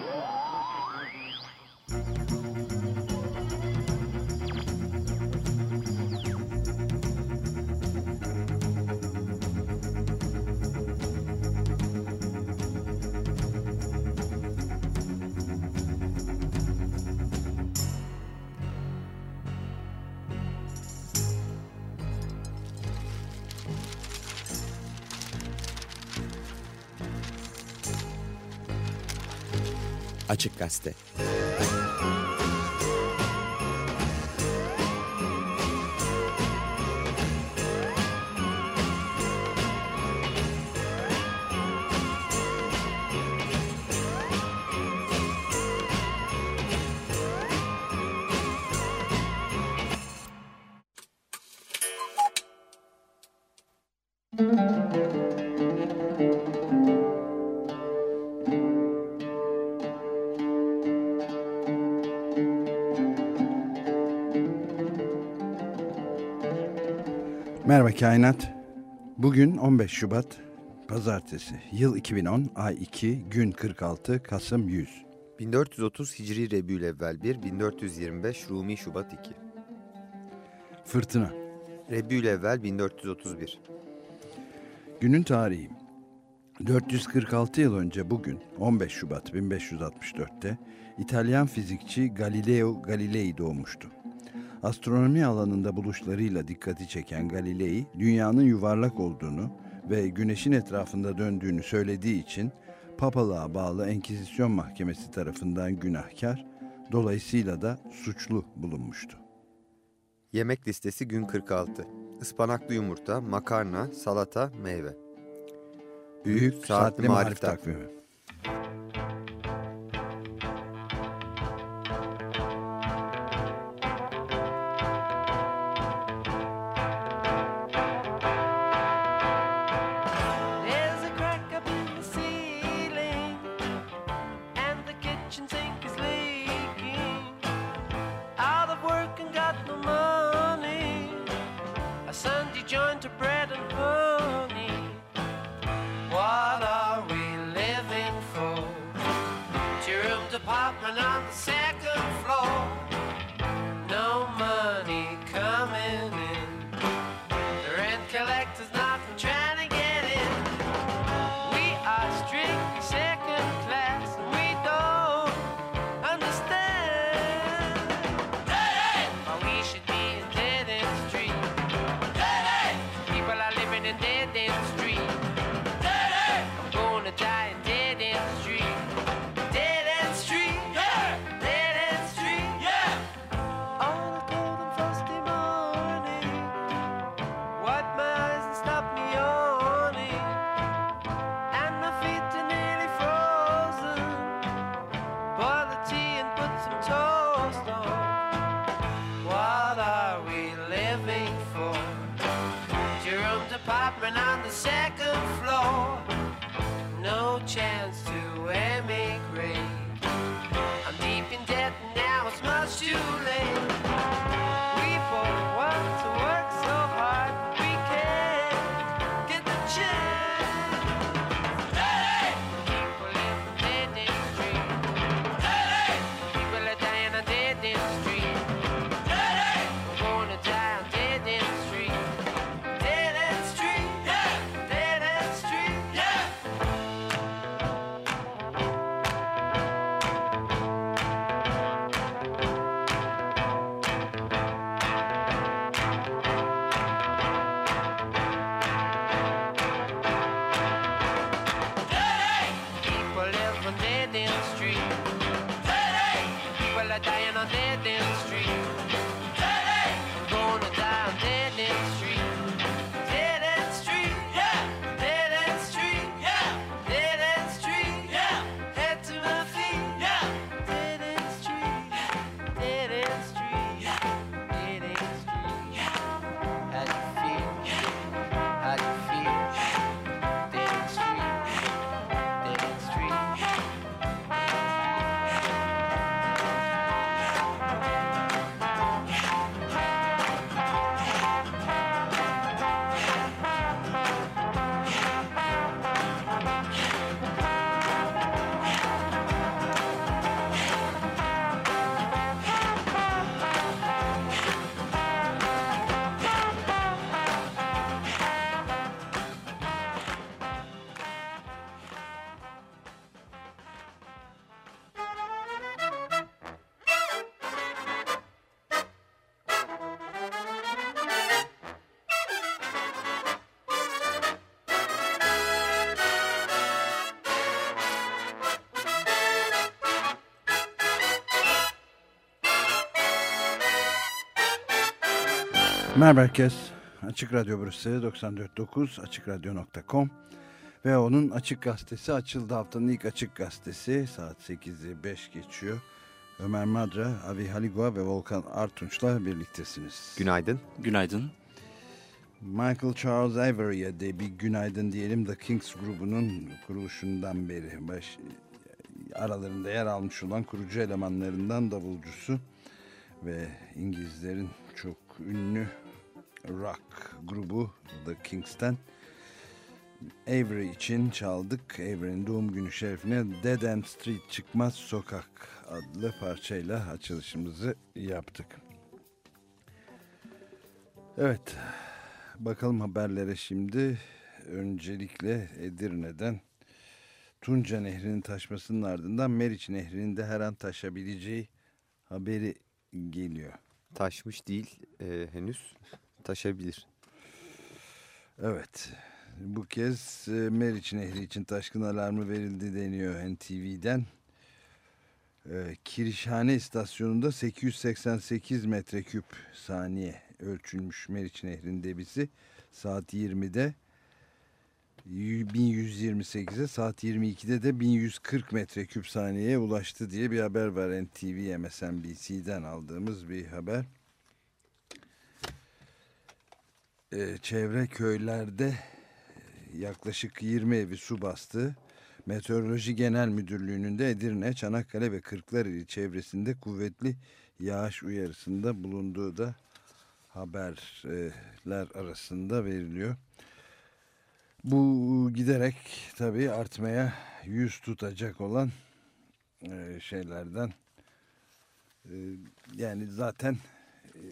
Oh! Açık Gazete. Merhaba Kainat. Bugün 15 Şubat Pazartesi. Yıl 2010, ay 2, gün 46, Kasım 100. 1430 Hicri Rebülevvel 1, 1425 Rumi Şubat 2. Fırtına. Rebülevvel 1431. Günün tarihi. 446 yıl önce bugün 15 Şubat 1564'te İtalyan fizikçi Galileo Galilei doğmuştu. Astronomi alanında buluşlarıyla dikkati çeken Galilei, dünyanın yuvarlak olduğunu ve güneşin etrafında döndüğünü söylediği için papalığa bağlı Enkizisyon Mahkemesi tarafından günahkar, dolayısıyla da suçlu bulunmuştu. Yemek listesi gün 46. Ispanaklı yumurta, makarna, salata, meyve. Büyük, Büyük Saatli, saatli Marif, Takvimi. takvimi. Merhaba herkes. Açık Radyo burası 94.9 AçıkRadyo.com ve onun Açık Gazetesi açıldı. Haftanın ilk Açık Gazetesi saat 8'i 5 geçiyor. Ömer Madra, Avi Haligua ve Volkan Artunç'la birliktesiniz. Günaydın. Günaydın. Michael Charles Avery'e de bir günaydın diyelim. The Kings grubunun kuruluşundan beri baş, aralarında yer almış olan kurucu elemanlarından davulcusu ve İngilizlerin çok ünlü rock grubu The Kings'ten Avery için çaldık. Avery'nin doğum günü şerefine Dead End Street Çıkmaz Sokak adlı parçayla açılışımızı yaptık. Evet, bakalım haberlere şimdi. Öncelikle Edirne'den Tunca Nehri'nin taşmasının ardından Meriç Nehri'nin de her an taşabileceği haberi geliyor. Taşmış değil e, henüz. Taşabilir. Evet. Bu kez e, Meriç Nehri için taşkın alarmı verildi deniyor NTV'den. E, Kirişhane istasyonunda 888 metreküp saniye ölçülmüş Meriç Nehri'nin debisi. Saat 20'de 1128'e saat 22'de de 1140 metreküp saniyeye ulaştı diye bir haber var. NTV MSNBC'den aldığımız bir haber. Ee, çevre köylerde yaklaşık 20 evi su bastı. Meteoroloji Genel Müdürlüğü'nün de Edirne, Çanakkale ve Kırklareli çevresinde kuvvetli yağış uyarısında bulunduğu da haberler arasında veriliyor. Bu giderek tabii artmaya yüz tutacak olan e, şeylerden e, yani zaten e,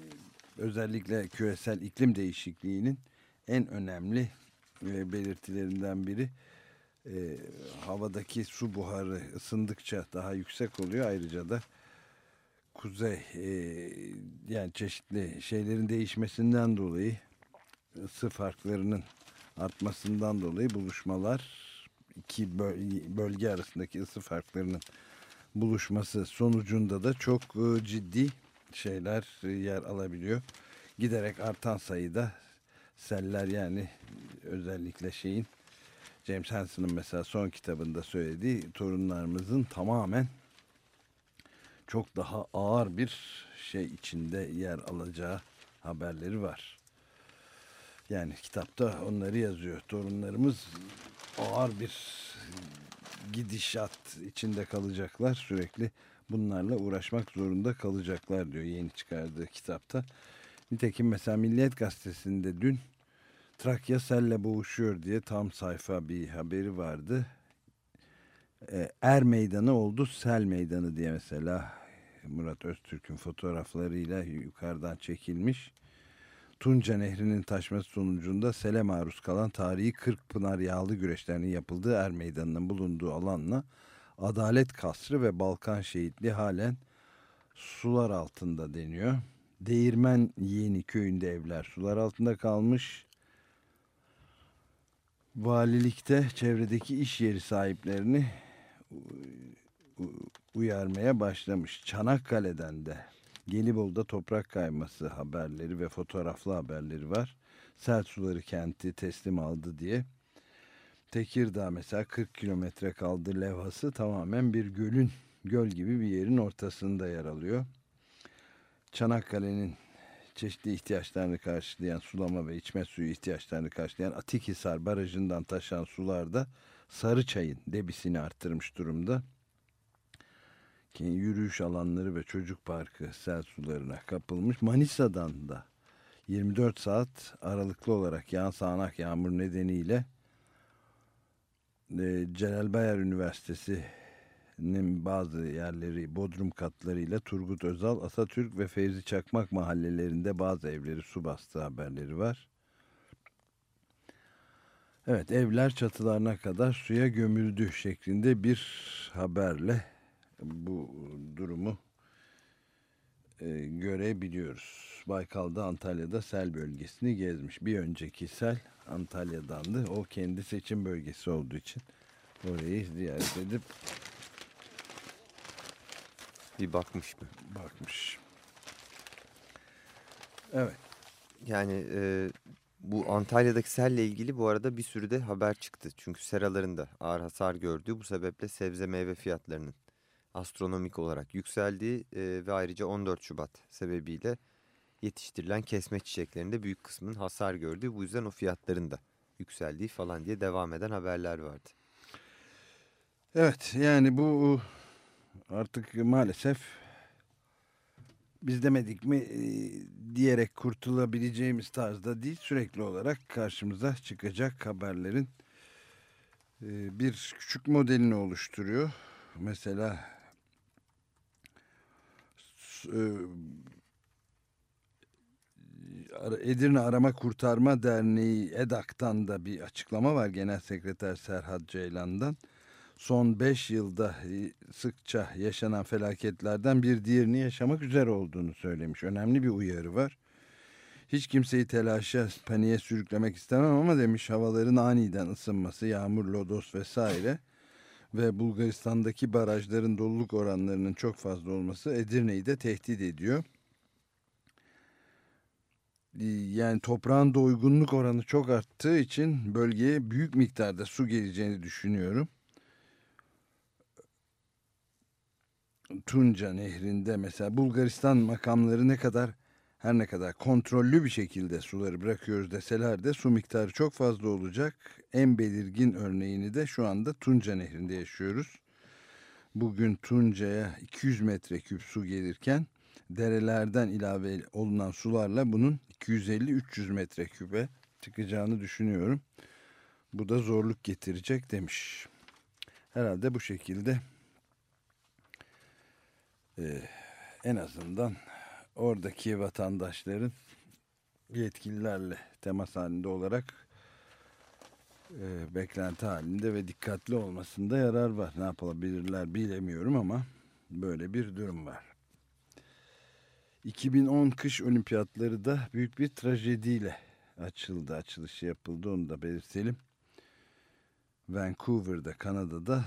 özellikle küresel iklim değişikliğinin en önemli belirtilerinden biri havadaki su buharı ısındıkça daha yüksek oluyor. Ayrıca da kuzey yani çeşitli şeylerin değişmesinden dolayı ısı farklarının artmasından dolayı buluşmalar iki bölge arasındaki ısı farklarının buluşması sonucunda da çok ciddi şeyler yer alabiliyor. Giderek artan sayıda seller yani özellikle şeyin James Hansen'ın mesela son kitabında söylediği torunlarımızın tamamen çok daha ağır bir şey içinde yer alacağı haberleri var. Yani kitapta onları yazıyor. Torunlarımız ağır bir gidişat içinde kalacaklar. Sürekli bunlarla uğraşmak zorunda kalacaklar diyor yeni çıkardığı kitapta. Nitekim mesela Milliyet Gazetesi'nde dün Trakya selle boğuşuyor diye tam sayfa bir haberi vardı. Er meydanı oldu sel meydanı diye mesela Murat Öztürk'ün fotoğraflarıyla yukarıdan çekilmiş. Tunca Nehri'nin taşması sonucunda sele maruz kalan tarihi Kırkpınar yağlı güreşlerinin yapıldığı Er Meydanı'nın bulunduğu alanla Adalet Kasrı ve Balkan Şehitliği halen sular altında deniyor. Değirmen Yeni köyünde evler sular altında kalmış. Valilikte çevredeki iş yeri sahiplerini uyarmaya başlamış. Çanakkale'den de Gelibolu'da toprak kayması haberleri ve fotoğraflı haberleri var. Sel suları kenti teslim aldı diye. Tekirdağ mesela 40 kilometre kaldı levhası tamamen bir gölün, göl gibi bir yerin ortasında yer alıyor. Çanakkale'nin çeşitli ihtiyaçlarını karşılayan sulama ve içme suyu ihtiyaçlarını karşılayan Atikhisar Barajı'ndan taşan sularda Sarıçay'ın debisini arttırmış durumda yürüyüş alanları ve çocuk parkı sel sularına kapılmış. Manisa'dan da 24 saat aralıklı olarak yağan sağanak yağmur nedeniyle e, Celal Bayar Üniversitesi'nin bazı yerleri Bodrum katlarıyla Turgut Özal, Atatürk ve Fevzi Çakmak mahallelerinde bazı evleri su bastığı haberleri var. Evet evler çatılarına kadar suya gömüldü şeklinde bir haberle bu durumu e, görebiliyoruz. Baykal'da Antalya'da sel bölgesini gezmiş. Bir önceki sel Antalya'dandı. O kendi seçim bölgesi olduğu için orayı ziyaret edip bir bakmış mı? Bakmış. Evet. Yani e, bu Antalya'daki selle ilgili bu arada bir sürü de haber çıktı. Çünkü seraların da ağır hasar gördüğü bu sebeple sebze meyve fiyatlarının astronomik olarak yükseldiği e, ve ayrıca 14 Şubat sebebiyle yetiştirilen kesme çiçeklerinde büyük kısmının hasar gördüğü bu yüzden o fiyatların da yükseldiği falan diye devam eden haberler vardı. Evet yani bu artık maalesef biz demedik mi e, diyerek kurtulabileceğimiz tarzda değil sürekli olarak karşımıza çıkacak haberlerin e, bir küçük modelini oluşturuyor. Mesela e, Edirne Arama Kurtarma Derneği EDAK'tan da bir açıklama var Genel Sekreter Serhat Ceylan'dan son 5 yılda e, sıkça yaşanan felaketlerden bir diğerini yaşamak üzere olduğunu söylemiş. Önemli bir uyarı var. Hiç kimseyi telaşa, paniğe sürüklemek istemem ama demiş havaların aniden ısınması, yağmur, lodos vesaire ve Bulgaristan'daki barajların doluluk oranlarının çok fazla olması Edirne'yi de tehdit ediyor. E, yani toprağın doygunluk oranı çok arttığı için bölgeye büyük miktarda su geleceğini düşünüyorum. Tunca nehrinde mesela Bulgaristan makamları ne kadar her ne kadar kontrollü bir şekilde suları bırakıyoruz deseler de su miktarı çok fazla olacak. En belirgin örneğini de şu anda Tunca nehrinde yaşıyoruz. Bugün Tunca'ya 200 metreküp su gelirken derelerden ilave olunan sularla bunun 250-300 metreküpe çıkacağını düşünüyorum. Bu da zorluk getirecek demiş. Herhalde bu şekilde e, en azından oradaki vatandaşların yetkililerle temas halinde olarak e, beklenti halinde ve dikkatli olmasında yarar var. Ne yapabilirler bilemiyorum ama böyle bir durum var. 2010 kış olimpiyatları da büyük bir trajediyle açıldı. Açılışı yapıldı onu da belirtelim. Vancouver'da Kanada'da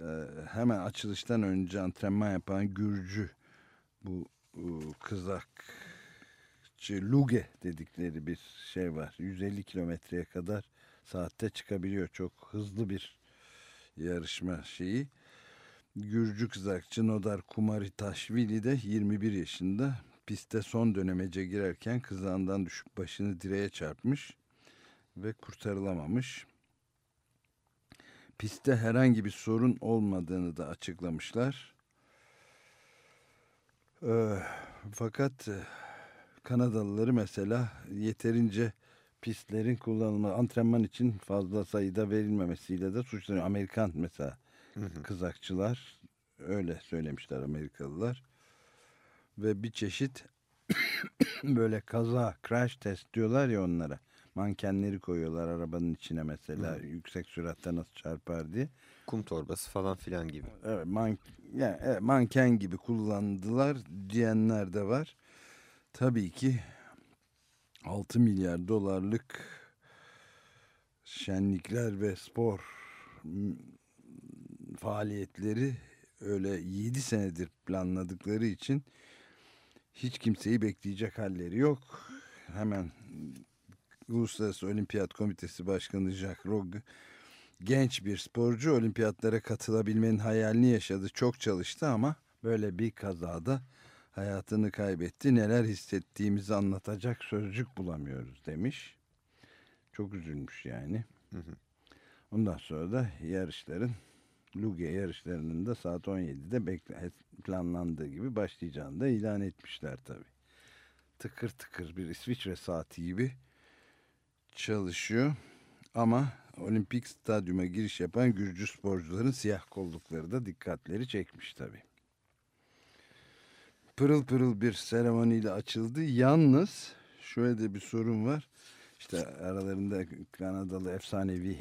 ee, hemen açılıştan önce antrenman yapan Gürcü bu kızakçı Luge dedikleri bir şey var. 150 kilometreye kadar saatte çıkabiliyor. Çok hızlı bir yarışma şeyi. Gürcü kızakçı Nodar Kumaritashvili de 21 yaşında piste son dönemece girerken kızağından düşüp başını direğe çarpmış ve kurtarılamamış pistte herhangi bir sorun olmadığını da açıklamışlar. Ee, fakat e, Kanadalıları mesela yeterince pistlerin kullanılma antrenman için fazla sayıda verilmemesiyle de suçlanıyor. Amerikan mesela hı hı. kızakçılar öyle söylemişler Amerikalılar. Ve bir çeşit böyle kaza, crash test diyorlar ya onlara mankenleri koyuyorlar arabanın içine mesela Hı. yüksek süratte nasıl çarpar diye. Kum torbası falan filan gibi. Evet, man, yani, evet manken gibi kullandılar diyenler de var. Tabii ki 6 milyar dolarlık şenlikler ve spor faaliyetleri öyle 7 senedir planladıkları için hiç kimseyi bekleyecek halleri yok. Hemen Uluslararası Olimpiyat Komitesi Başkanı Jack Rogge genç bir sporcu olimpiyatlara katılabilmenin hayalini yaşadı. Çok çalıştı ama böyle bir kazada hayatını kaybetti. Neler hissettiğimizi anlatacak sözcük bulamıyoruz demiş. Çok üzülmüş yani. Ondan sonra da yarışların Luge yarışlarının da saat 17'de planlandığı gibi başlayacağını da ilan etmişler tabi. Tıkır tıkır bir İsviçre saati gibi çalışıyor. Ama olimpik stadyuma giriş yapan Gürcü sporcuların siyah kollukları da dikkatleri çekmiş tabii. Pırıl pırıl bir seremoniyle açıldı. Yalnız şöyle de bir sorun var. İşte aralarında Kanadalı efsanevi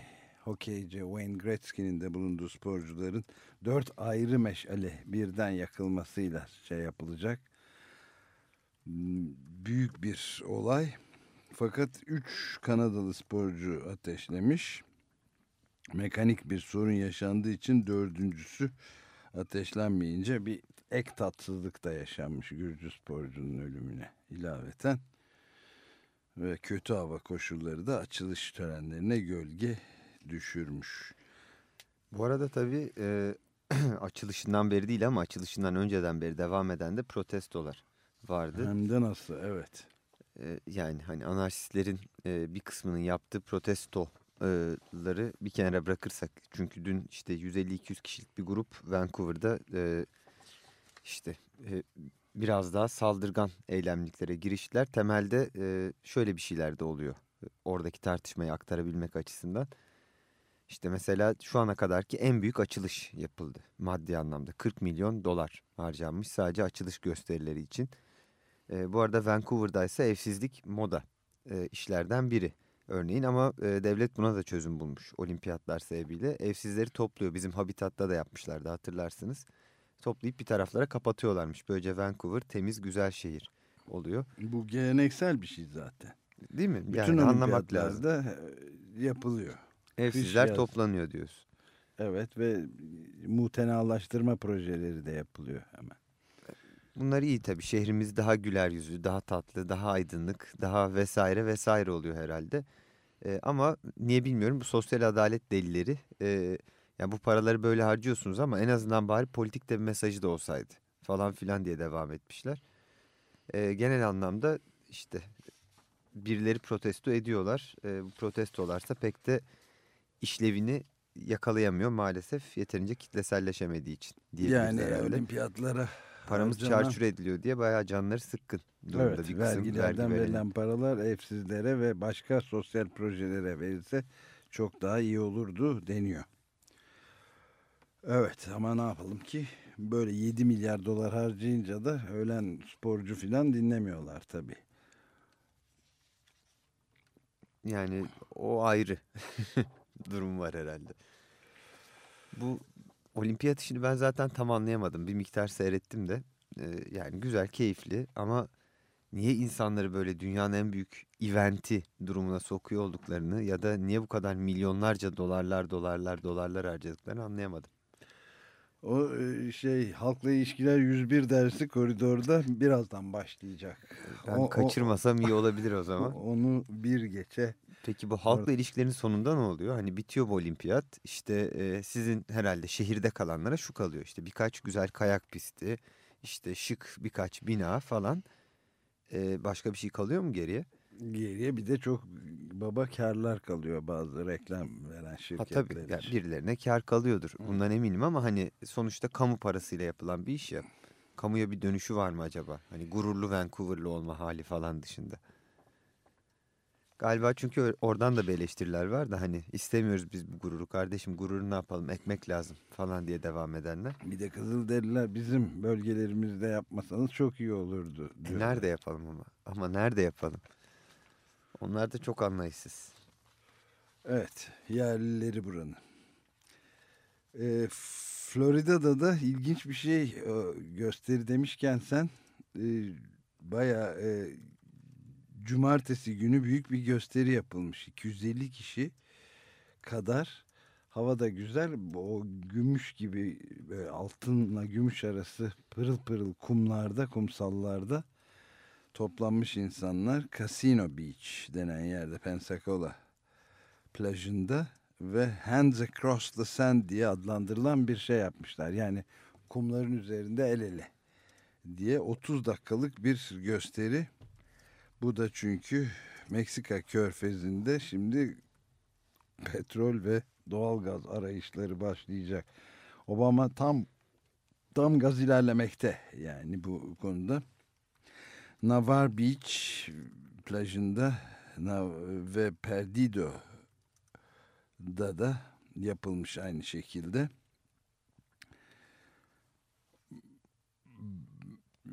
hokeyci Wayne Gretzky'nin de bulunduğu sporcuların dört ayrı meşale birden yakılmasıyla şey yapılacak. Büyük bir olay. Fakat 3 Kanadalı sporcu ateşlemiş. Mekanik bir sorun yaşandığı için dördüncüsü ateşlenmeyince bir ek tatsızlık da yaşanmış Gürcü sporcunun ölümüne ilaveten. ve kötü hava koşulları da açılış törenlerine gölge düşürmüş. Bu arada tabii e, açılışından beri değil ama açılışından önceden beri devam eden de protestolar vardı. Hem de nasıl evet. E, yani hani anarşistlerin e, bir kısmının yaptığı protestoları bir kenara bırakırsak. Çünkü dün işte 150-200 kişilik bir grup Vancouver'da e, işte e, biraz daha saldırgan eylemliklere giriştiler. Temelde e, şöyle bir şeyler de oluyor. Oradaki tartışmayı aktarabilmek açısından. İşte mesela şu ana kadarki en büyük açılış yapıldı maddi anlamda. 40 milyon dolar harcanmış sadece açılış gösterileri için. E, bu arada Vancouver'da ise evsizlik moda e, işlerden biri. Örneğin ama e, devlet buna da çözüm bulmuş olimpiyatlar sebebiyle. Evsizleri topluyor. Bizim Habitat'ta da yapmışlardı hatırlarsınız. Toplayıp bir taraflara kapatıyorlarmış. Böylece Vancouver temiz güzel şehir oluyor. Bu geleneksel bir şey zaten. Değil mi? Bütün yani anlamak lazım. yapılıyor. Evsizler toplanıyor diyoruz. Evet ve mutenalaştırma projeleri de yapılıyor hemen. Bunlar iyi tabii. Şehrimiz daha güler yüzlü, daha tatlı, daha aydınlık, daha vesaire vesaire oluyor herhalde. Ee, ama niye bilmiyorum bu sosyal adalet delileri e, yani bu paraları böyle harcıyorsunuz ama en azından bari politik de bir mesajı da olsaydı falan filan diye devam etmişler. Ee, genel anlamda işte birileri protesto ediyorlar. Ee, bu protestolarsa pek de işlevini yakalayamıyor maalesef yeterince kitleselleşemediği için. Yani herhalde. olimpiyatlara Paramız harcanan- çarçur ediliyor diye bayağı canları sıkkın durumda Evet, bir vergilerden vergi verilen paralar evsizlere ve başka sosyal projelere verilse çok daha iyi olurdu deniyor. Evet ama ne yapalım ki böyle 7 milyar dolar harcayınca da ölen sporcu filan dinlemiyorlar tabii. Yani o ayrı durum var herhalde. Bu olimpiyat işini ben zaten tam anlayamadım. Bir miktar seyrettim de. Ee, yani güzel, keyifli ama niye insanları böyle dünyanın en büyük eventi durumuna sokuyor olduklarını ya da niye bu kadar milyonlarca dolarlar dolarlar dolarlar harcadıklarını anlayamadım. O e, şey halkla ilişkiler 101 dersi koridorda birazdan başlayacak. Ben O- o- kaçırmasam iyi olabilir o zaman. Onu bir geçe Peki bu halkla ilişkilerin sonunda ne oluyor? Hani bitiyor bu olimpiyat. İşte e, sizin herhalde şehirde kalanlara şu kalıyor. İşte birkaç güzel kayak pisti, işte şık birkaç bina falan. E, başka bir şey kalıyor mu geriye? geriye bir de çok baba karlar kalıyor bazı reklam veren Ha şirketler tabii yani için. birilerine kar kalıyordur. Bundan eminim ama hani sonuçta kamu parasıyla yapılan bir iş ya. Kamuya bir dönüşü var mı acaba? Hani gururlu Vancouver'lı olma hali falan dışında. Galiba çünkü oradan da bir eleştiriler var da hani istemiyoruz biz bu gururu kardeşim gururu ne yapalım ekmek lazım falan diye devam edenler. Bir de Kızılderililer bizim bölgelerimizde yapmasanız çok iyi olurdu. E nerede yapalım ama? Ama nerede yapalım? Onlar da çok anlayışsız. Evet, yerlileri buranın. Ee, Florida'da da ilginç bir şey e, gösteri demişken sen e, bayağı e, cumartesi günü büyük bir gösteri yapılmış. 250 kişi kadar hava da güzel. O gümüş gibi altınla gümüş arası pırıl pırıl kumlarda, kumsallarda toplanmış insanlar Casino Beach denen yerde Pensacola plajında ve Hands Across the Sand diye adlandırılan bir şey yapmışlar. Yani kumların üzerinde el ele diye 30 dakikalık bir gösteri. Bu da çünkü Meksika körfezinde şimdi petrol ve doğalgaz arayışları başlayacak. Obama tam tam gaz ilerlemekte yani bu konuda. Navar Beach plajında ve Perdido da da yapılmış aynı şekilde.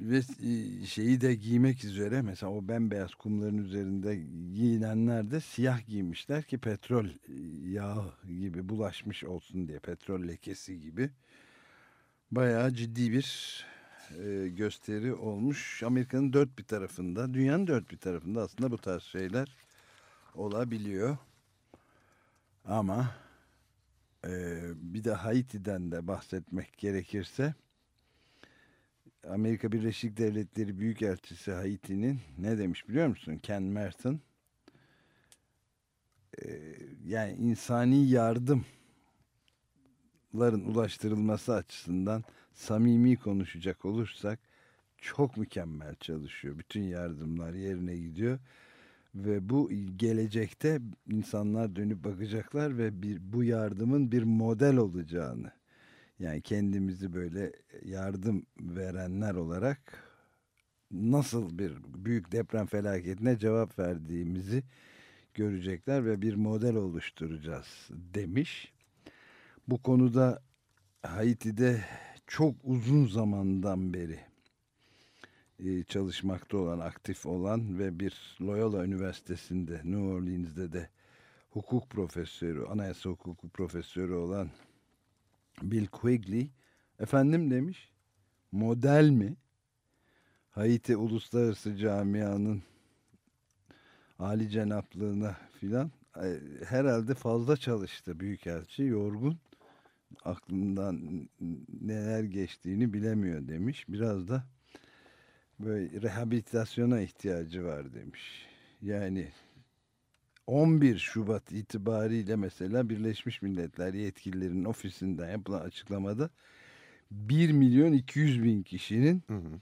Ve e, şeyi de giymek üzere mesela o bembeyaz kumların üzerinde giyinenler de siyah giymişler ki petrol e, yağı gibi bulaşmış olsun diye petrol lekesi gibi. Bayağı ciddi bir e, gösteri olmuş. Amerika'nın dört bir tarafında, dünyanın dört bir tarafında aslında bu tarz şeyler olabiliyor. Ama bir de Haiti'den de bahsetmek gerekirse Amerika Birleşik Devletleri Büyükelçisi Haiti'nin ne demiş biliyor musun? Ken Merton yani insani yardımların ulaştırılması açısından samimi konuşacak olursak çok mükemmel çalışıyor. Bütün yardımlar yerine gidiyor ve bu gelecekte insanlar dönüp bakacaklar ve bir bu yardımın bir model olacağını yani kendimizi böyle yardım verenler olarak nasıl bir büyük deprem felaketine cevap verdiğimizi görecekler ve bir model oluşturacağız demiş. Bu konuda Haiti'de çok uzun zamandan beri e, çalışmakta olan, aktif olan ve bir Loyola Üniversitesi'nde, New Orleans'de de hukuk profesörü, anayasa hukuku profesörü olan Bill Quigley, efendim demiş, model mi? Haiti Uluslararası Camia'nın Ali Cenaplığına filan herhalde fazla çalıştı Büyükelçi, yorgun. Aklından neler geçtiğini bilemiyor demiş. Biraz da böyle rehabilitasyona ihtiyacı var demiş. Yani 11 Şubat itibariyle mesela Birleşmiş Milletler yetkililerinin ofisinden yapılan açıklamada 1 milyon 200 bin kişinin hı hı.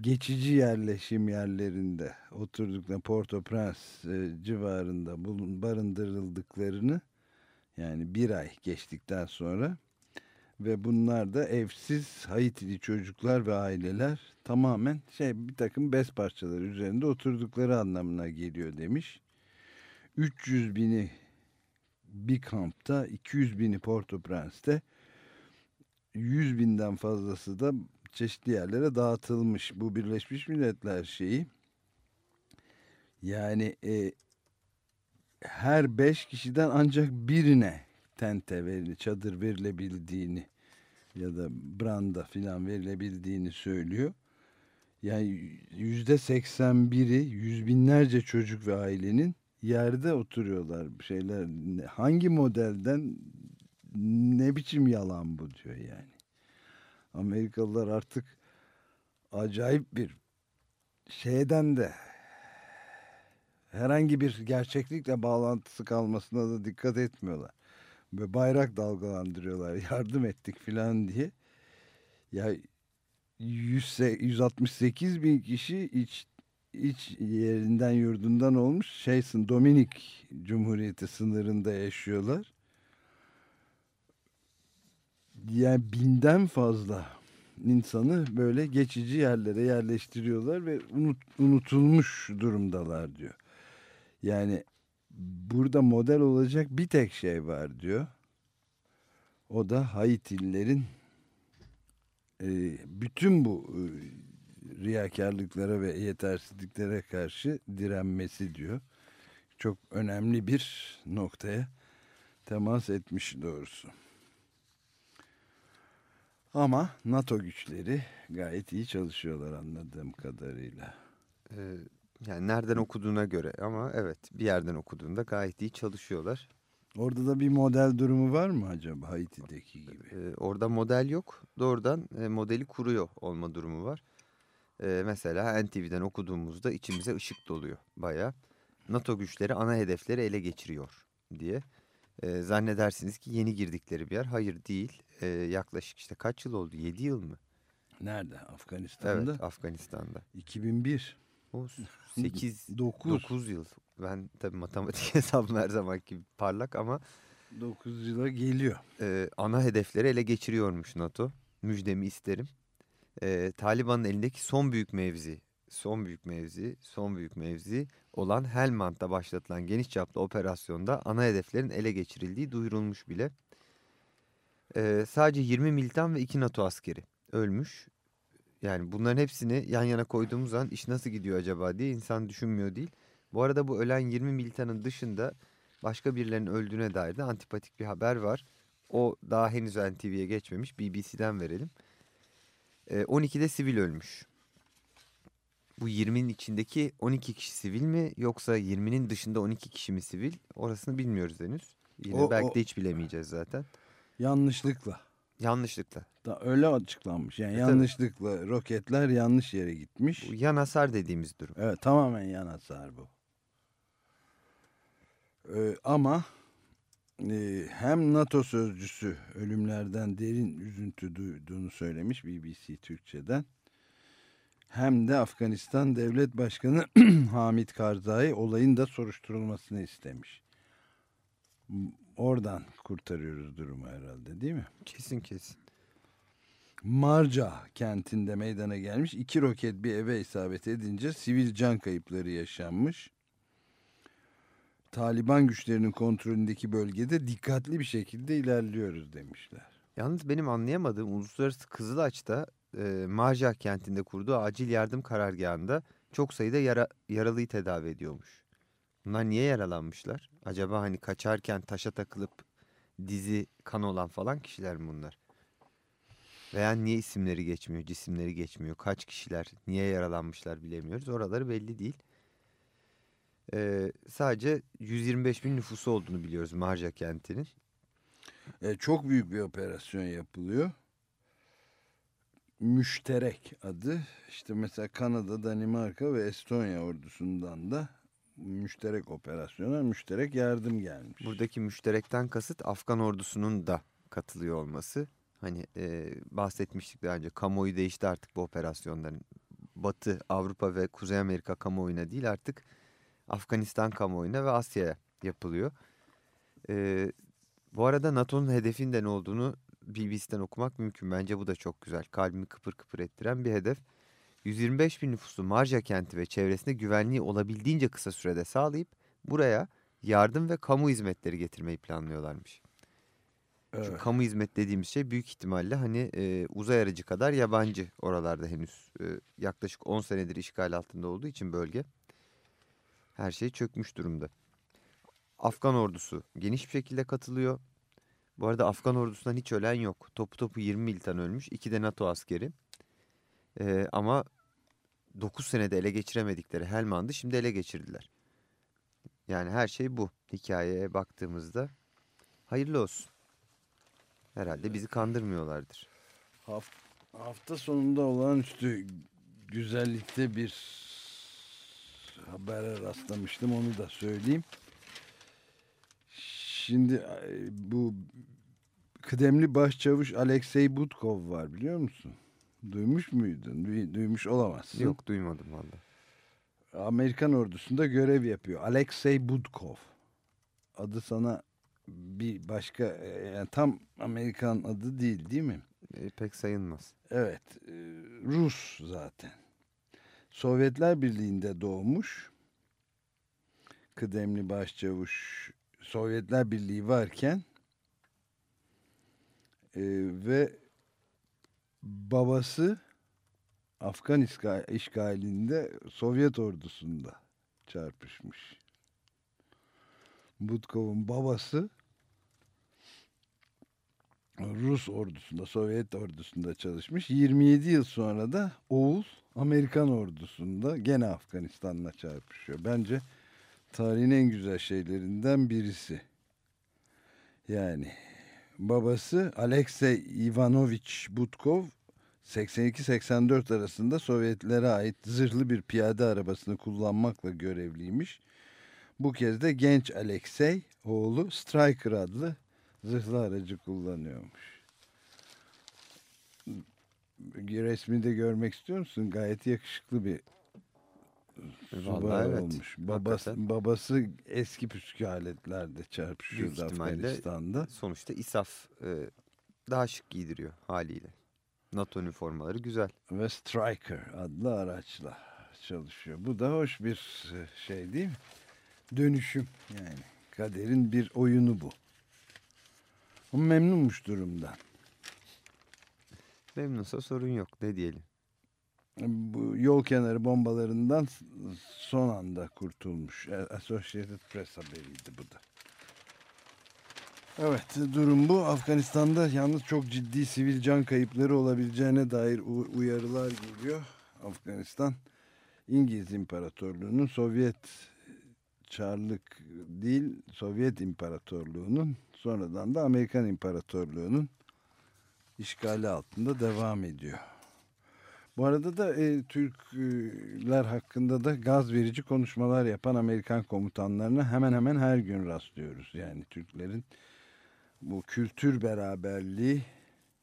geçici yerleşim yerlerinde oturdukları Port-au-Prince e, civarında bulun, barındırıldıklarını yani bir ay geçtikten sonra ve bunlar da evsiz Haitili çocuklar ve aileler tamamen şey bir takım bez parçaları üzerinde oturdukları anlamına geliyor demiş. 300 bini bir kampta, 200 bini Port-au-Prince'te, 100 binden fazlası da çeşitli yerlere dağıtılmış. Bu Birleşmiş Milletler şeyi. Yani e, her beş kişiden ancak birine tente verili, çadır verilebildiğini ya da branda filan verilebildiğini söylüyor. Yani yüzde seksen biri yüz binlerce çocuk ve ailenin yerde oturuyorlar şeyler hangi modelden ne biçim yalan bu diyor yani. Amerikalılar artık acayip bir şeyden de herhangi bir gerçeklikle bağlantısı kalmasına da dikkat etmiyorlar. Ve bayrak dalgalandırıyorlar. Yardım ettik filan diye. Ya 100, 168 bin kişi iç iç yerinden yurdundan olmuş şeysin Dominik Cumhuriyeti sınırında yaşıyorlar. Yani binden fazla insanı böyle geçici yerlere yerleştiriyorlar ve unut, unutulmuş durumdalar diyor. Yani burada model olacak bir tek şey var diyor. O da Haitililerin e, bütün bu e, riyakarlıklara ve yetersizliklere karşı direnmesi diyor. Çok önemli bir noktaya temas etmiş doğrusu. Ama NATO güçleri gayet iyi çalışıyorlar anladığım kadarıyla. Ee, yani nereden okuduğuna göre ama evet bir yerden okuduğunda gayet iyi çalışıyorlar. Orada da bir model durumu var mı acaba Haiti'deki gibi? Ee, orada model yok. Doğrudan e, modeli kuruyor olma durumu var. Ee, mesela NTV'den okuduğumuzda içimize ışık doluyor baya. NATO güçleri ana hedefleri ele geçiriyor diye. Ee, zannedersiniz ki yeni girdikleri bir yer. Hayır değil. Ee, yaklaşık işte kaç yıl oldu? 7 yıl mı? Nerede? Afganistan'da? Evet Afganistan'da. 2001. O 8, 9. 9 yıl. Ben tabii matematik hesabım her zaman gibi parlak ama... 9 yıla geliyor. E, ana hedefleri ele geçiriyormuş NATO. Müjdemi isterim e, Taliban'ın elindeki son büyük mevzi, son büyük mevzi, son büyük mevzi olan Helmand'da başlatılan geniş çaplı operasyonda ana hedeflerin ele geçirildiği duyurulmuş bile. E, sadece 20 militan ve 2 NATO askeri ölmüş. Yani bunların hepsini yan yana koyduğumuz zaman iş nasıl gidiyor acaba diye insan düşünmüyor değil. Bu arada bu ölen 20 militanın dışında başka birilerinin öldüğüne dair de antipatik bir haber var. O daha henüz NTV'ye geçmemiş. BBC'den verelim. 12'de ee, sivil ölmüş. Bu 20'nin içindeki 12 kişi sivil mi yoksa 20'nin dışında 12 kişi mi sivil? Orasını bilmiyoruz henüz. Yine o, belki o, de hiç bilemeyeceğiz zaten. Yanlışlıkla. Yanlışlıkla. Da öyle açıklanmış. Yani e, yanlışlıkla tabii. roketler yanlış yere gitmiş. Bu yan hasar dediğimiz durum. Evet tamamen yan hasar bu. Ee, ama e, hem NATO sözcüsü ölümlerden derin üzüntü duyduğunu söylemiş BBC Türkçe'den. Hem de Afganistan Devlet Başkanı Hamit Karzai olayın da soruşturulmasını istemiş. Oradan kurtarıyoruz durumu herhalde değil mi? Kesin kesin. Marca kentinde meydana gelmiş iki roket bir eve isabet edince sivil can kayıpları yaşanmış. Taliban güçlerinin kontrolündeki bölgede dikkatli bir şekilde ilerliyoruz demişler. Yalnız benim anlayamadığım Uluslararası Kızılaç'ta e, Marja kentinde kurduğu acil yardım karargahında çok sayıda yara, yaralıyı tedavi ediyormuş. Bunlar niye yaralanmışlar? Acaba hani kaçarken taşa takılıp dizi kan olan falan kişiler mi bunlar? Veya niye isimleri geçmiyor, cisimleri geçmiyor, kaç kişiler, niye yaralanmışlar bilemiyoruz. Oraları belli değil. Ee, sadece 125 bin nüfusu olduğunu biliyoruz Marja kentinin. E, çok büyük bir operasyon yapılıyor. Müşterek adı. İşte mesela Kanada, Danimarka ve Estonya ordusundan da müşterek operasyona müşterek yardım gelmiş. Buradaki müşterekten kasıt Afgan ordusunun da katılıyor olması. Hani e, bahsetmiştik daha önce kamuoyu değişti artık bu operasyonların. Batı, Avrupa ve Kuzey Amerika kamuoyuna değil artık Afganistan kamuoyuna ve Asya'ya yapılıyor. E, bu arada NATO'nun hedefinde ne olduğunu BBC'den okumak mümkün. Bence bu da çok güzel. Kalbimi kıpır kıpır ettiren bir hedef. 125 bin nüfuslu Marja kenti ve çevresinde güvenliği olabildiğince kısa sürede sağlayıp buraya yardım ve kamu hizmetleri getirmeyi planlıyorlarmış. Evet. Çünkü kamu hizmet dediğimiz şey büyük ihtimalle hani e, uzay aracı kadar yabancı oralarda henüz e, yaklaşık 10 senedir işgal altında olduğu için bölge her şey çökmüş durumda. Afgan ordusu geniş bir şekilde katılıyor. Bu arada Afgan ordusundan hiç ölen yok. Topu topu 20 militan ölmüş. İki de NATO askeri. Ee, ama 9 senede ele geçiremedikleri Helmand'ı şimdi ele geçirdiler. Yani her şey bu. Hikayeye baktığımızda hayırlı olsun. Herhalde bizi kandırmıyorlardır. Hafta sonunda olağanüstü güzellikte bir habere rastlamıştım onu da söyleyeyim. Şimdi e, bu kıdemli başçavuş Alexey Budkov var biliyor musun? Duymuş muydun? Duymuş olamazsın. Yok duymadım valla. Amerikan ordusunda görev yapıyor. Alexey Budkov. Adı sana bir başka e, yani tam Amerikan adı değil değil mi? E, pek sayılmaz. Evet. E, Rus zaten. Sovyetler Birliği'nde doğmuş. Kıdemli başçavuş Sovyetler Birliği varken e, ve babası Afgan işgalinde Sovyet ordusunda çarpışmış. Budkov'un babası Rus ordusunda, Sovyet ordusunda çalışmış. 27 yıl sonra da oğul Amerikan ordusunda gene Afganistan'la çarpışıyor. Bence tarihin en güzel şeylerinden birisi. Yani babası Alexey Ivanovich Budkov 82-84 arasında Sovyetlere ait zırhlı bir piyade arabasını kullanmakla görevliymiş. Bu kez de genç Alexey oğlu Striker adlı zırhlı aracı kullanıyormuş. Resminde görmek istiyor musun? Gayet yakışıklı bir Vallahi evet. olmuş. Babası, babası eski püskü aletlerde çarpışıyordu Afganistan'da. Sonuçta İSAF e, daha şık giydiriyor haliyle. NATO üniformaları güzel. Ve Striker adlı araçla çalışıyor. Bu da hoş bir e, şey değil mi? Dönüşüm yani. Kaderin bir oyunu bu. O memnunmuş durumdan. Memnunsa sorun yok ne diyelim bu yol kenarı bombalarından son anda kurtulmuş. Associated Press haberiydi bu da. Evet durum bu. Afganistan'da yalnız çok ciddi sivil can kayıpları olabileceğine dair uyarılar geliyor. Afganistan İngiliz İmparatorluğu'nun Sovyet Çarlık değil Sovyet İmparatorluğu'nun sonradan da Amerikan İmparatorluğu'nun işgali altında devam ediyor. Bu arada da e, Türkler hakkında da gaz verici konuşmalar yapan Amerikan komutanlarına hemen hemen her gün rastlıyoruz. Yani Türklerin bu kültür beraberliği,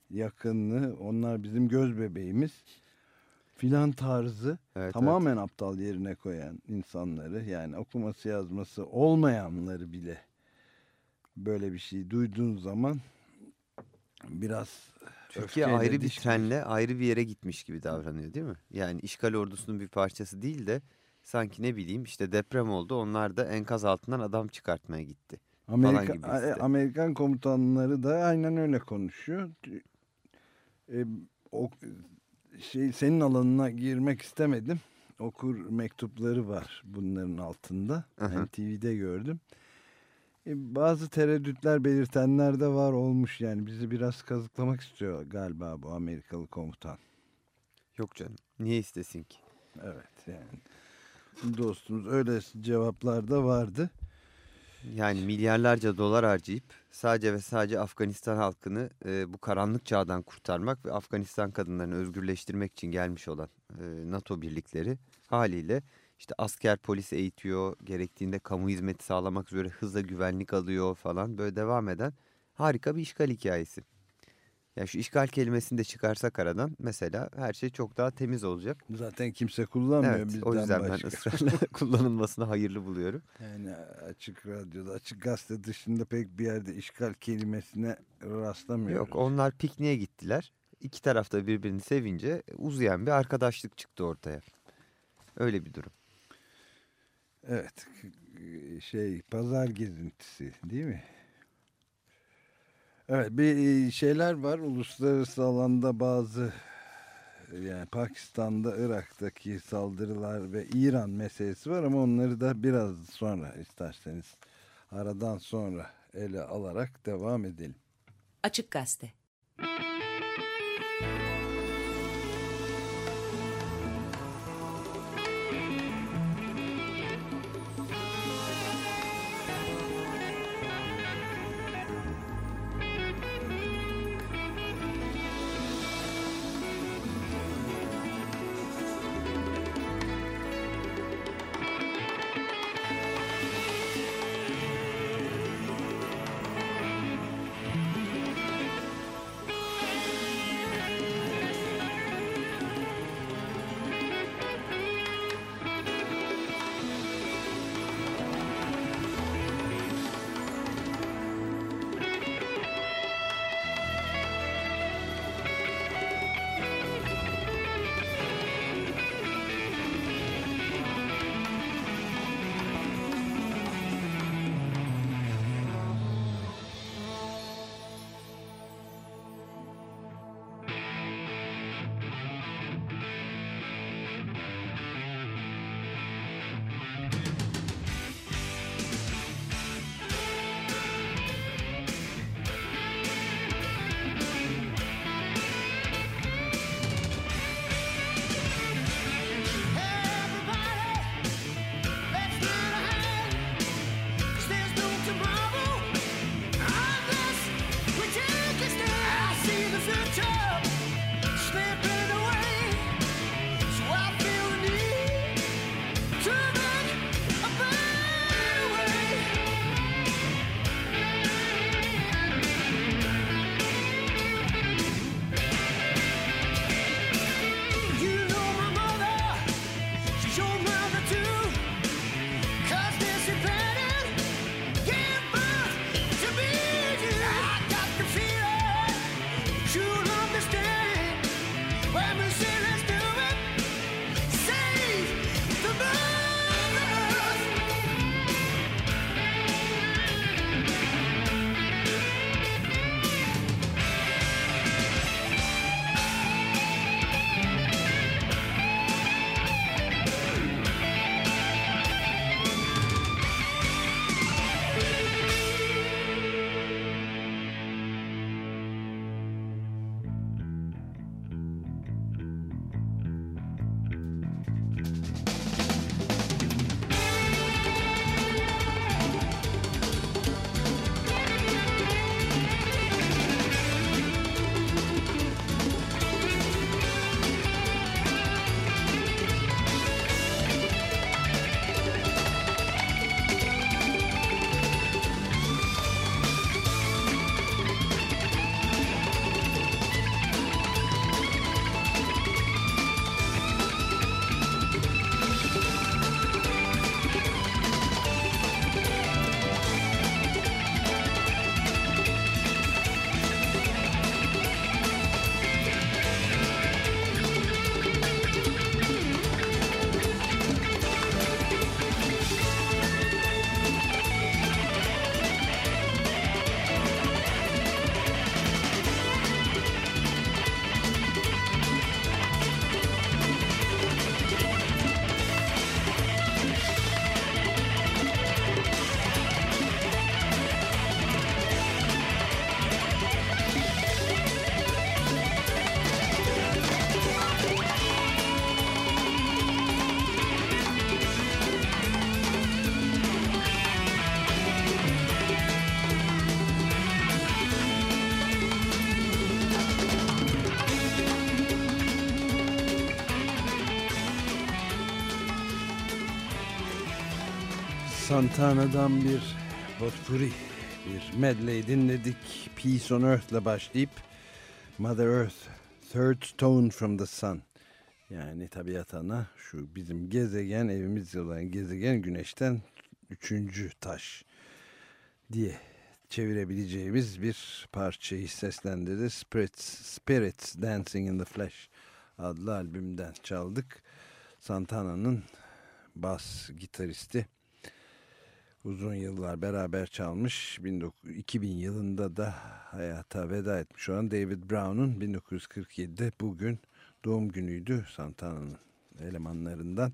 yakınlığı, onlar bizim göz bebeğimiz filan tarzı Evet, tamamen evet. aptal yerine koyan insanları yani okuması yazması olmayanları bile böyle bir şey duyduğun zaman biraz Türkiye ayrı bir trenle ayrı bir yere gitmiş gibi davranıyor değil mi? Yani işgal ordusunun bir parçası değil de sanki ne bileyim işte deprem oldu onlar da enkaz altından adam çıkartmaya gitti. Amerika. Amerikan komutanları da aynen öyle konuşuyor. E, o şey senin alanına girmek istemedim. Okur mektupları var bunların altında. Hı hı. Ben TV'de gördüm. Bazı tereddütler belirtenler de var olmuş yani bizi biraz kazıklamak istiyor galiba bu Amerikalı komutan. Yok canım niye istesin ki? Evet yani dostumuz öyle cevaplar da vardı. Yani milyarlarca dolar harcayıp sadece ve sadece Afganistan halkını e, bu karanlık çağdan kurtarmak ve Afganistan kadınlarını özgürleştirmek için gelmiş olan e, NATO birlikleri haliyle işte asker polis eğitiyor, gerektiğinde kamu hizmeti sağlamak üzere hızla güvenlik alıyor falan böyle devam eden harika bir işgal hikayesi. Ya şu işgal kelimesini de çıkarsak aradan mesela her şey çok daha temiz olacak. Zaten kimse kullanmıyor Evet, bizden o yüzden ben başka. ısrarla kullanılmasını hayırlı buluyorum. Yani açık radyoda, açık gazete dışında pek bir yerde işgal kelimesine rastlamıyoruz. Yok onlar pikniğe gittiler. İki tarafta birbirini sevince uzayan bir arkadaşlık çıktı ortaya. Öyle bir durum. Evet, şey pazar gezintisi değil mi? Evet, bir şeyler var uluslararası alanda bazı yani Pakistan'da, Irak'taki saldırılar ve İran meselesi var ama onları da biraz sonra isterseniz aradan sonra ele alarak devam edelim. Açık Gazete Santana'dan bir potpourri, bir medley dinledik. Peace on Earth'la başlayıp Mother Earth, Third Stone from the Sun. Yani tabiat ana şu bizim gezegen, evimiz olan gezegen güneşten üçüncü taş diye çevirebileceğimiz bir parçayı seslendirdi. Spirits, Spirits Dancing in the Flesh adlı albümden çaldık. Santana'nın bas gitaristi uzun yıllar beraber çalmış. 2000 yılında da hayata veda etmiş olan David Brown'un 1947'de bugün doğum günüydü Santana'nın elemanlarından.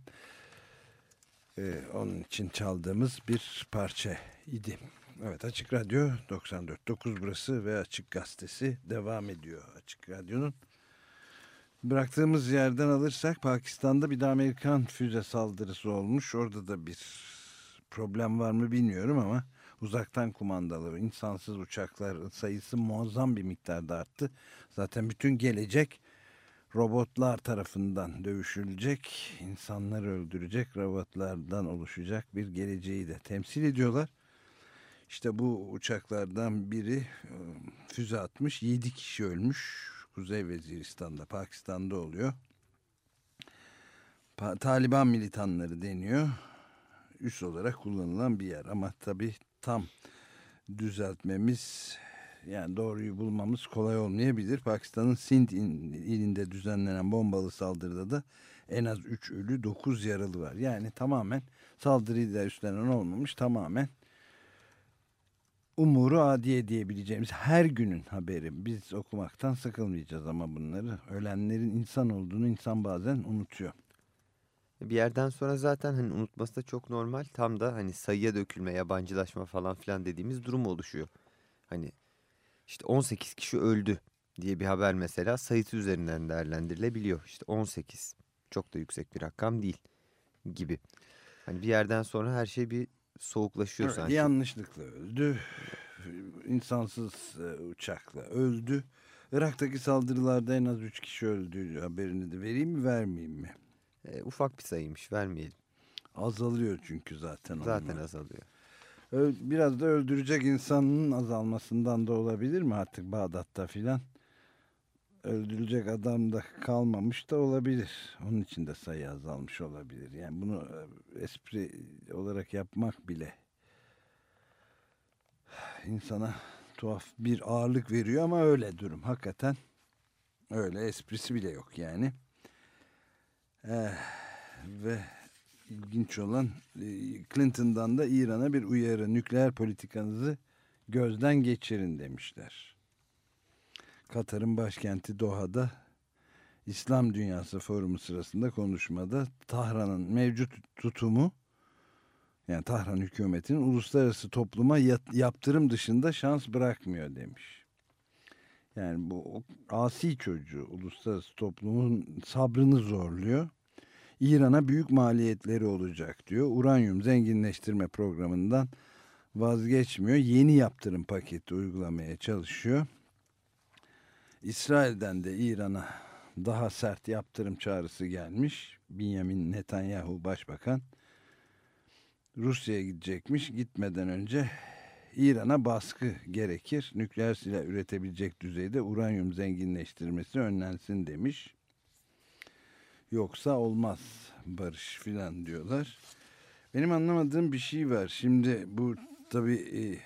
Ee, onun için çaldığımız bir parça idi. Evet Açık Radyo 94.9 burası ve Açık Gazetesi devam ediyor. Açık Radyo'nun bıraktığımız yerden alırsak Pakistan'da bir de Amerikan füze saldırısı olmuş. Orada da bir problem var mı bilmiyorum ama uzaktan kumandalı insansız uçaklar sayısı muazzam bir miktarda arttı. Zaten bütün gelecek robotlar tarafından dövüşülecek, insanları öldürecek robotlardan oluşacak bir geleceği de temsil ediyorlar. İşte bu uçaklardan biri füze atmış, 7 kişi ölmüş. Kuzey Veziristan'da, Pakistan'da oluyor. Taliban militanları deniyor üs olarak kullanılan bir yer. Ama tabii tam düzeltmemiz yani doğruyu bulmamız kolay olmayabilir. Pakistan'ın Sindh ilinde düzenlenen bombalı saldırıda da en az 3 ölü 9 yaralı var. Yani tamamen saldırıyı da üstlenen olmamış tamamen umuru adiye diyebileceğimiz her günün haberi. Biz okumaktan sıkılmayacağız ama bunları ölenlerin insan olduğunu insan bazen unutuyor. Bir yerden sonra zaten hani unutması da çok normal. Tam da hani sayıya dökülme, yabancılaşma falan filan dediğimiz durum oluşuyor. Hani işte 18 kişi öldü diye bir haber mesela sayısı üzerinden değerlendirilebiliyor. İşte 18 çok da yüksek bir rakam değil gibi. Hani bir yerden sonra her şey bir soğuklaşıyor evet, sanki. Yanlışlıkla öldü. İnsansız uçakla öldü. Irak'taki saldırılarda en az 3 kişi öldü haberini de vereyim mi vermeyeyim mi? E, ufak bir sayıymış vermeyelim. Azalıyor çünkü zaten. Zaten onlar. azalıyor. Biraz da öldürecek insanın azalmasından da olabilir mi artık Bağdat'ta filan? Öldürülecek adam da kalmamış da olabilir. Onun için de sayı azalmış olabilir. Yani bunu espri olarak yapmak bile insana tuhaf bir ağırlık veriyor ama öyle durum. Hakikaten öyle esprisi bile yok yani. Eh, ve ilginç olan Clinton'dan da İran'a bir uyarı nükleer politikanızı gözden geçirin demişler. Katar'ın başkenti Doha'da İslam Dünyası Forumu sırasında konuşmada Tahran'ın mevcut tutumu yani Tahran hükümetinin uluslararası topluma yaptırım dışında şans bırakmıyor demiş. Yani bu asi çocuğu uluslararası toplumun sabrını zorluyor. İran'a büyük maliyetleri olacak diyor. Uranyum zenginleştirme programından vazgeçmiyor. Yeni yaptırım paketi uygulamaya çalışıyor. İsrail'den de İran'a daha sert yaptırım çağrısı gelmiş. Benjamin Netanyahu başbakan Rusya'ya gidecekmiş. Gitmeden önce İran'a baskı gerekir. Nükleer silah üretebilecek düzeyde uranyum zenginleştirmesi önlensin demiş. Yoksa olmaz barış filan diyorlar. Benim anlamadığım bir şey var. Şimdi bu tabi e,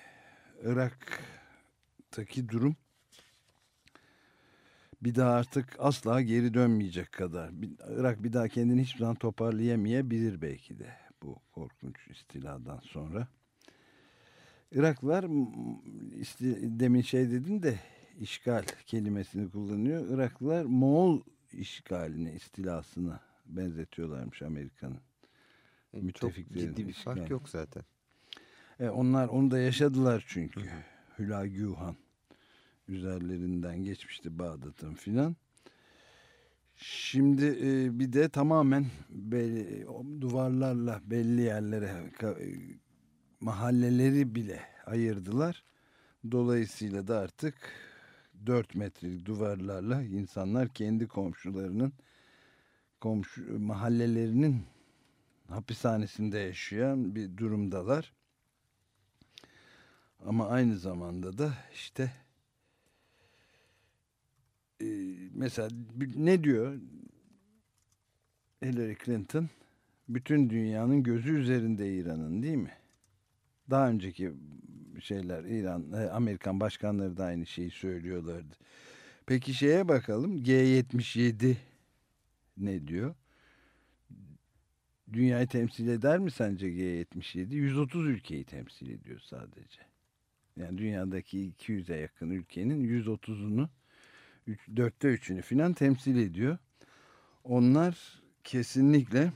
Irak'taki durum bir daha artık asla geri dönmeyecek kadar. Irak bir daha kendini hiçbir zaman toparlayamayabilir belki de bu korkunç istiladan sonra. Iraklılar demin şey dedin de işgal kelimesini kullanıyor. Iraklılar Moğol işgaline, istilasına benzetiyorlarmış Amerika'nın. E, çok ciddi bir işgal. fark yok zaten. E, onlar onu da yaşadılar çünkü. Hülagühan üzerlerinden geçmişti Bağdat'ın filan. Şimdi e, bir de tamamen belli, duvarlarla belli yerlere mahalleleri bile ayırdılar. Dolayısıyla da artık 4 metrelik duvarlarla insanlar kendi komşularının komşu mahallelerinin hapishanesinde yaşayan bir durumdalar. Ama aynı zamanda da işte e, mesela ne diyor Hillary Clinton? Bütün dünyanın gözü üzerinde İran'ın değil mi? Daha önceki şeyler İran, e, Amerikan başkanları da aynı şeyi söylüyorlardı. Peki şeye bakalım G77 ne diyor? Dünyayı temsil eder mi sence G77? 130 ülkeyi temsil ediyor sadece. Yani dünyadaki 200'e yakın ülkenin 130'unu dörtte üçünü filan temsil ediyor. Onlar kesinlikle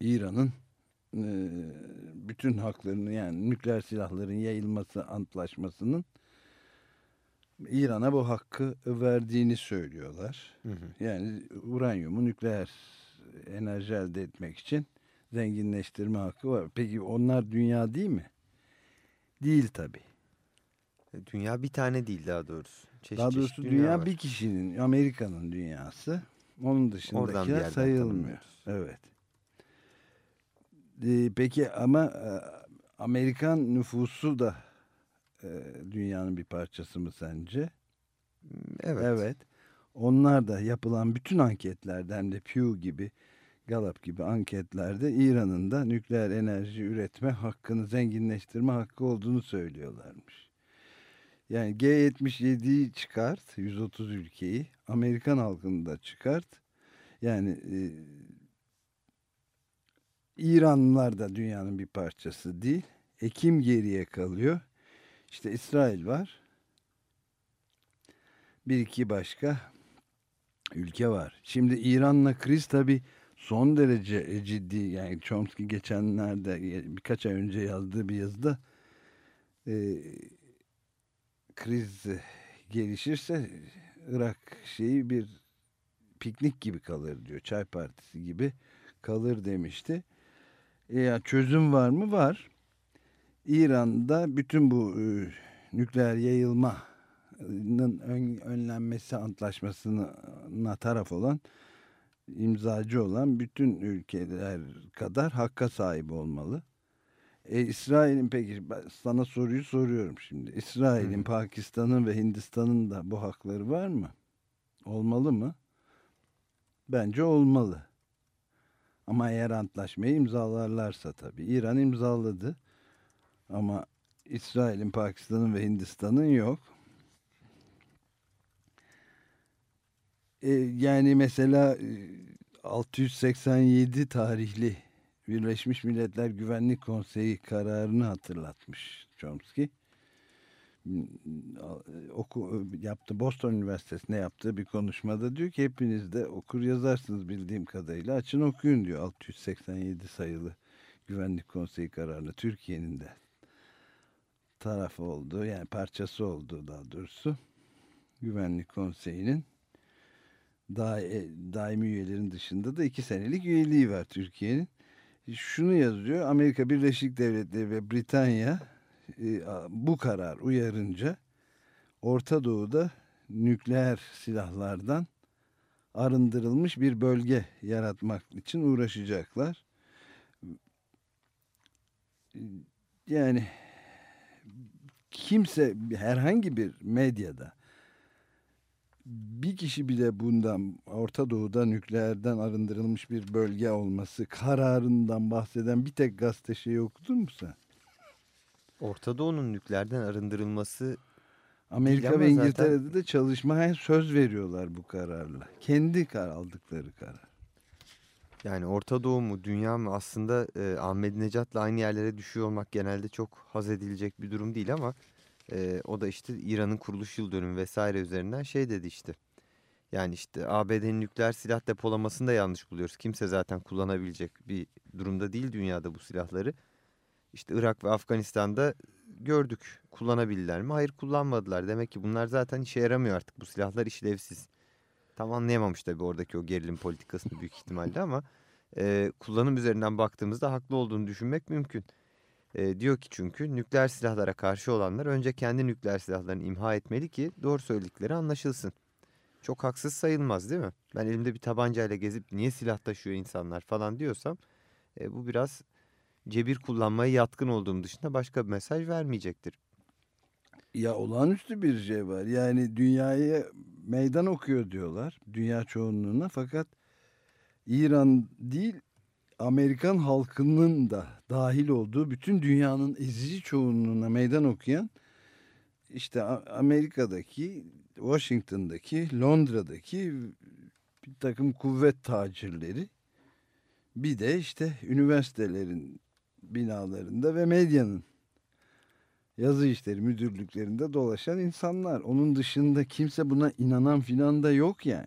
İran'ın e, bütün haklarını yani nükleer silahların yayılması antlaşmasının İran'a bu hakkı verdiğini söylüyorlar. Hı hı. Yani uranyumu nükleer enerji elde etmek için zenginleştirme hakkı var. Peki onlar dünya değil mi? Değil tabi. E, dünya bir tane değil daha doğrusu. Çeşit daha doğrusu dünya, dünya bir kişinin, Amerika'nın dünyası. Onun dışındakiler sayılmıyor. Evet. Ee, peki ama e, Amerikan nüfusu da e, dünyanın bir parçası mı sence? Evet. Evet. Onlar da yapılan bütün anketlerden hem de Pew gibi Gallup gibi anketlerde İran'ın da nükleer enerji üretme hakkını zenginleştirme hakkı olduğunu söylüyorlarmış. Yani G77'yi çıkart 130 ülkeyi Amerikan halkını da çıkart. Yani e, İranlılar da dünyanın bir parçası değil. Ekim geriye kalıyor. İşte İsrail var. Bir iki başka ülke var. Şimdi İran'la kriz tabi son derece ciddi. Yani Chomsky geçenlerde birkaç ay önce yazdığı bir yazıda e, kriz gelişirse Irak şeyi bir piknik gibi kalır diyor. Çay partisi gibi kalır demişti. E ya çözüm var mı? Var. İran'da bütün bu e, nükleer yayılmanın ön, önlenmesi antlaşmasına taraf olan imzacı olan bütün ülkeler kadar hakka sahip olmalı. E, İsrail'in peki sana soruyu soruyorum şimdi. İsrail'in, Pakistan'ın ve Hindistan'ın da bu hakları var mı? Olmalı mı? Bence olmalı. Ama eğer antlaşmayı imzalarlarsa tabii. İran imzaladı. Ama İsrail'in, Pakistan'ın ve Hindistan'ın yok. Ee, yani mesela 687 e, tarihli Birleşmiş Milletler Güvenlik Konseyi kararını hatırlatmış Chomsky. Oku, yaptı Boston Üniversitesi'nde yaptığı bir konuşmada diyor ki hepiniz de okur yazarsınız bildiğim kadarıyla açın okuyun diyor 687 sayılı Güvenlik Konseyi kararını Türkiye'nin de tarafı olduğu yani parçası olduğu daha doğrusu Güvenlik Konseyi'nin da, e, daimi üyelerin dışında da iki senelik üyeliği var Türkiye'nin. Şunu yazıyor Amerika Birleşik Devletleri ve Britanya e, bu karar uyarınca Orta Doğu'da nükleer silahlardan arındırılmış bir bölge yaratmak için uğraşacaklar. Yani kimse herhangi bir medyada bir kişi bile bundan Orta Doğu'da nükleerden arındırılmış bir bölge olması kararından bahseden bir tek gazete şey okudun mu sen? Orta Doğu'nun nükleerden arındırılması Amerika ve İngiltere'de zaten... de çalışmaya söz veriyorlar bu kararla. Kendi kar aldıkları karar. Yani Orta Doğu mu dünya mı aslında e, Ahmet Necat'la aynı yerlere düşüyor olmak genelde çok haz edilecek bir durum değil ama e, o da işte İran'ın kuruluş yıl dönümü vesaire üzerinden şey dedi işte. Yani işte ABD'nin nükleer silah depolamasını da yanlış buluyoruz. Kimse zaten kullanabilecek bir durumda değil dünyada bu silahları. İşte Irak ve Afganistan'da gördük. Kullanabildiler mi? Hayır kullanmadılar. Demek ki bunlar zaten işe yaramıyor artık. Bu silahlar işlevsiz. Tam anlayamamış tabii oradaki o gerilim politikasını büyük ihtimalle ama e, kullanım üzerinden baktığımızda haklı olduğunu düşünmek mümkün. E, diyor ki çünkü nükleer silahlara karşı olanlar önce kendi nükleer silahlarını imha etmeli ki doğru söyledikleri anlaşılsın. çok haksız sayılmaz değil mi? Ben elimde bir tabancayla gezip niye silah taşıyor insanlar falan diyorsam e, bu biraz cebir kullanmaya yatkın olduğum dışında başka bir mesaj vermeyecektir. Ya olağanüstü bir şey var. Yani dünyaya meydan okuyor diyorlar. Dünya çoğunluğuna fakat İran değil Amerikan halkının da dahil olduğu bütün dünyanın ezici çoğunluğuna meydan okuyan işte Amerika'daki, Washington'daki, Londra'daki bir takım kuvvet tacirleri bir de işte üniversitelerin binalarında ve medyanın yazı işleri müdürlüklerinde dolaşan insanlar. Onun dışında kimse buna inanan filan da yok yani.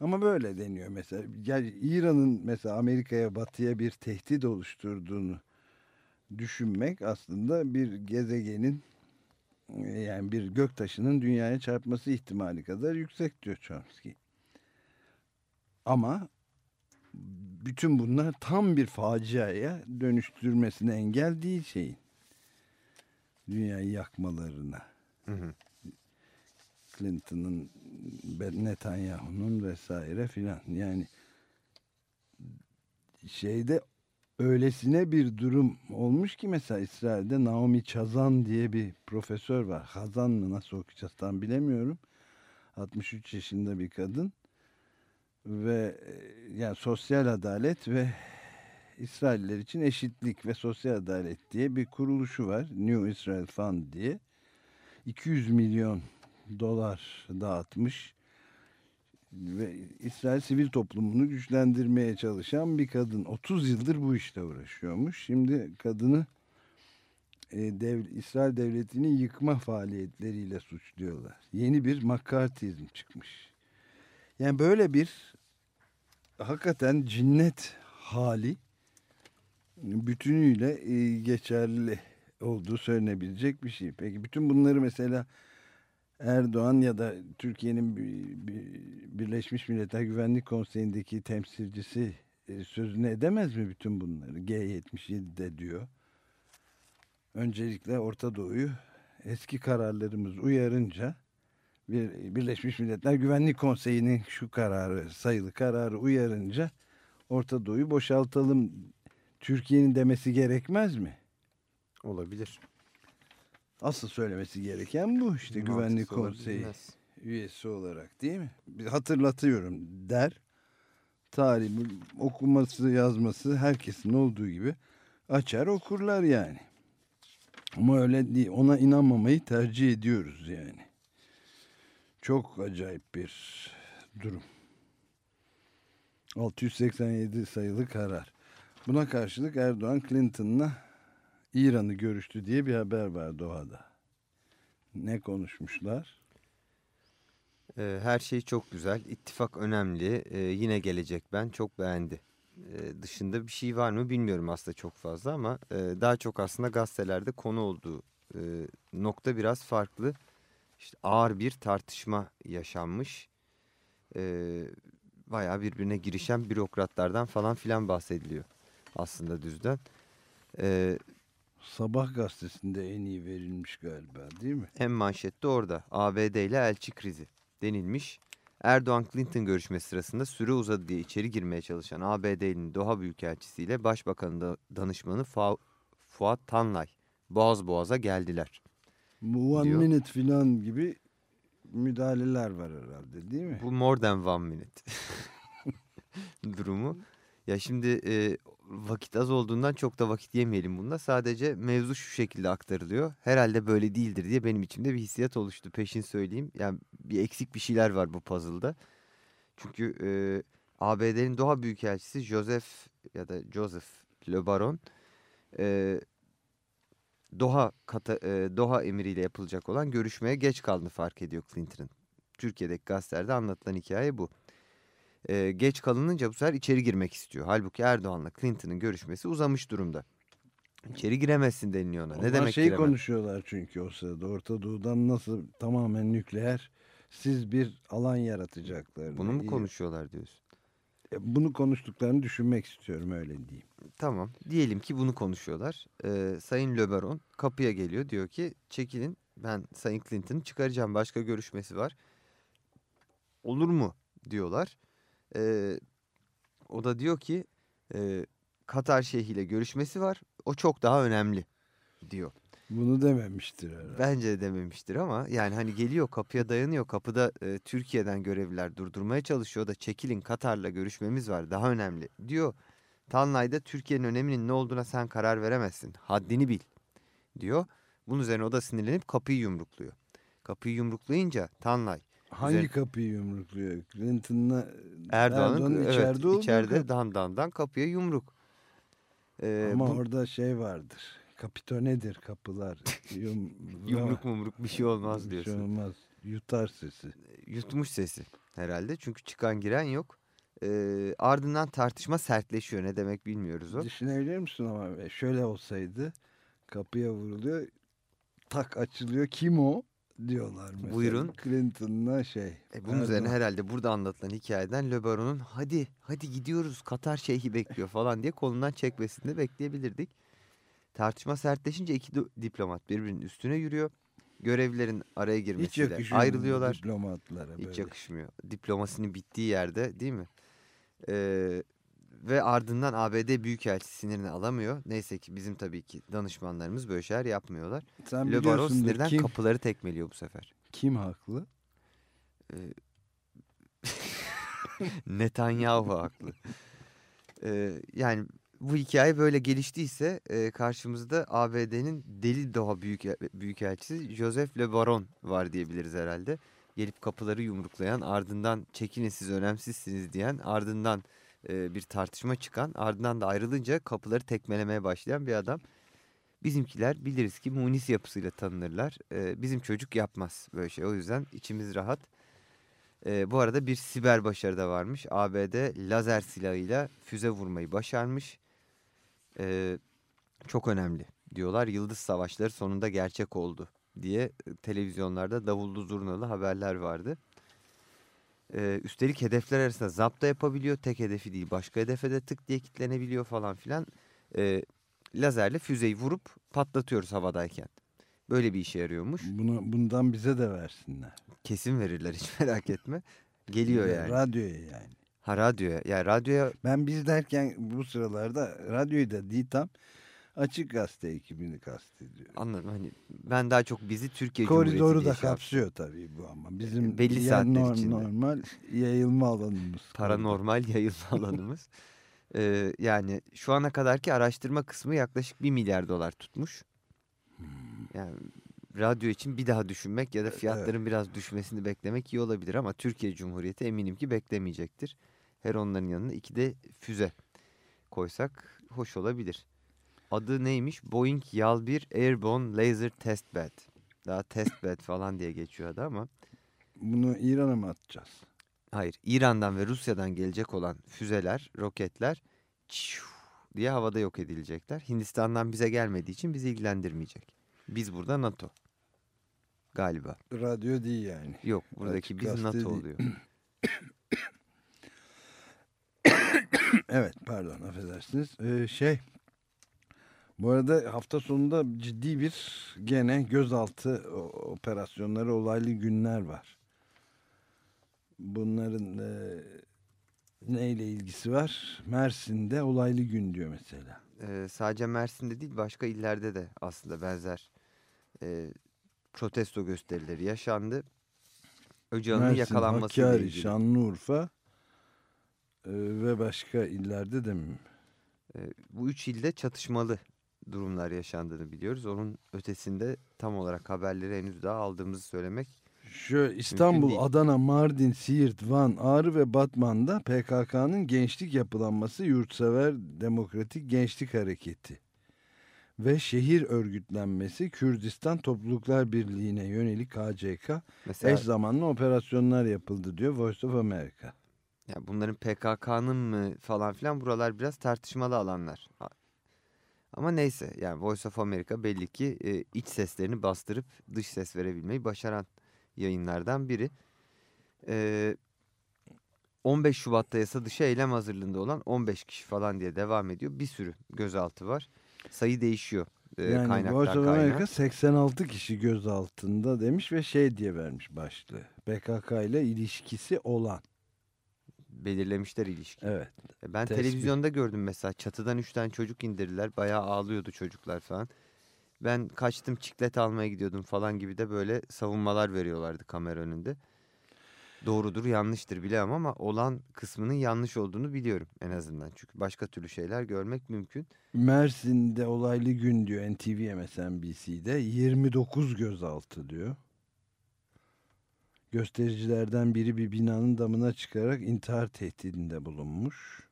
Ama böyle deniyor mesela. Yani İran'ın mesela Amerika'ya batıya bir tehdit oluşturduğunu düşünmek aslında bir gezegenin yani bir göktaşının dünyaya çarpması ihtimali kadar yüksek diyor Chomsky. Ama bütün bunlar tam bir faciaya dönüştürmesine engel değil şeyin. Dünyayı yakmalarına. Hı hı. Clinton'ın, Netanyahu'nun vesaire filan. Yani şeyde öylesine bir durum olmuş ki mesela İsrail'de Naomi Chazan diye bir profesör var. Hazan mı nasıl okuyacağız tam bilemiyorum. 63 yaşında bir kadın ve e, yani sosyal adalet ve İsrailler için eşitlik ve sosyal adalet diye bir kuruluşu var. New Israel Fund diye. 200 milyon dolar dağıtmış ve İsrail sivil toplumunu güçlendirmeye çalışan bir kadın. 30 yıldır bu işle uğraşıyormuş. Şimdi kadını e, dev, İsrail devletini yıkma faaliyetleriyle suçluyorlar. Yeni bir makartizm çıkmış. Yani böyle bir hakikaten cinnet hali bütünüyle e, geçerli olduğu söylenebilecek bir şey. Peki bütün bunları mesela Erdoğan ya da Türkiye'nin Birleşmiş Milletler Güvenlik Konseyi'ndeki temsilcisi e, sözünü edemez mi bütün bunları? G77'de diyor. Öncelikle Orta Doğu'yu eski kararlarımız uyarınca bir Birleşmiş Milletler Güvenlik Konseyi'nin şu kararı sayılı kararı uyarınca Orta Doğu'yu boşaltalım Türkiye'nin demesi gerekmez mi? Olabilir. Asıl söylemesi gereken bu işte Mantıklı Güvenlik Konseyi üyesi olarak değil mi? Bir hatırlatıyorum der. Tarih okuması yazması herkesin olduğu gibi açar okurlar yani. Ama öyle değil. Ona inanmamayı tercih ediyoruz yani. Çok acayip bir durum. 687 sayılı karar. Buna karşılık Erdoğan Clinton'la İran'ı görüştü diye bir haber var Doğa'da. Ne konuşmuşlar? Ee, her şey çok güzel. İttifak önemli. Ee, yine gelecek ben. Çok beğendi. Ee, dışında bir şey var mı bilmiyorum aslında çok fazla ama e, daha çok aslında gazetelerde konu olduğu e, nokta biraz farklı. İşte ağır bir tartışma yaşanmış. E, bayağı birbirine girişen bürokratlardan falan filan bahsediliyor aslında düzden. Ee, Sabah gazetesinde en iyi verilmiş galiba değil mi? Hem manşette orada ABD ile elçi krizi denilmiş. Erdoğan-Clinton görüşmesi sırasında süre uzadı diye içeri girmeye çalışan ABD'nin Doha Büyükelçisi ile Başbakanın danışmanı Fuat Tanlay boğaz boğaza geldiler. Bu one diyor. minute filan gibi müdahaleler var herhalde değil mi? Bu more than one minute durumu. Ya şimdi e, vakit az olduğundan çok da vakit yemeyelim bunda. Sadece mevzu şu şekilde aktarılıyor. Herhalde böyle değildir diye benim içimde bir hissiyat oluştu. Peşin söyleyeyim. Yani bir eksik bir şeyler var bu puzzle'da. Çünkü e, ABD'nin Doha Büyükelçisi Joseph ya da Joseph Le Baron e, Doha kata, e, Doha emiriyle yapılacak olan görüşmeye geç kaldığını fark ediyor Clinton'ın. Türkiye'deki gazetelerde anlatılan hikaye bu e, geç kalınınca bu sefer içeri girmek istiyor. Halbuki Erdoğan'la Clinton'ın görüşmesi uzamış durumda. İçeri giremezsin deniliyor ona. Onlar ne demek şey giremem? konuşuyorlar çünkü o sırada Orta Doğu'dan nasıl tamamen nükleer siz bir alan yaratacaklar. Bunu mu konuşuyorlar diyorsun? Bunu konuştuklarını düşünmek istiyorum öyle diyeyim. Tamam diyelim ki bunu konuşuyorlar. Ee, Sayın Löberon kapıya geliyor diyor ki çekilin ben Sayın Clinton'ı çıkaracağım başka görüşmesi var. olur mu diyorlar. E, o da diyor ki e, Katar şeyhiyle görüşmesi var. O çok daha önemli diyor. Bunu dememiştir herhalde. Bence de dememiştir ama yani hani geliyor kapıya dayanıyor. Kapıda e, Türkiye'den görevliler durdurmaya çalışıyor. Da çekilin Katar'la görüşmemiz var daha önemli diyor. Tanlay'da Türkiye'nin öneminin ne olduğuna sen karar veremezsin. Haddini bil diyor. Bunun üzerine o da sinirlenip kapıyı yumrukluyor. Kapıyı yumruklayınca Tanlay Hangi Üzerine- kapıyı yumrukluyor? Clinton'la Erdoğan'ın Erdoğan'ın evet, içeride olduğu içeride dan dan dan kapıya yumruk. Ee, Ama bu- orada şey vardır. Kapitonedir kapılar. Yum, yumruk mumruk bir şey olmaz Bir diyorsun. şey olmaz. Yutar sesi. yutmuş sesi herhalde. Çünkü çıkan giren yok. Ee, ardından tartışma sertleşiyor. Ne demek bilmiyoruz o. Düşünebilir misin ama şöyle olsaydı kapıya vuruluyor tak açılıyor kim o diyorlar mesela. Buyurun. Clinton'la şey. E, bunun üzerine herhalde burada anlatılan hikayeden Le Baron'un hadi hadi gidiyoruz Katar şeyhi bekliyor falan diye kolundan çekmesini de bekleyebilirdik. Tartışma sertleşince iki di- diplomat birbirinin üstüne yürüyor. Görevlilerin araya Hiç girmesiyle mu ayrılıyorlar. diplomatlara Hiç böyle. yakışmıyor. Diplomasinin bittiği yerde değil mi? Ee, ve ardından ABD Büyükelçisi sinirini alamıyor. Neyse ki bizim tabii ki danışmanlarımız böyle şeyler yapmıyorlar. Sen Le Baron sinirden kim, kapıları tekmeliyor bu sefer. kim haklı? Ee, Netanyahu haklı. Ee, yani bu hikaye böyle geliştiyse e, karşımızda ABD'nin deli doğa büyük, büyükelçisi Joseph Le Baron var diyebiliriz herhalde. Gelip kapıları yumruklayan ardından çekinin siz önemsizsiniz diyen ardından e, bir tartışma çıkan ardından da ayrılınca kapıları tekmelemeye başlayan bir adam. Bizimkiler biliriz ki munis yapısıyla tanınırlar. Ee, bizim çocuk yapmaz böyle şey. O yüzden içimiz rahat. Ee, bu arada bir siber başarı da varmış. ABD lazer silahıyla füze vurmayı başarmış. Ee, çok önemli diyorlar. Yıldız Savaşları sonunda gerçek oldu diye e, televizyonlarda davullu zurnalı haberler vardı. Ee, üstelik hedefler arasında zapta yapabiliyor. Tek hedefi değil başka hedefe de tık diye kilitlenebiliyor falan filan. Ee, lazerle füzeyi vurup patlatıyoruz havadayken. Böyle bir işe yarıyormuş. Bunu, bundan bize de versinler. Kesin verirler hiç merak etme. Geliyor yani. Radyoya yani. Ha radyoya. Ya radyoya Ben biz derken bu sıralarda radyoyu da değil tam açık gazete ekibini kastediyorum. anladım hani ben daha çok bizi Türkiye Koridoru Cumhuriyeti da şey yaptım. kapsıyor tabii bu ama. Bizim belli diğer saatler nor- içinde. normal yayılma alanımız. Paranormal yayılma alanımız. Ee, yani şu ana kadarki araştırma kısmı yaklaşık 1 milyar dolar tutmuş. Hmm. Yani radyo için bir daha düşünmek ya da fiyatların biraz düşmesini beklemek iyi olabilir ama Türkiye Cumhuriyeti eminim ki beklemeyecektir. Her onların yanına iki de füze koysak hoş olabilir. Adı neymiş? Boeing Yal 1 Airborne Laser Test Bed. Daha test bed falan diye geçiyor adı ama Bunu İran'a mı atacağız? hayır. İran'dan ve Rusya'dan gelecek olan füzeler, roketler çiu diye havada yok edilecekler. Hindistan'dan bize gelmediği için bizi ilgilendirmeyecek. Biz burada NATO. Galiba. Radyo değil yani. Yok buradaki Açık biz NATO değil. oluyor. Evet pardon affedersiniz. Ee, şey bu arada hafta sonunda ciddi bir gene gözaltı operasyonları olaylı günler var. Bunların e, neyle ilgisi var? Mersin'de olaylı gün diyor mesela. Ee, sadece Mersin'de değil başka illerde de aslında benzer e, protesto gösterileri yaşandı. Öcalan'ın Mersin, yakalanmasıyla Hakkari. Şanlıurfa ve başka illerde de mi? E, bu üç ilde çatışmalı durumlar yaşandığını biliyoruz. Onun ötesinde tam olarak haberleri henüz daha aldığımızı söylemek Şu İstanbul. Adana, Mardin, Siirt, Van, Ağrı ve Batman'da PKK'nın gençlik yapılanması Yurtsever Demokratik Gençlik Hareketi ve şehir örgütlenmesi Kürdistan Topluluklar Birliği'ne yönelik KCK mesela eş zamanlı operasyonlar yapıldı diyor Voice of America. Ya bunların PKK'nın mı falan filan buralar biraz tartışmalı alanlar. Ama neyse yani Voice of America belli ki e, iç seslerini bastırıp dış ses verebilmeyi başaran yayınlardan biri. E, 15 Şubat'ta yasa dışı eylem hazırlığında olan 15 kişi falan diye devam ediyor. Bir sürü gözaltı var. Sayı değişiyor e, yani kaynaktan Voice of. America 86 kişi gözaltında demiş ve şey diye vermiş başlığı. PKK ile ilişkisi olan. Belirlemişler ilişki. Evet. E, Ben tespit. televizyonda gördüm mesela çatıdan üç tane çocuk indirdiler. Bayağı ağlıyordu çocuklar falan. Ben kaçtım çiklet almaya gidiyordum falan gibi de böyle savunmalar veriyorlardı kamera önünde. Doğrudur yanlıştır bilemem ama olan kısmının yanlış olduğunu biliyorum en azından. Çünkü başka türlü şeyler görmek mümkün. Mersin'de olaylı gün diyor NTV MSNBC'de 29 gözaltı diyor. Göstericilerden biri bir binanın damına çıkarak intihar tehdidinde bulunmuş.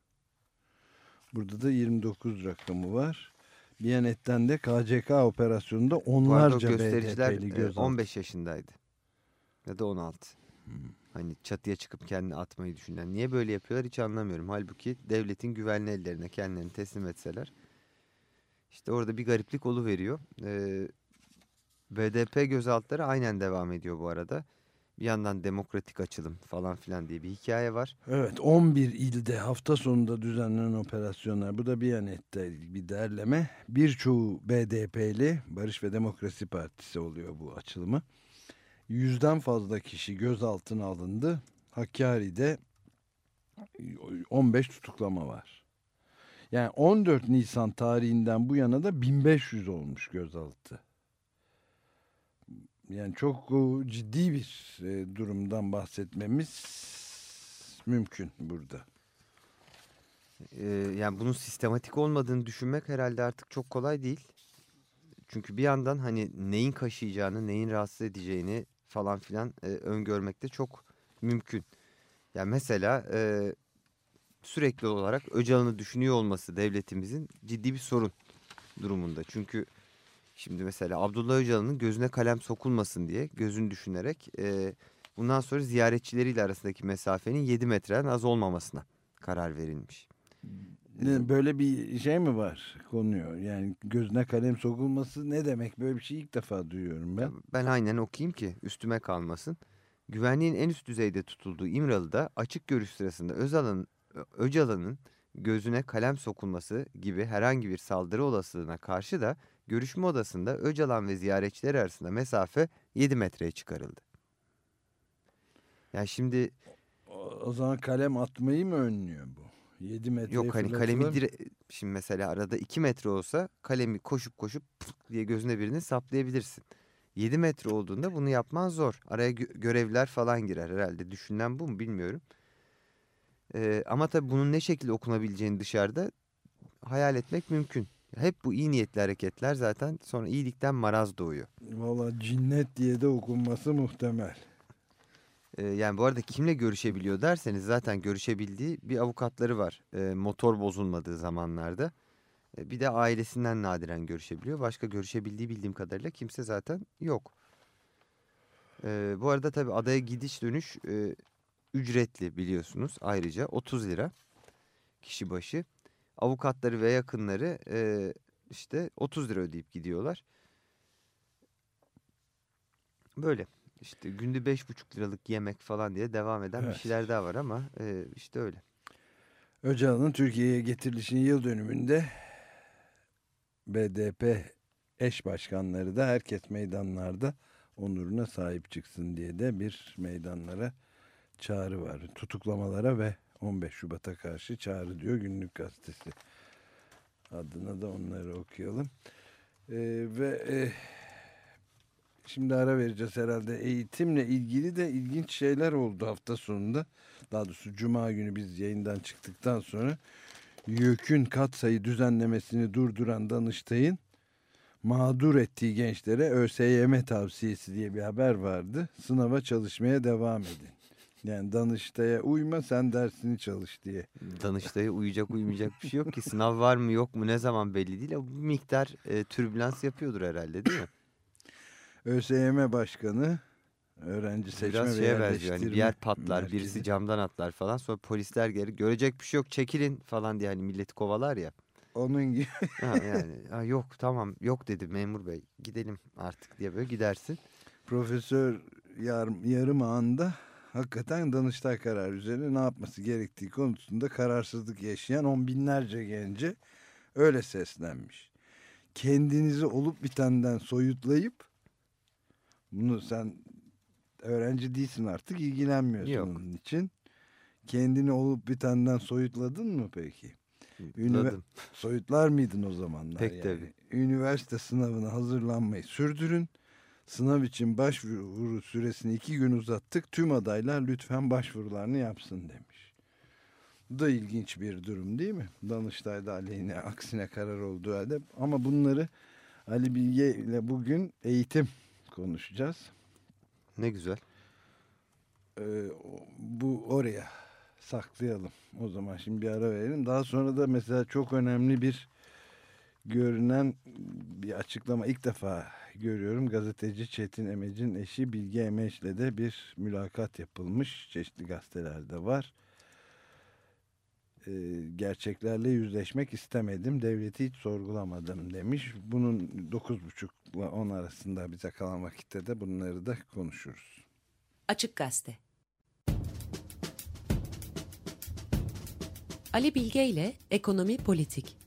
Burada da 29 rakamı var. Biyanet'ten de KCK operasyonunda onlarca göstericiler e, gözaltı. 15 yaşındaydı. Ya da 16. Hmm. Hani çatıya çıkıp kendini atmayı düşünen. Niye böyle yapıyorlar hiç anlamıyorum. Halbuki devletin güvenli ellerine kendilerini teslim etseler. İşte orada bir gariplik veriyor. Ee, BDP gözaltıları aynen devam ediyor bu arada. Bir yandan demokratik açılım falan filan diye bir hikaye var. Evet 11 ilde hafta sonunda düzenlenen operasyonlar bu da Biyanet'te bir derleme. Birçoğu BDP'li Barış ve Demokrasi Partisi oluyor bu açılımı. Yüzden fazla kişi gözaltına alındı. Hakkari'de 15 tutuklama var. Yani 14 Nisan tarihinden bu yana da 1500 olmuş gözaltı. Yani çok e, ciddi bir e, durumdan bahsetmemiz mümkün burada. Ee, yani bunun sistematik olmadığını düşünmek herhalde artık çok kolay değil. Çünkü bir yandan hani neyin kaşıyacağını, neyin rahatsız edeceğini falan filan e, öngörmek de çok mümkün. Yani mesela e, sürekli olarak Öcalan'ı düşünüyor olması devletimizin ciddi bir sorun durumunda. Çünkü şimdi mesela Abdullah Öcalan'ın gözüne kalem sokulmasın diye gözünü düşünerek e, bundan sonra ziyaretçileriyle arasındaki mesafenin 7 metreden az olmamasına karar verilmiş. Böyle bir şey mi var konuyor? Yani gözüne kalem sokulması ne demek? Böyle bir şey ilk defa duyuyorum ben. Ben aynen okuyayım ki üstüme kalmasın. Güvenliğin en üst düzeyde tutulduğu İmralı'da açık görüş sırasında Özalan'ın Öcalan'ın gözüne kalem sokulması gibi herhangi bir saldırı olasılığına karşı da görüşme odasında Öcalan ve ziyaretçiler arasında mesafe 7 metreye çıkarıldı. Yani şimdi O, zaman kalem atmayı mı önlüyor bu? 7 metre yok hani kalemi dire şimdi mesela arada 2 metre olsa kalemi koşup koşup diye gözüne birini saplayabilirsin. 7 metre olduğunda bunu yapman zor. Araya gö- görevliler falan girer herhalde. Düşünülen bu mu bilmiyorum. Ee, ama tabii bunun ne şekilde okunabileceğini dışarıda hayal etmek mümkün. Hep bu iyi niyetli hareketler zaten sonra iyilikten maraz doğuyor. Valla cinnet diye de okunması muhtemel. Ee, yani bu arada kimle görüşebiliyor derseniz zaten görüşebildiği bir avukatları var. Ee, motor bozulmadığı zamanlarda. Ee, bir de ailesinden nadiren görüşebiliyor. Başka görüşebildiği bildiğim kadarıyla kimse zaten yok. Ee, bu arada tabii adaya gidiş dönüş e, ücretli biliyorsunuz ayrıca 30 lira kişi başı. Avukatları ve yakınları e, işte 30 lira ödeyip gidiyorlar. Böyle. İşte günde 5,5 liralık yemek falan diye devam eden bir Evet. şeyler daha var ama e, işte öyle. Öcalan'ın Türkiye'ye getirilişinin yıl dönümünde BDP eş başkanları da herkes meydanlarda onuruna sahip çıksın diye de bir meydanlara çağrı var. Tutuklamalara ve 15 Şubat'a karşı çağrı diyor Günlük Gazetesi. Adına da onları okuyalım. Ee, ve e, şimdi ara vereceğiz herhalde. Eğitimle ilgili de ilginç şeyler oldu hafta sonunda. Daha doğrusu Cuma günü biz yayından çıktıktan sonra YÖK'ün katsayı düzenlemesini durduran Danıştay'ın mağdur ettiği gençlere ÖSYM tavsiyesi diye bir haber vardı. Sınava çalışmaya devam edin. Yani Danıştay'a uyma sen dersini çalış diye. Danıştay'a uyuyacak uymayacak bir şey yok ki. Sınav var mı yok mu ne zaman belli değil. Bir miktar e, türbülans yapıyordur herhalde değil mi? ÖSYM Başkanı öğrenci seçme Biraz şeye benziyor. Hani bir yer patlar, merkezi. birisi camdan atlar falan. Sonra polisler geri görecek bir şey yok çekilin falan diye hani milleti kovalar ya. Onun gibi Ha, yani ha, yok tamam yok dedi memur bey gidelim artık diye böyle gidersin. Profesör yarım, yarım anda hakikaten Danıştay kararı üzerine ne yapması gerektiği konusunda kararsızlık yaşayan on binlerce gence öyle seslenmiş. kendinizi olup bitenden soyutlayıp bunu sen öğrenci değilsin artık ilgilenmiyorsun Yok. onun için. Kendini olup bitenden soyutladın mı peki? Ladım. Soyutlar mıydın o zamanlar? Pek yani? tabii. Üniversite sınavına hazırlanmayı sürdürün. Sınav için başvuru süresini iki gün uzattık. Tüm adaylar lütfen başvurularını yapsın demiş. Bu da ilginç bir durum değil mi? Danıştay'da aleyhine aksine karar olduğu halde. Ama bunları Ali Bilge ile bugün eğitim konuşacağız. Ne güzel. Ee, bu oraya saklayalım. O zaman şimdi bir ara verelim. Daha sonra da mesela çok önemli bir görünen bir açıklama ilk defa görüyorum. Gazeteci Çetin Emec'in eşi Bilge Emeç'le de bir mülakat yapılmış. Çeşitli gazetelerde var. Ee, gerçeklerle yüzleşmek istemedim. Devleti hiç sorgulamadım demiş. Bunun 9.30 ile 10 arasında bize kalan vakitte de bunları da konuşuruz. Açık Gazete Ali Bilge ile Ekonomi Politik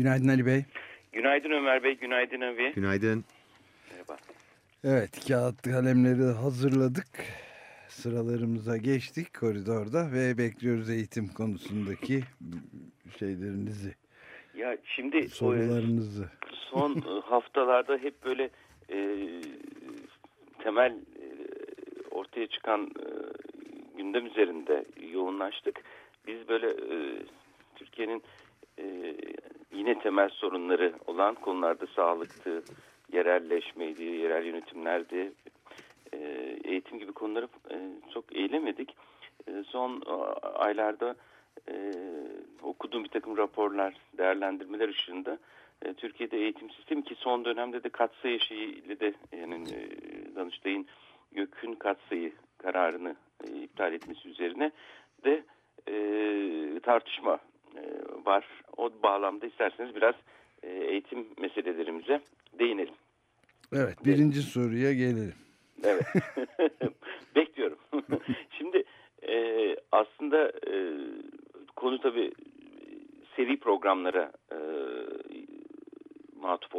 Günaydın Ali Bey. Günaydın Ömer Bey, günaydın Avi. Günaydın. Merhaba. Evet kağıt kalemleri hazırladık. Sıralarımıza geçtik koridorda ve bekliyoruz eğitim konusundaki şeylerinizi, Ya şimdi o, sorularınızı. son e, haftalarda hep böyle e, temel e, ortaya çıkan e, gündem üzerinde yoğunlaştık. Biz böyle e, Türkiye'nin e, yine temel sorunları olan konularda sağlıktı, yerelleşmeydi, yerel yönetimlerdi, e, eğitim gibi konuları e, çok eğilemedik. E, son e, aylarda e, okuduğum bir takım raporlar, değerlendirmeler ışığında Türkiye'de eğitim sistemi ki son dönemde de katsayı şeyiyle de yani e, Danıştay'ın YÖK'ün katsayı kararını iptal etmesi üzerine de tartışma var. O bağlamda isterseniz biraz e, eğitim meselelerimize değinelim. Evet birinci soruya gelelim. Evet. Bekliyorum. Şimdi e, aslında e, konu tabii e, seri programlara e,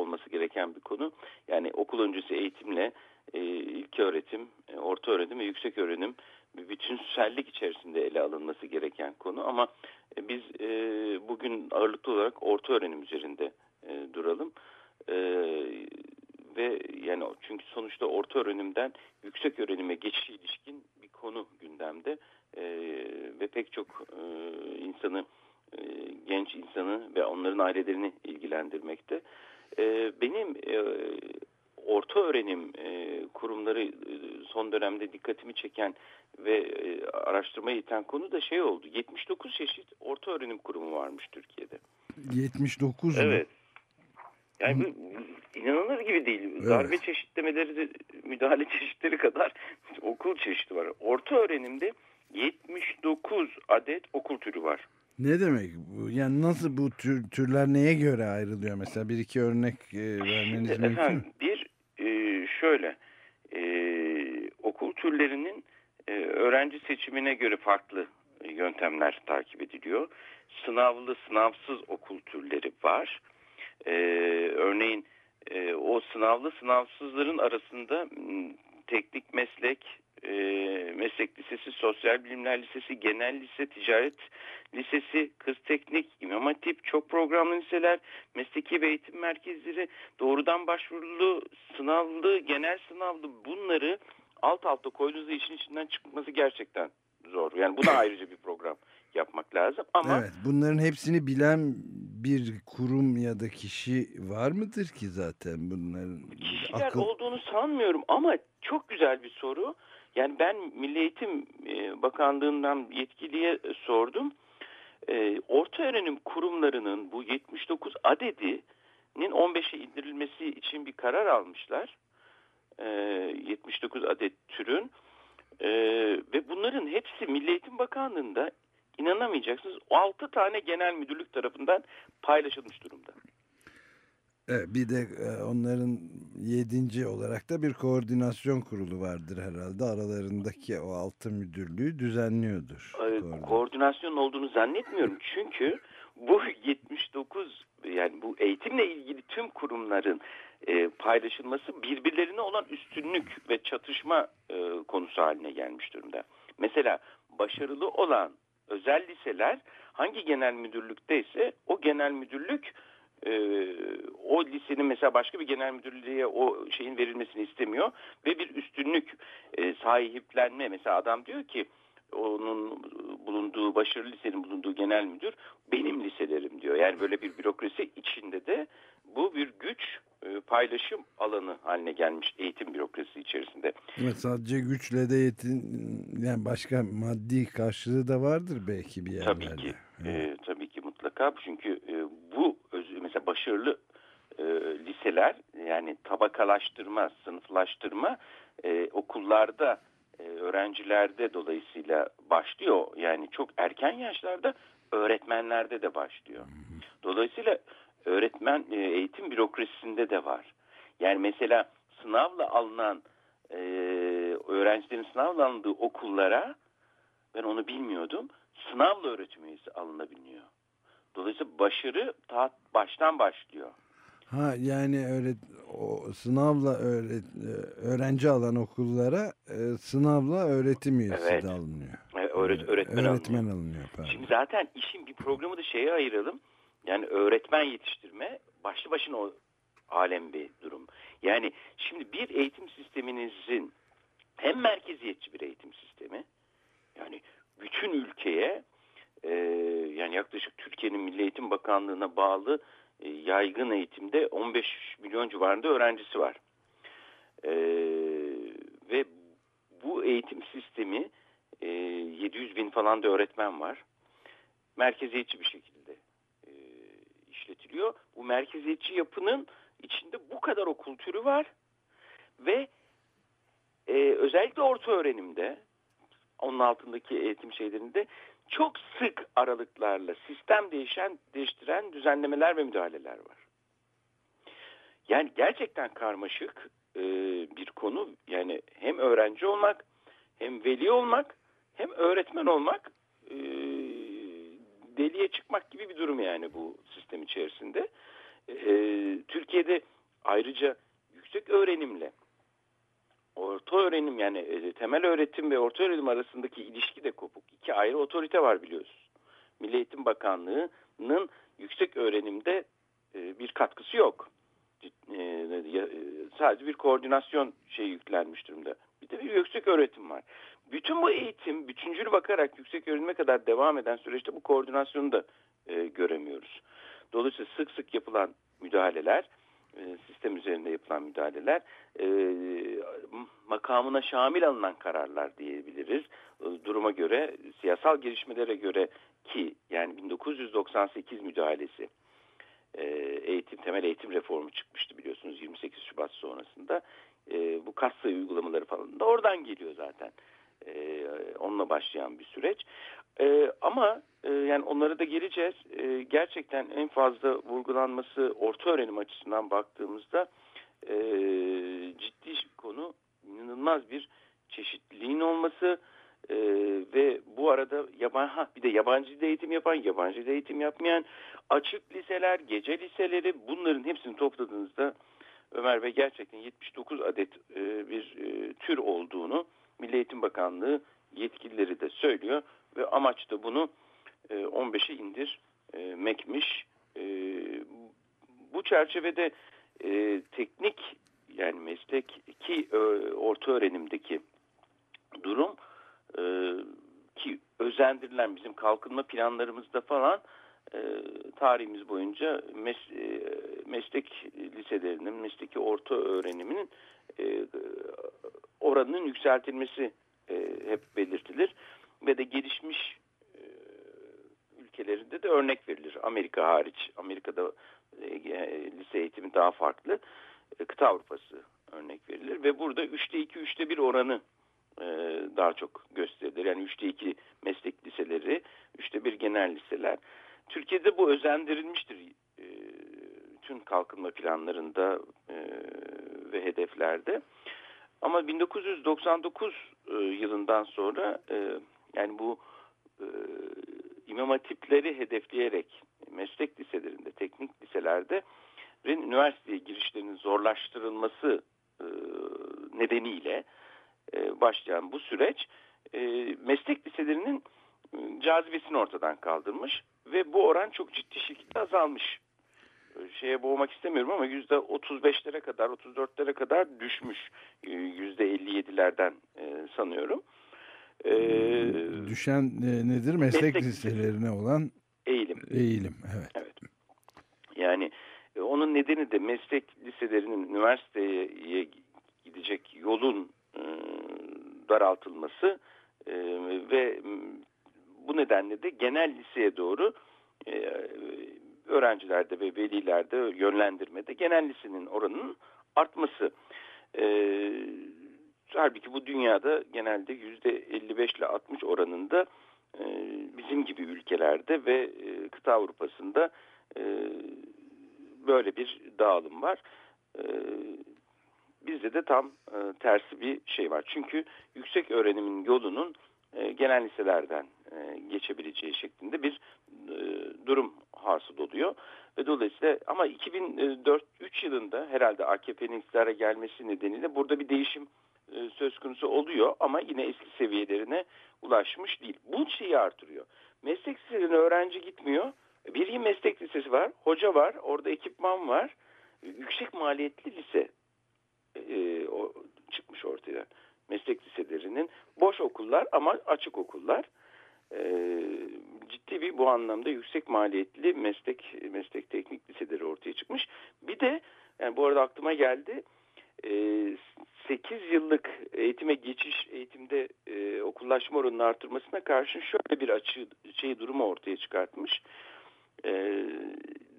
olması gereken bir konu. Yani okul öncesi eğitimle e, ilk öğretim, e, orta öğretim ve yüksek öğrenim bütünsellik içerisinde ele alınması gereken konu. Ama e, biz e, bugün ağırlıklı olarak orta öğrenim üzerinde e, duralım. Ve yani çünkü sonuçta orta öğrenimden yüksek öğrenime geçiş ilişkin bir konu gündemde ve pek çok insanı genç insanı ve onların ailelerini ilgilendirmekte. Benim orta öğrenim e, kurumları e, son dönemde dikkatimi çeken ve e, araştırmaya iten konu da şey oldu. 79 çeşit orta öğrenim kurumu varmış Türkiye'de. 79 mu? Evet. Yani bu inanılır gibi değil. Evet. Darbe çeşitlemeleri müdahale çeşitleri kadar okul çeşidi var. Orta öğrenimde 79 adet okul türü var. Ne demek bu? Yani nasıl bu tür, türler neye göre ayrılıyor? Mesela bir iki örnek e, vermeniz Şimdi mümkün mü? bir e, şöyle e, okul türlerinin e, öğrenci seçimine göre farklı yöntemler takip ediliyor. Sınavlı sınavsız okul türleri var. E, örneğin e, o sınavlı sınavsızların arasında teknik meslek, e, meslek lisesi, sosyal bilimler lisesi, genel lise, ticaret lisesi, kız teknik, imam hatip, çok programlı liseler, mesleki ve eğitim merkezleri, doğrudan başvurulu, sınavlı, genel sınavlı bunları alt alta koyduğunuzda işin içinden çıkması gerçekten zor. Yani buna ayrıca bir program yapmak lazım ama Evet, bunların hepsini bilen bir kurum ya da kişi var mıdır ki zaten bunların kişiler akıl olduğunu sanmıyorum ama çok güzel bir soru. Yani ben Milli Eğitim e, Bakanlığı'ndan yetkiliye e, sordum. E, Orta öğrenim kurumlarının bu 79 adedinin 15'e indirilmesi için bir karar almışlar. E, 79 adet türün. E, ve bunların hepsi Milli Eğitim Bakanlığı'nda inanamayacaksınız 6 tane genel müdürlük tarafından paylaşılmış durumda. Evet, bir de e, onların yedinci olarak da bir koordinasyon kurulu vardır herhalde. Aralarındaki o altı müdürlüğü düzenliyordur. Ee, Koordin- koordinasyon olduğunu zannetmiyorum. Çünkü bu 79 yani bu eğitimle ilgili tüm kurumların e, paylaşılması birbirlerine olan üstünlük ve çatışma e, konusu haline gelmiş durumda. Mesela başarılı olan özel liseler hangi genel müdürlükteyse o genel müdürlük e, o lisenin mesela başka bir genel müdürlüğe o şeyin verilmesini istemiyor ve bir üstünlük e, sahiplenme mesela adam diyor ki onun bulunduğu başarılı lisenin bulunduğu genel müdür benim liselerim diyor. Yani böyle bir bürokrasi içinde de bu bir güç e, paylaşım alanı haline gelmiş eğitim bürokrasisi içerisinde. Evet, sadece güçle de yetin yani başka maddi karşılığı da vardır belki bir yerlerde. Tabii ki. E, tabii ki mutlaka. Çünkü e, mesela başarılı e, liseler yani tabakalaştırma, sınıflaştırma e, okullarda e, öğrencilerde dolayısıyla başlıyor. Yani çok erken yaşlarda öğretmenlerde de başlıyor. Dolayısıyla öğretmen e, eğitim bürokrasisinde de var. Yani mesela sınavla alınan e, öğrencilerin sınavla alındığı okullara ben onu bilmiyordum. Sınavla öğretim üyesi alınabiliyor. Dolayısıyla başarı ta baştan başlıyor. Ha yani öyle o sınavla öğret, öğrenci alan okullara e, sınavla öğretim üyesi Evet. de alınıyor. E, öğret- öğretmen, öğretmen alınıyor. alınıyor. pardon. Şimdi zaten işin bir programı da şeye ayıralım. Yani öğretmen yetiştirme başlı başına o alem bir durum. Yani şimdi bir eğitim sisteminizin hem merkeziyetçi bir eğitim sistemi yani bütün ülkeye e, yani yaklaşık Türkiye'nin Milli Eğitim Bakanlığı'na bağlı e, yaygın eğitimde 15 milyon civarında öğrencisi var. E, ve bu eğitim sistemi e, 700 bin falan da öğretmen var. Merkeziyetçi bir şekilde e, işletiliyor. Bu merkeziyetçi yapının içinde bu kadar okul türü var ve e, özellikle orta öğrenimde onun altındaki eğitim şeylerinde çok sık aralıklarla sistem değişen, değiştiren düzenlemeler ve müdahaleler var. Yani gerçekten karmaşık e, bir konu. Yani hem öğrenci olmak, hem veli olmak, hem öğretmen olmak e, deliye çıkmak gibi bir durum yani bu sistem içerisinde. E, Türkiye'de ayrıca yüksek öğrenimle orta öğrenim yani e, temel öğretim ve orta öğrenim arasındaki ilişki de kopuk. İki ayrı otorite var biliyorsunuz. Milli Eğitim Bakanlığı'nın yüksek öğrenimde e, bir katkısı yok. E, sadece bir koordinasyon şey yüklenmiş durumda. Bir de bir yüksek öğretim var. Bütün bu eğitim bütüncül bakarak yüksek öğrenime kadar devam eden süreçte bu koordinasyonu da göremiyoruz. Dolayısıyla sık sık yapılan müdahaleler, e, sistem üzerinde yapılan müdahaleler, e, makamına şamil alınan kararlar diyebiliriz. E, duruma göre, siyasal gelişmelere göre ki yani 1998 müdahalesi e, eğitim temel eğitim reformu çıkmıştı biliyorsunuz 28 Şubat sonrasında. E, bu kas sayı uygulamaları falan da oradan geliyor zaten. E, onunla başlayan bir süreç. E, ama e, yani onlara da geleceğiz. E, gerçekten en fazla vurgulanması orta öğrenim açısından baktığımızda e, ciddi konu inanılmaz bir çeşitliliğin olması e, ve bu arada yaban ha bir de yabancı dil eğitim yapan, yabancı dil eğitim yapmayan açık liseler, gece liseleri bunların hepsini topladığınızda Ömer Bey gerçekten 79 adet e, bir e, tür olduğunu Milli Eğitim Bakanlığı yetkilileri de söylüyor ve amaç da bunu e, 15'e indirmekmiş. E, bu çerçevede e, teknik yani mesleki e, orta öğrenimdeki durum e, ki özendirilen bizim kalkınma planlarımızda falan e, tarihimiz boyunca mes, e, meslek liselerinin, mesleki orta öğreniminin e, oranının yükseltilmesi e, hep belirtilir ve de gelişmiş e, ülkelerinde de örnek verilir. Amerika hariç. Amerika'da e, lise eğitimi daha farklı. E, kıta Avrupası örnek verilir ve burada 3'te 2, 3'te 1 oranı e, daha çok gösterilir. Yani 3'te 2 meslek liseleri, 3'te 1 genel liseler. Türkiye'de bu özendirilmiştir. E, tüm kalkınma planlarında e, ve hedeflerde. Ama 1999 e, yılından sonra e, yani bu e, imam hatipleri hedefleyerek meslek liselerinde, teknik liselerde ve üniversiteye girişlerinin zorlaştırılması e, nedeniyle e, başlayan bu süreç e, meslek liselerinin e, cazibesini ortadan kaldırmış ve bu oran çok ciddi şekilde azalmış. Şeye boğmak istemiyorum ama yüzde 35'lere kadar 34'lere kadar düşmüş e, yüzde 57'lerden e, sanıyorum. E, Düşen e, nedir? Meslek, meslek liselerine olan eğilim. Eğilim, evet. evet. Yani e, onun nedeni de meslek liselerinin üniversiteye gidecek yolun daraltılması ve bu nedenle de genel liseye doğru öğrencilerde ve velilerde yönlendirmede genel lisenin oranının artması. E, halbuki bu dünyada genelde yüzde 55 ile 60 oranında e, bizim gibi ülkelerde ve e, kıta Avrupa'sında e, böyle bir dağılım var. E, bizde de tam e, tersi bir şey var. Çünkü yüksek öğrenimin yolunun e, genel liselerden e, geçebileceği şeklinde bir e, durum hasıl oluyor. Ve dolayısıyla ama 2004-3 yılında herhalde AKP'nin iktidara gelmesi nedeniyle burada bir değişim e, söz konusu oluyor ama yine eski seviyelerine ulaşmış değil. Bu şeyi artırıyor. Meslek liselerine öğrenci gitmiyor. Bir meslek lisesi var, hoca var, orada ekipman var. Yüksek maliyetli lise e, o, çıkmış ortaya. Meslek liselerinin boş okullar ama açık okullar. E, ciddi bir bu anlamda yüksek maliyetli meslek meslek teknik liseleri ortaya çıkmış. Bir de yani bu arada aklıma geldi. E, 8 yıllık eğitime geçiş eğitimde e, okullaşma oranının artırmasına karşın şöyle bir açı şey durumu ortaya çıkartmış. E,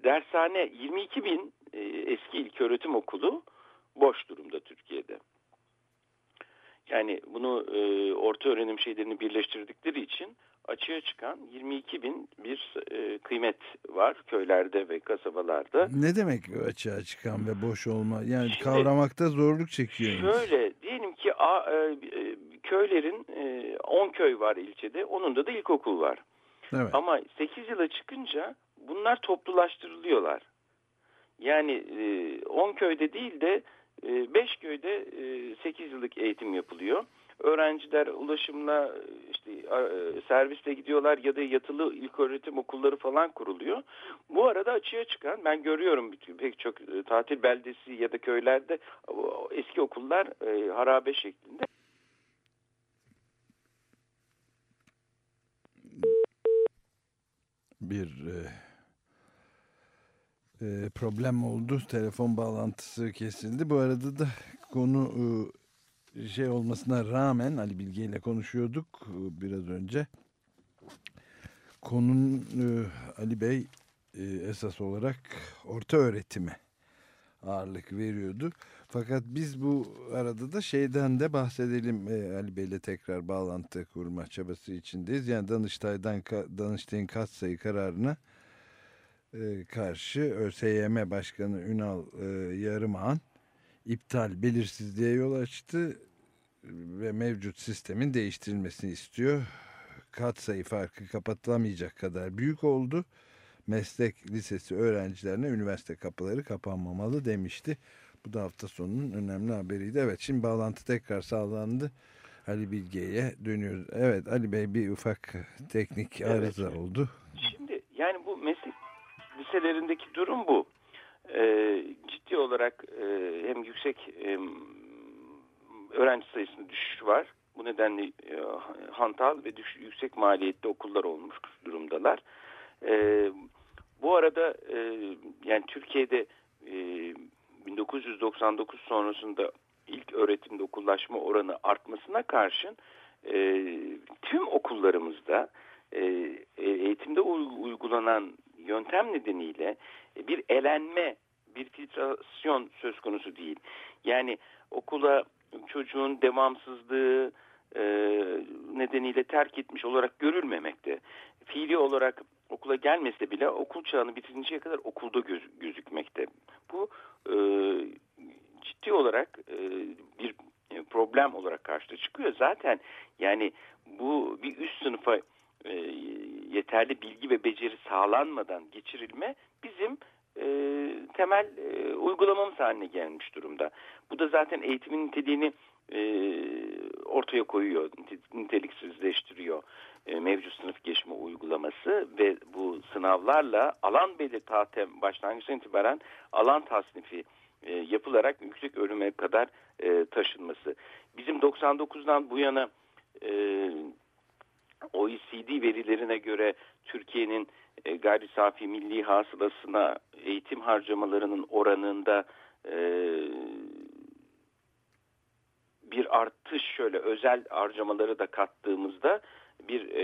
dershane 22 bin e, eski ilköğretim okulu boş durumda Türkiye'de. Yani bunu e, orta öğrenim şeylerini birleştirdikleri için açığa çıkan 22 bin bir e, kıymet var köylerde ve kasabalarda. Ne demek açığa çıkan ve boş olma? Yani Şimdi, kavramakta zorluk çekiyor. Şöyle diyelim ki a, e, e köylerin 10 e, köy var ilçede. Onun da da ilkokul var. Evet. Ama 8 yıla çıkınca bunlar toplulaştırılıyorlar. Yani 10 e, köyde değil de 5 köyde 8 yıllık eğitim yapılıyor. Öğrenciler ulaşımla işte servisle gidiyorlar ya da yatılı ilköğretim okulları falan kuruluyor. Bu arada açığa çıkan ben görüyorum pek çok tatil beldesi ya da köylerde eski okullar harabe şeklinde. Bir e, problem oldu. Telefon bağlantısı kesildi. Bu arada da konu e, şey olmasına rağmen Ali Bilge ile konuşuyorduk e, biraz önce. Konun e, Ali Bey e, esas olarak orta öğretime ağırlık veriyordu. Fakat biz bu arada da şeyden de bahsedelim Ali Bey ile tekrar bağlantı kurma çabası içindeyiz. Yani Danıştay'dan Danıştay'ın katsayı kararına karşı ÖSYM Başkanı Ünal Yarımağan iptal belirsizliğe yol açtı ve mevcut sistemin değiştirilmesini istiyor. Kat sayı farkı kapatılamayacak kadar büyük oldu. Meslek lisesi öğrencilerine üniversite kapıları kapanmamalı demişti. Bu da hafta sonunun önemli haberiydi. Evet şimdi bağlantı tekrar sağlandı. Ali Bilge'ye dönüyoruz. Evet Ali Bey bir ufak teknik arıza evet. oldu. Şimdi yani bu meslek liselerindeki durum bu. E, ciddi olarak e, hem yüksek e, öğrenci sayısında düşüş var. Bu nedenle e, hantal ve düş, yüksek maliyetli okullar olmuş durumdalar. E, bu arada e, yani Türkiye'de e, 1999 sonrasında ilk öğretimde okullaşma oranı artmasına karşın e, tüm okullarımızda e, e eğitimde uygulanan yöntem nedeniyle bir elenme, bir filtrasyon söz konusu değil. Yani okula çocuğun devamsızlığı e, nedeniyle terk etmiş olarak görülmemekte. Fiili olarak okula gelmese bile okul çağını bitirinceye kadar okulda göz, gözükmekte. Bu e, ciddi olarak karşıda çıkıyor. Zaten yani bu bir üst sınıfa e, yeterli bilgi ve beceri sağlanmadan geçirilme bizim e, temel e, uygulamamız haline gelmiş durumda. Bu da zaten eğitimin niteliğini e, ortaya koyuyor, niteliksizleştiriyor e, mevcut sınıf geçme uygulaması ve bu sınavlarla alan belirti başlangıçtan itibaren alan tasnifi e, yapılarak yüksek ölüme kadar e, taşınması. Bizim 99'dan bu yana e, OECD verilerine göre Türkiye'nin e, gayri safi milli hasılasına eğitim harcamalarının oranında e, bir artış şöyle özel harcamaları da kattığımızda bir e,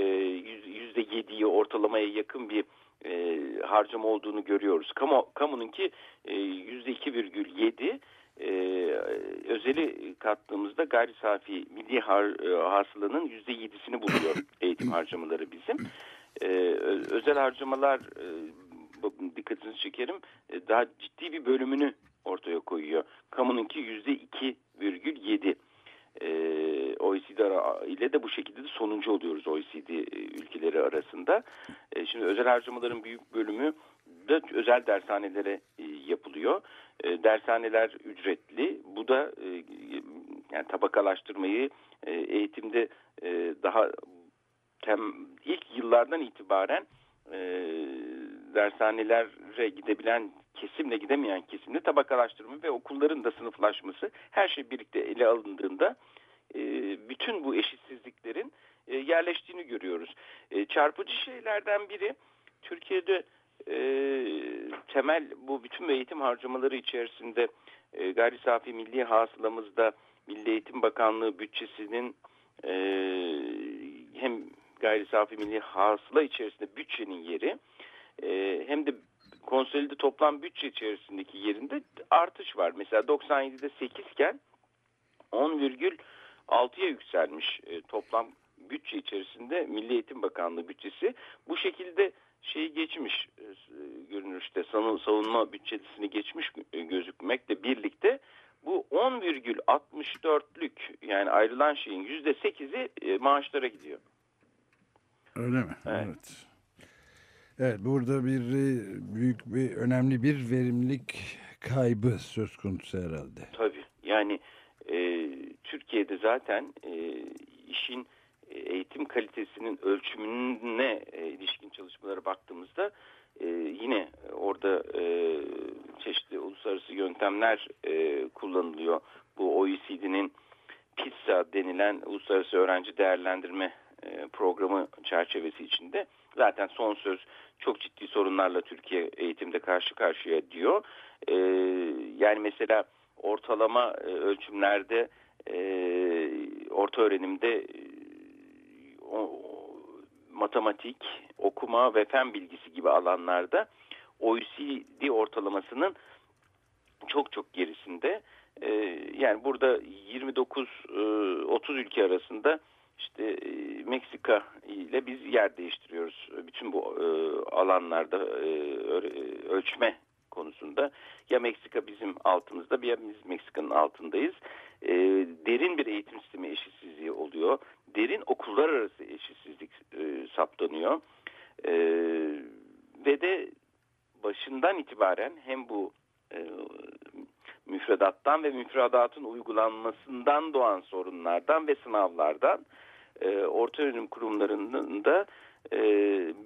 yüzde yediye ortalamaya yakın bir e, harcama olduğunu görüyoruz. Kamu, kamununki e, yüzde iki virgül yedi e, özeli kattığımızda gayri safi milli har, hasılanın yüzde yedisini buluyor eğitim harcamaları bizim. özel harcamalar dikkatinizi çekerim daha ciddi bir bölümünü ortaya koyuyor. Kamununki yüzde iki virgül yedi. OECD ile de bu şekilde de sonuncu oluyoruz OECD ülkeleri arasında. Şimdi özel harcamaların büyük bölümü de özel dershanelere yapılıyor. Dershaneler ücretli. Bu da yani tabakalaştırmayı eğitimde daha tem, ilk yıllardan itibaren dershanelere gidebilen kesimle gidemeyen kesimde tabakalaştırma ve okulların da sınıflaşması her şey birlikte ele alındığında e, bütün bu eşitsizliklerin e, yerleştiğini görüyoruz. E, çarpıcı şeylerden biri Türkiye'de temel bu bütün eğitim harcamaları içerisinde gayri safi milli hasılamızda Milli Eğitim Bakanlığı bütçesinin hem gayri safi milli hasıla içerisinde bütçenin yeri hem de konsolide toplam bütçe içerisindeki yerinde artış var. Mesela 97'de 8 iken 10,6'ya yükselmiş e, toplam bütçe içerisinde Milli Eğitim Bakanlığı bütçesi. Bu şekilde şeyi geçmiş e, görünüşte savunma bütçesini geçmiş e, gözükmekle birlikte bu 10,64'lük yani ayrılan şeyin %8'i e, maaşlara gidiyor. Öyle mi? Evet. evet. Evet burada bir büyük bir önemli bir verimlilik kaybı söz konusu herhalde. Tabii yani e, Türkiye'de zaten e, işin eğitim kalitesinin ölçümüne e, ilişkin çalışmalara baktığımızda e, yine orada e, çeşitli uluslararası yöntemler kullanılıyor. Bu OECD'nin PISA denilen uluslararası öğrenci değerlendirme programı çerçevesi içinde zaten son söz çok ciddi sorunlarla Türkiye eğitimde karşı karşıya diyor. Yani mesela ortalama ölçümlerde orta öğrenimde o, matematik, okuma ve fen bilgisi gibi alanlarda OECD ortalamasının çok çok gerisinde. yani burada 29-30 ülke arasında işte e, Meksika ile biz yer değiştiriyoruz. Bütün bu e, alanlarda e, ölçme konusunda ya Meksika bizim altımızda ya biz Meksika'nın altındayız. E, derin bir eğitim sistemi eşitsizliği oluyor. Derin okullar arası eşitsizlik e, saptanıyor. E, ve de başından itibaren hem bu e, müfredattan ve müfredatın uygulanmasından doğan sorunlardan ve sınavlardan e, orta öğrenim kurumlarında e,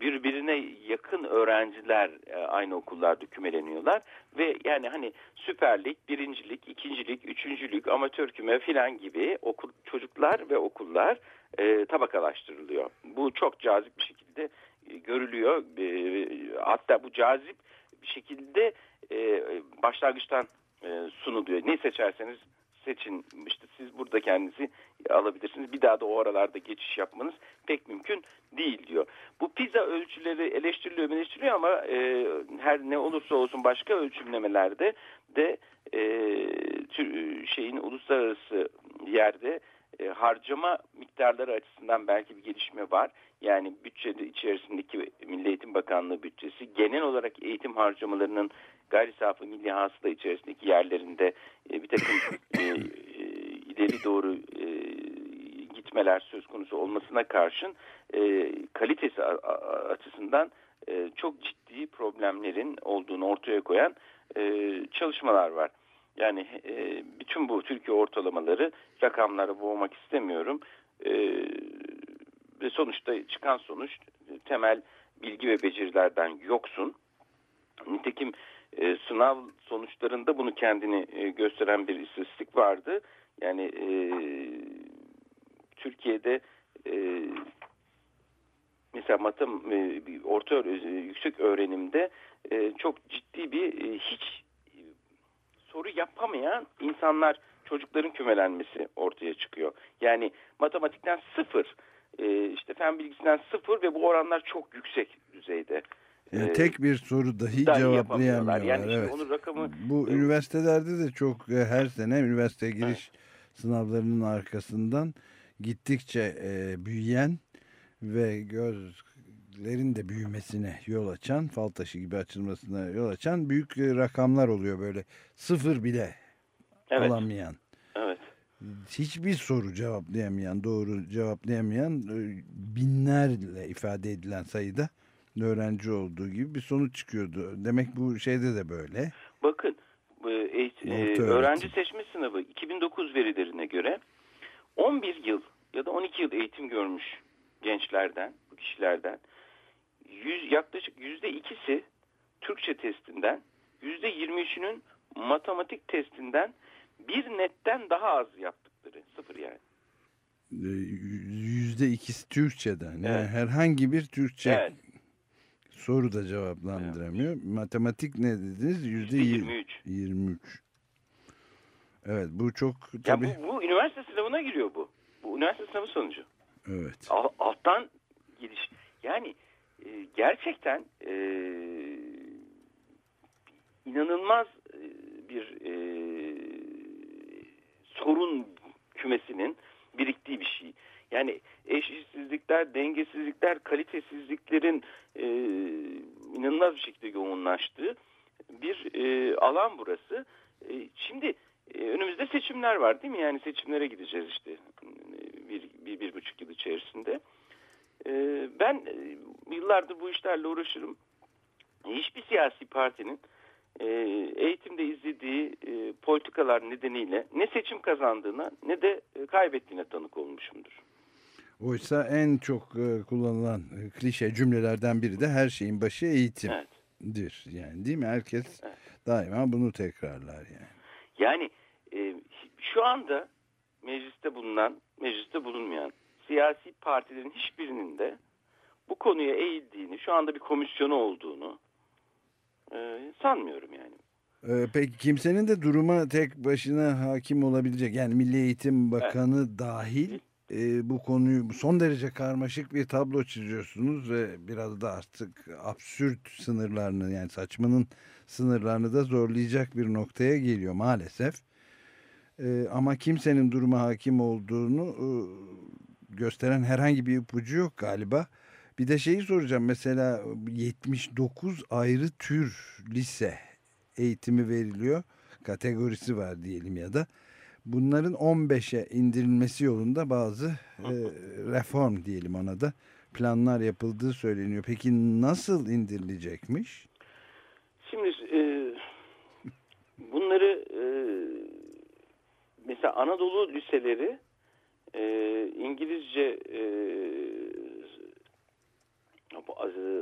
birbirine yakın öğrenciler e, aynı okullarda kümeleniyorlar ve yani hani süperlik, birincilik, ikincilik, üçüncülük, amatör küme filan gibi okul çocuklar ve okullar e, tabakalaştırılıyor. Bu çok cazip bir şekilde e, görülüyor. E, hatta bu cazip bir şekilde e, başlangıçtan e, sunuluyor. Ne seçerseniz seçin işte siz burada kendinizi alabilirsiniz. Bir daha da o aralarda geçiş yapmanız pek mümkün değil diyor. Bu pizza ölçüleri eleştiriliyor eleştiriliyor ama e, her ne olursa olsun başka ölçümlemelerde de e, şeyin uluslararası yerde e, harcama miktarları açısından belki bir gelişme var. Yani bütçede içerisindeki Milli Eğitim Bakanlığı bütçesi genel olarak eğitim harcamalarının gayri safi milli hasıla içerisindeki yerlerinde e, bir takım e, e, ileri doğru e, gecikmeler söz konusu olmasına karşın e, kalitesi açısından e, çok ciddi problemlerin olduğunu ortaya koyan e, çalışmalar var. Yani e, bütün bu Türkiye ortalamaları rakamlara boğmak istemiyorum. E, ve sonuçta çıkan sonuç temel bilgi ve becerilerden yoksun. Nitekim e, sınav sonuçlarında bunu kendini e, gösteren bir istatistik vardı. Yani e, Türkiye'de e, mesela matem e, orta e, yüksek öğrenimde e, çok ciddi bir e, hiç soru yapamayan insanlar çocukların kümelenmesi ortaya çıkıyor. Yani matematikten sıfır, e, işte fen bilgisinden sıfır ve bu oranlar çok yüksek düzeyde. Yani ee, tek bir soru dahi, cevaplayamıyorlar. Yani evet. onun rakamı, Bu e, üniversitelerde de çok e, her sene üniversite giriş evet. sınavlarının arkasından gittikçe e, büyüyen ve gözlerin de büyümesine yol açan, fal taşı gibi açılmasına yol açan büyük e, rakamlar oluyor böyle. Sıfır bile evet. alamayan. Evet. Hiçbir soru cevaplayamayan, doğru cevaplayamayan e, binlerle ifade edilen sayıda öğrenci olduğu gibi bir sonuç çıkıyordu. Demek bu şeyde de böyle. Bakın e, öğrenci seçme sınavı 2009 verilerine göre 11 yıl ya da 12 yıl eğitim görmüş gençlerden, bu kişilerden yüz, yaklaşık yüzde ikisi Türkçe testinden, yüzde 23'ünün matematik testinden bir netten daha az yaptıkları sıfır yani. E, yüzde ikisi Türkçeden. Yani evet. herhangi bir Türkçe evet. soru da cevaplandıramıyor. Evet. Matematik ne dediniz? Yüzde 23. 23. Evet bu çok tabii. Ya bu, bu üniversite sınavına giriyor bu. Bu üniversite sınavı sonucu. Evet. Alttan gidiş. Yani e, gerçekten e, inanılmaz e, bir e, sorun kümesinin biriktiği bir şey. Yani eşitsizlikler, dengesizlikler, kalitesizliklerin e, inanılmaz bir şekilde yoğunlaştığı bir e, alan burası. E, şimdi e, önümüzde seçimler var değil mi? Yani seçimlere gideceğiz işte bir, bir, bir buçuk yıl içerisinde. E, ben e, yıllardır bu işlerle uğraşırım. Hiçbir siyasi partinin e, eğitimde izlediği e, politikalar nedeniyle ne seçim kazandığına ne de e, kaybettiğine tanık olmuşumdur. Oysa en çok e, kullanılan e, klişe cümlelerden biri de her şeyin başı eğitimdir. Evet. Yani değil mi? Herkes evet. daima bunu tekrarlar yani. Yani e, şu anda mecliste bulunan, mecliste bulunmayan siyasi partilerin hiçbirinin de bu konuya eğildiğini, şu anda bir komisyonu olduğunu e, sanmıyorum yani. Ee, peki kimsenin de duruma tek başına hakim olabilecek yani Milli Eğitim Bakanı evet. dahil e, bu konuyu son derece karmaşık bir tablo çiziyorsunuz ve biraz da artık absürt sınırlarını yani saçmanın sınırlarını da zorlayacak bir noktaya geliyor maalesef. E, ama kimsenin duruma hakim olduğunu e, gösteren herhangi bir ipucu yok galiba. Bir de şeyi soracağım mesela 79 ayrı tür lise eğitimi veriliyor. Kategorisi var diyelim ya da. Bunların 15'e indirilmesi yolunda bazı e, reform diyelim ona da planlar yapıldığı söyleniyor. Peki nasıl indirilecekmiş? Şimdi e, bunları e, mesela Anadolu liseleri e, İngilizce e,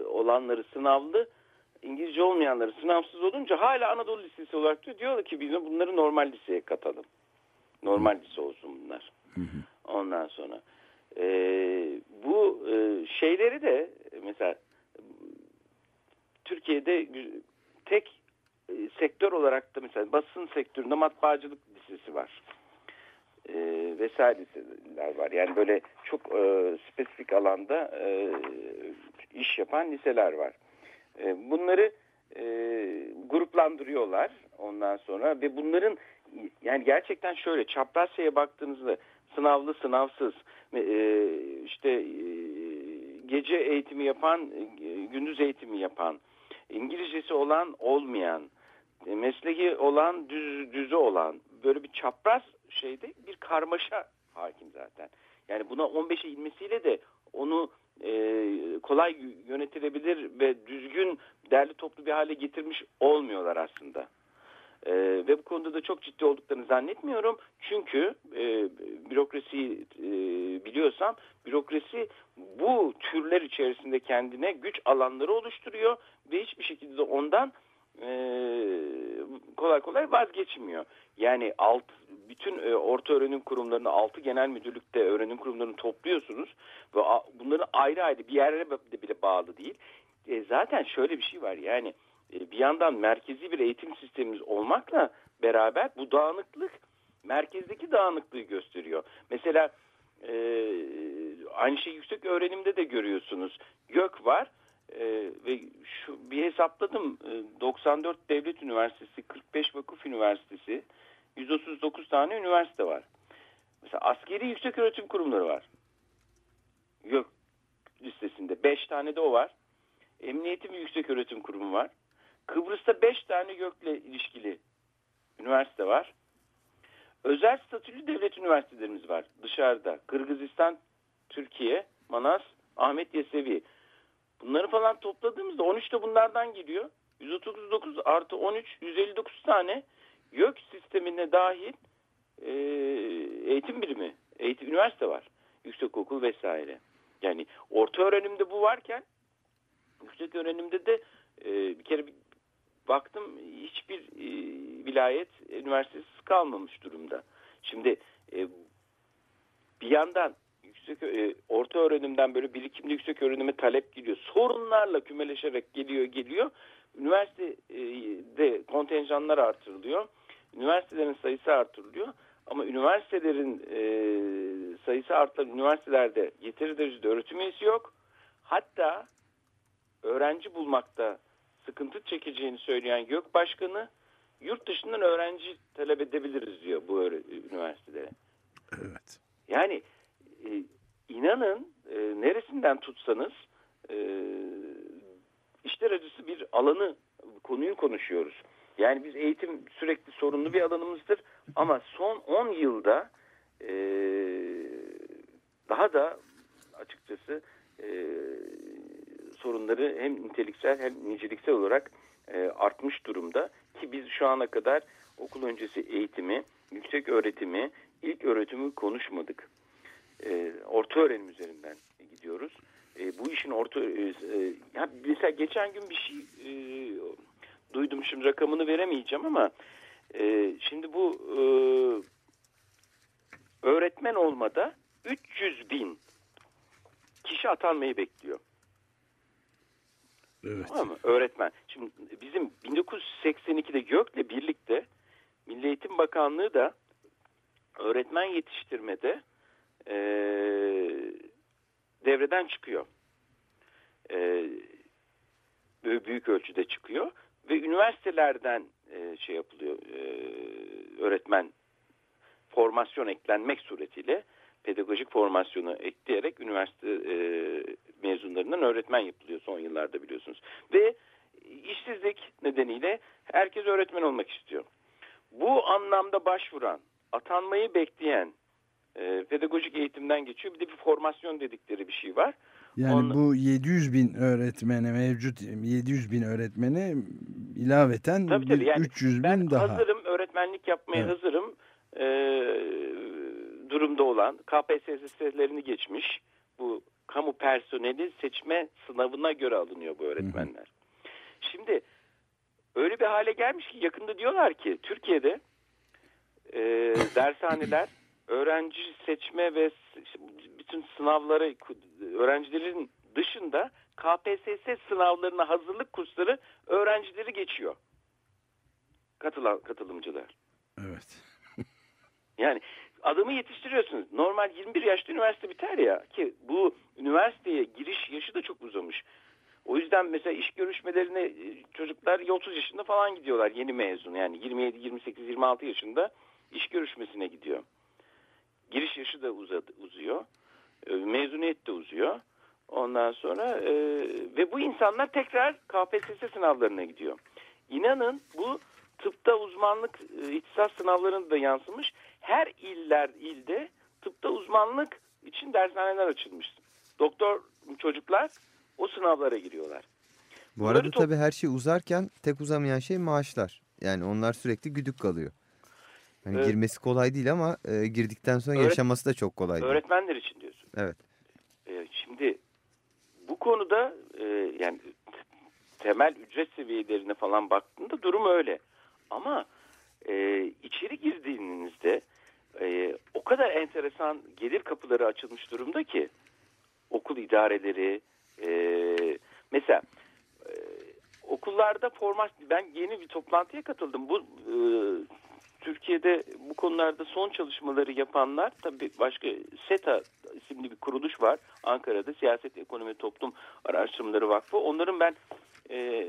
olanları sınavlı İngilizce olmayanları sınavsız olunca hala Anadolu Lisesi olarak diyor. Diyorlar ki biz bunları normal liseye katalım. Normal lise olsun bunlar. Ondan sonra e, bu e, şeyleri de mesela Türkiye'de tek e, sektör olarak da mesela basın sektöründe matbaacılık lisesi var. E, vesaire liseler var. Yani böyle çok e, spesifik alanda e, iş yapan liseler var. E, bunları e, gruplandırıyorlar ondan sonra ve bunların yani gerçekten şöyle çapraz şeye baktığınızda sınavlı sınavsız e, işte e, gece eğitimi yapan e, gündüz eğitimi yapan İngilizcesi olan olmayan e, mesleği olan düz, düzü olan böyle bir çapraz şeyde bir karmaşa hakim zaten. Yani buna 15'e inmesiyle de onu e, kolay yönetilebilir ve düzgün derli toplu bir hale getirmiş olmuyorlar aslında. E, ve bu konuda da çok ciddi olduklarını zannetmiyorum. Çünkü e, bürokrasiyi e, biliyorsam bürokrasi bu türler içerisinde kendine güç alanları oluşturuyor ve hiçbir şekilde ondan e, kolay kolay vazgeçmiyor. Yani alt bütün e, orta öğrenim kurumlarını altı genel müdürlükte öğrenim kurumlarını topluyorsunuz ve a, bunların ayrı ayrı bir yerlere bile bağlı değil. E, zaten şöyle bir şey var yani e, bir yandan merkezi bir eğitim sistemimiz olmakla beraber bu dağınıklık merkezdeki dağınıklığı gösteriyor. Mesela e, aynı şey yüksek öğrenimde de görüyorsunuz. Gök var e, ve şu bir hesapladım e, 94 devlet üniversitesi, 45 vakıf üniversitesi, 139 tane üniversite var. Mesela askeri yüksek öğretim kurumları var. Gök listesinde 5 tane de o var. Emniyetin yüksek öğretim kurumu var. Kıbrıs'ta 5 tane gökle ilişkili üniversite var. Özel statülü devlet üniversitelerimiz var dışarıda. Kırgızistan, Türkiye, Manas, Ahmet Yesevi. Bunları falan topladığımızda 13 de bunlardan geliyor. 139 artı 13, 159 tane YÖK sistemine dahil e, eğitim birimi, eğitim üniversite var. Yüksekokul vesaire. Yani orta öğrenimde bu varken yüksek öğrenimde de e, bir kere bir baktım hiçbir e, vilayet üniversitesi kalmamış durumda. Şimdi e, bir yandan yüksek e, orta öğrenimden böyle birikimli yüksek öğrenime talep geliyor. Sorunlarla kümeleşerek geliyor geliyor. Üniversitede kontenjanlar artırılıyor. Üniversitelerin sayısı artırılıyor. Ama üniversitelerin e, sayısı artan üniversitelerde yeteri derecede öğretim üyesi yok. Hatta öğrenci bulmakta sıkıntı çekeceğini söyleyen GÖK Başkanı yurt dışından öğrenci talep edebiliriz diyor bu üniversitelere. Evet. Yani e, inanın e, neresinden tutsanız e, işler acısı bir alanı konuyu konuşuyoruz. Yani biz eğitim sürekli sorunlu bir alanımızdır ama son 10 yılda e, daha da açıkçası e, sorunları hem niteliksel hem niceliksel olarak e, artmış durumda ki biz şu ana kadar okul öncesi eğitimi, yüksek öğretimi, ilk öğretimi konuşmadık. E, orta öğrenim üzerinden gidiyoruz. E, bu işin orta e, e, ya mesela geçen gün bir şey e, duydum şimdi rakamını veremeyeceğim ama e, şimdi bu e, öğretmen olmada 300 bin kişi atanmayı bekliyor. Evet. Tamam mı? Öğretmen. Şimdi bizim 1982'de GÖK'le birlikte Milli Eğitim Bakanlığı da öğretmen yetiştirmede e, devreden çıkıyor. E, büyük ölçüde çıkıyor ve üniversitelerden e, şey yapılıyor e, öğretmen formasyon eklenmek suretiyle pedagojik formasyonu ekleyerek üniversite e, mezunlarından öğretmen yapılıyor son yıllarda biliyorsunuz. Ve işsizlik nedeniyle herkes öğretmen olmak istiyor. Bu anlamda başvuran, atanmayı bekleyen e, pedagojik eğitimden geçiyor. Bir de bir formasyon dedikleri bir şey var. Yani Onu, bu 700 bin öğretmene mevcut 700 bin öğretmene ilaveten tabii, tabii, yani 300 bin ben daha. Hazırım öğretmenlik yapmaya evet. hazırım e, durumda olan KPSS'lerini geçmiş bu kamu personeli seçme sınavına göre alınıyor bu öğretmenler. Hı hı. Şimdi öyle bir hale gelmiş ki yakında diyorlar ki Türkiye'de e, dershaneler öğrenci seçme ve bütün sınavları öğrencilerin dışında KPSS sınavlarına hazırlık kursları öğrencileri geçiyor. Katılan katılımcılar. Evet. yani adamı yetiştiriyorsunuz. Normal 21 yaşta üniversite biter ya ki bu üniversiteye giriş yaşı da çok uzamış. O yüzden mesela iş görüşmelerine e, çocuklar 30 yaşında falan gidiyorlar yeni mezun yani 27, 28, 26 yaşında iş görüşmesine gidiyor. Giriş yaşı da uzadı, uzuyor. E, mezuniyet de uzuyor. Ondan sonra e, ve bu insanlar tekrar KPSS sınavlarına gidiyor. İnanın bu tıpta uzmanlık e, ihtisas sınavlarında da yansımış. Her iller ilde tıpta uzmanlık için dershaneler açılmış. Doktor çocuklar o sınavlara giriyorlar. Bu Bunları arada tabii her şey uzarken tek uzamayan şey maaşlar. Yani onlar sürekli güdük kalıyor. Hani Evet. girmesi kolay değil ama e, girdikten sonra Öğret- yaşaması da çok kolay değil. Öğretmenler için diyorsun. Evet. Ee, şimdi bu konuda e, yani temel ücret seviyelerine falan baktığında durum öyle. Ama e, içeri girdiğinizde e, o kadar enteresan gelir kapıları açılmış durumda ki okul idareleri e, mesela e, okullarda formasyon ben yeni bir toplantıya katıldım. Bu e, Türkiye'de bu konularda son çalışmaları yapanlar tabii başka SETA isimli bir kuruluş var Ankara'da Siyaset Ekonomi Toplum Araştırmaları Vakfı. Onların ben e,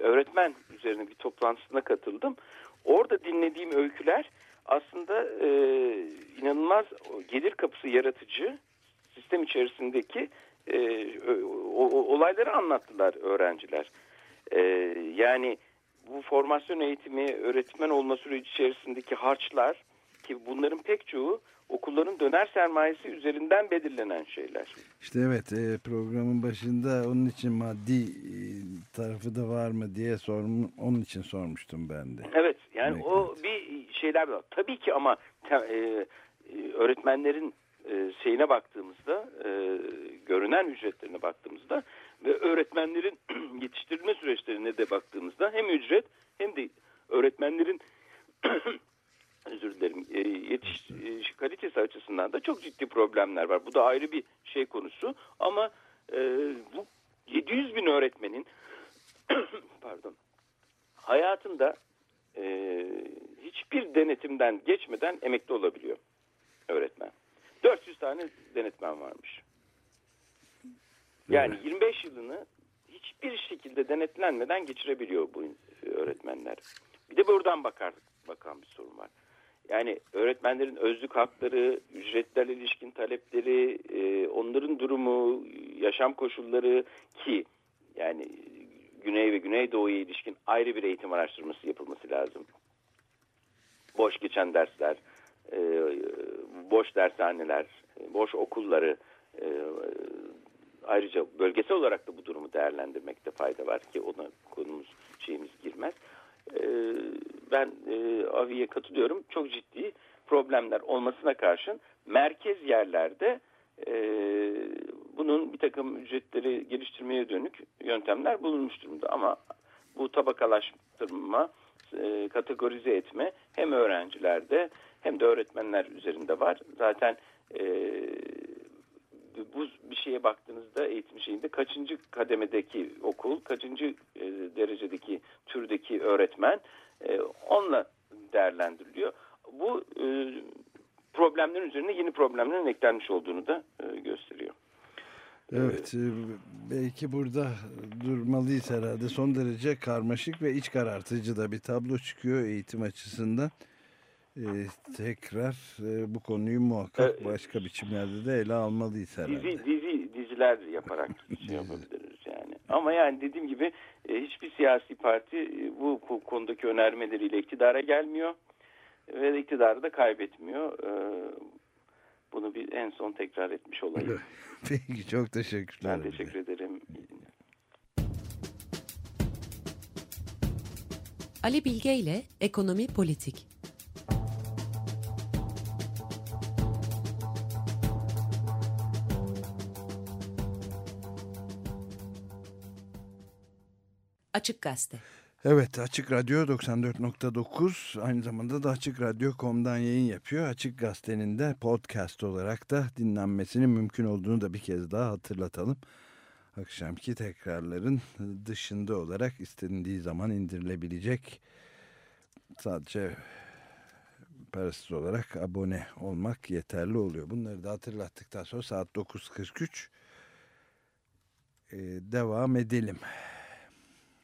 öğretmen üzerine bir toplantısına katıldım. Orada dinlediğim öyküler aslında e, inanılmaz gelir kapısı yaratıcı sistem içerisindeki e, o, o- olayları anlattılar öğrenciler. E, yani bu formasyon eğitimi, öğretmen olma süreci içerisindeki harçlar ki bunların pek çoğu okulların döner sermayesi üzerinden belirlenen şeyler. İşte evet e, programın başında onun için maddi e, tarafı da var mı diye sorum, onun için sormuştum ben de. Evet yani Evet, o bir şeyler var. Tabii ki ama te- e, e, öğretmenlerin e, şeyine baktığımızda e, görünen ücretlerine baktığımızda ve öğretmenlerin yetiştirilme süreçlerine de baktığımızda hem ücret hem de öğretmenlerin özür dilerim e, yetiş e, kalitesi açısından da çok ciddi problemler var. Bu da ayrı bir şey konusu ama e, bu 700 bin öğretmenin pardon hayatında e, hiçbir denetimden geçmeden emekli olabiliyor öğretmen. 400 tane denetmen varmış. Yani 25 yılını hiçbir şekilde denetlenmeden geçirebiliyor bu öğretmenler. Bir de buradan bakar, bakan bir sorun var. Yani öğretmenlerin özlük hakları, ücretlerle ilişkin talepleri, e, onların durumu, yaşam koşulları ki yani Güney ve Güneydoğu'ya ilişkin ayrı bir eğitim araştırması yapılması lazım. Boş geçen dersler, e, boş dershaneler, e, boş okulları, e, ayrıca bölgesel olarak da bu durumu değerlendirmekte fayda var ki ona konumuz şeyimiz girmez. E, ben e, Avi'ye katılıyorum. Çok ciddi problemler olmasına karşın merkez yerlerde e, bunun bir takım ücretleri geliştirmeye dönük yöntemler bulunmuş durumda. Ama bu tabakalaştırma, e, kategorize etme hem öğrencilerde hem de öğretmenler üzerinde var. Zaten bu bir şeye baktığınızda eğitim şeyinde kaçıncı kademedeki okul, kaçıncı e, derecedeki türdeki öğretmen e, onunla değerlendiriliyor. Bu e, problemlerin üzerine yeni problemlerin eklenmiş olduğunu da e, gösteriyor. Evet, e, belki burada durmalıyız herhalde. Son derece karmaşık ve iç karartıcı da bir tablo çıkıyor eğitim açısından. E, tekrar e, bu konuyu muhakkak Evet. başka biçimlerde de ele almalıyız herhalde. Dizi, dizi, diziler yaparak şey yapabiliriz yani. Ama yani dediğim gibi e, hiçbir siyasi parti e, bu bu konudaki önermeleriyle iktidara gelmiyor ve iktidarı da kaybetmiyor. E, Bunu bir en son tekrar etmiş olayım. Peki çok teşekkürler. Ben teşekkür ederim. Ali Bilge ile Ekonomi Politik. Açık Gazete. Evet Açık Radyo 94.9 aynı zamanda da Açık Radyo.com'dan yayın yapıyor. Açık Gazete'nin de podcast olarak da dinlenmesinin mümkün olduğunu da bir kez daha hatırlatalım. Akşamki tekrarların dışında olarak istendiği zaman indirilebilecek sadece parasız olarak abone olmak yeterli oluyor. Bunları da hatırlattıktan sonra saat 9.43 ee, devam edelim.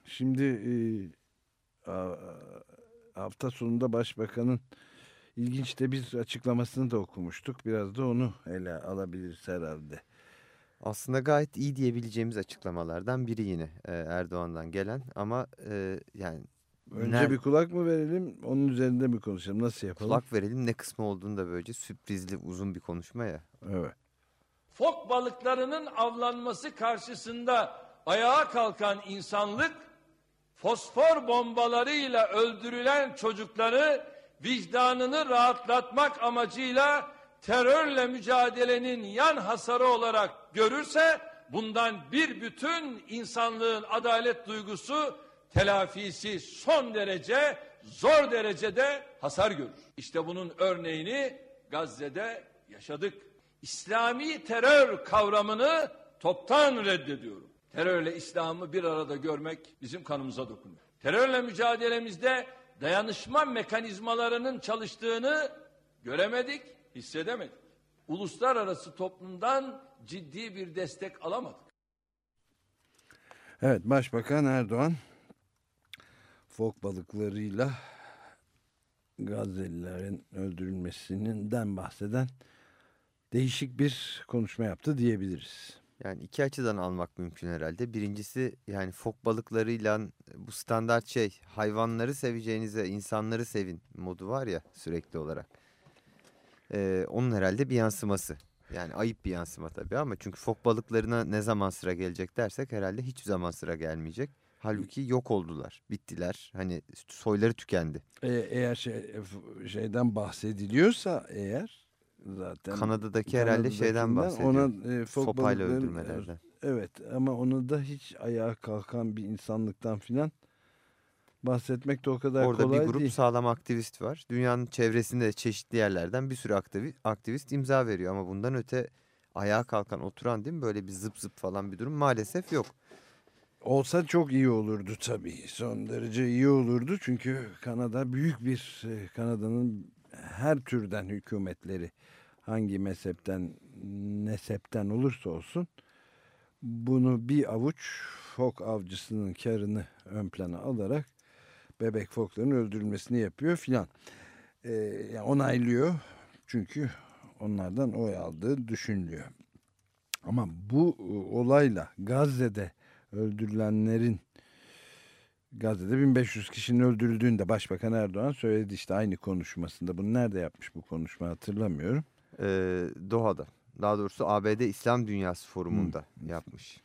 Şimdi e, hafta sonunda başbakanın ilginç de bir açıklamasını da okumuştuk. Biraz da onu ele alabiliriz herhalde. Aslında gayet iyi diyebileceğimiz açıklamalardan biri yine e, Erdoğan'dan gelen ama e, yani Önce ner- bir kulak mı verelim, onun üzerinde mi konuşalım? Nasıl yapalım? kulak verelim ne kısmı olduğunu da böylece sürprizli uzun bir konuşma ya. Evet. fok balıklarının avlanması karşısında ayağa kalkan insanlık fosfor bombalarıyla öldürülen çocukları vicdanını rahatlatmak amacıyla terörle mücadelenin yan hasarı olarak görürse bundan bir bütün insanlığın adalet duygusu telafisi son derece zor derecede hasar görür. İşte bunun örneğini Gazze'de yaşadık. İslami terör kavramını toptan reddediyorum. Terörle İslam'ı bir arada görmek bizim kanımıza dokunuyor. Terörle mücadelemizde dayanışma mekanizmalarının çalıştığını göremedik, hissedemedik. Uluslararası toplumdan ciddi bir destek alamadık. Evet Başbakan Erdoğan fok balıklarıyla Gazze'lilerin öldürülmesinden bahseden değişik bir konuşma yaptı diyebiliriz. Yani iki açıdan almak mümkün herhalde. Birincisi yani fok balıklarıyla bu standart şey hayvanları seveceğinize insanları sevin modu var ya sürekli olarak. Ee, onun herhalde bir yansıması. Yani ayıp bir yansıma tabii ama çünkü fok balıklarına ne zaman sıra gelecek dersek herhalde hiç zaman sıra gelmeyecek. Halbuki yok oldular, bittiler. Hani soyları tükendi. Ee, eğer şey, şeyden bahsediliyorsa eğer zaten Kanada'daki herhalde şeyden bahsediyor. Ona e, fok Sopayla balıkların- öldürmelerden. Evet ama onu da hiç ayağa kalkan bir insanlıktan filan bahsetmek de o kadar Orada kolay bir grup değil. sağlam aktivist var. Dünyanın çevresinde de çeşitli yerlerden bir sürü aktivi- aktivist imza veriyor. Ama bundan öte ayağa kalkan oturan değil mi böyle bir zıp zıp falan bir durum maalesef yok. Olsa çok iyi olurdu tabii. Son derece iyi olurdu. Çünkü Kanada büyük bir e, Kanada'nın her türden hükümetleri hangi mezhepten nesepten olursa olsun bunu bir avuç fok avcısının karını ön plana alarak bebek fokların öldürülmesini yapıyor filan. Ee, onaylıyor çünkü onlardan oy aldığı düşünülüyor. Ama bu e, olayla Gazze'de öldürülenlerin Gazze'de 1500 kişinin öldürüldüğünü de Başbakan Erdoğan söyledi işte aynı konuşmasında. Bunu nerede yapmış bu konuşma hatırlamıyorum. Ee, Doha'da. Daha doğrusu ABD İslam Dünyası Forumu'nda yapmış.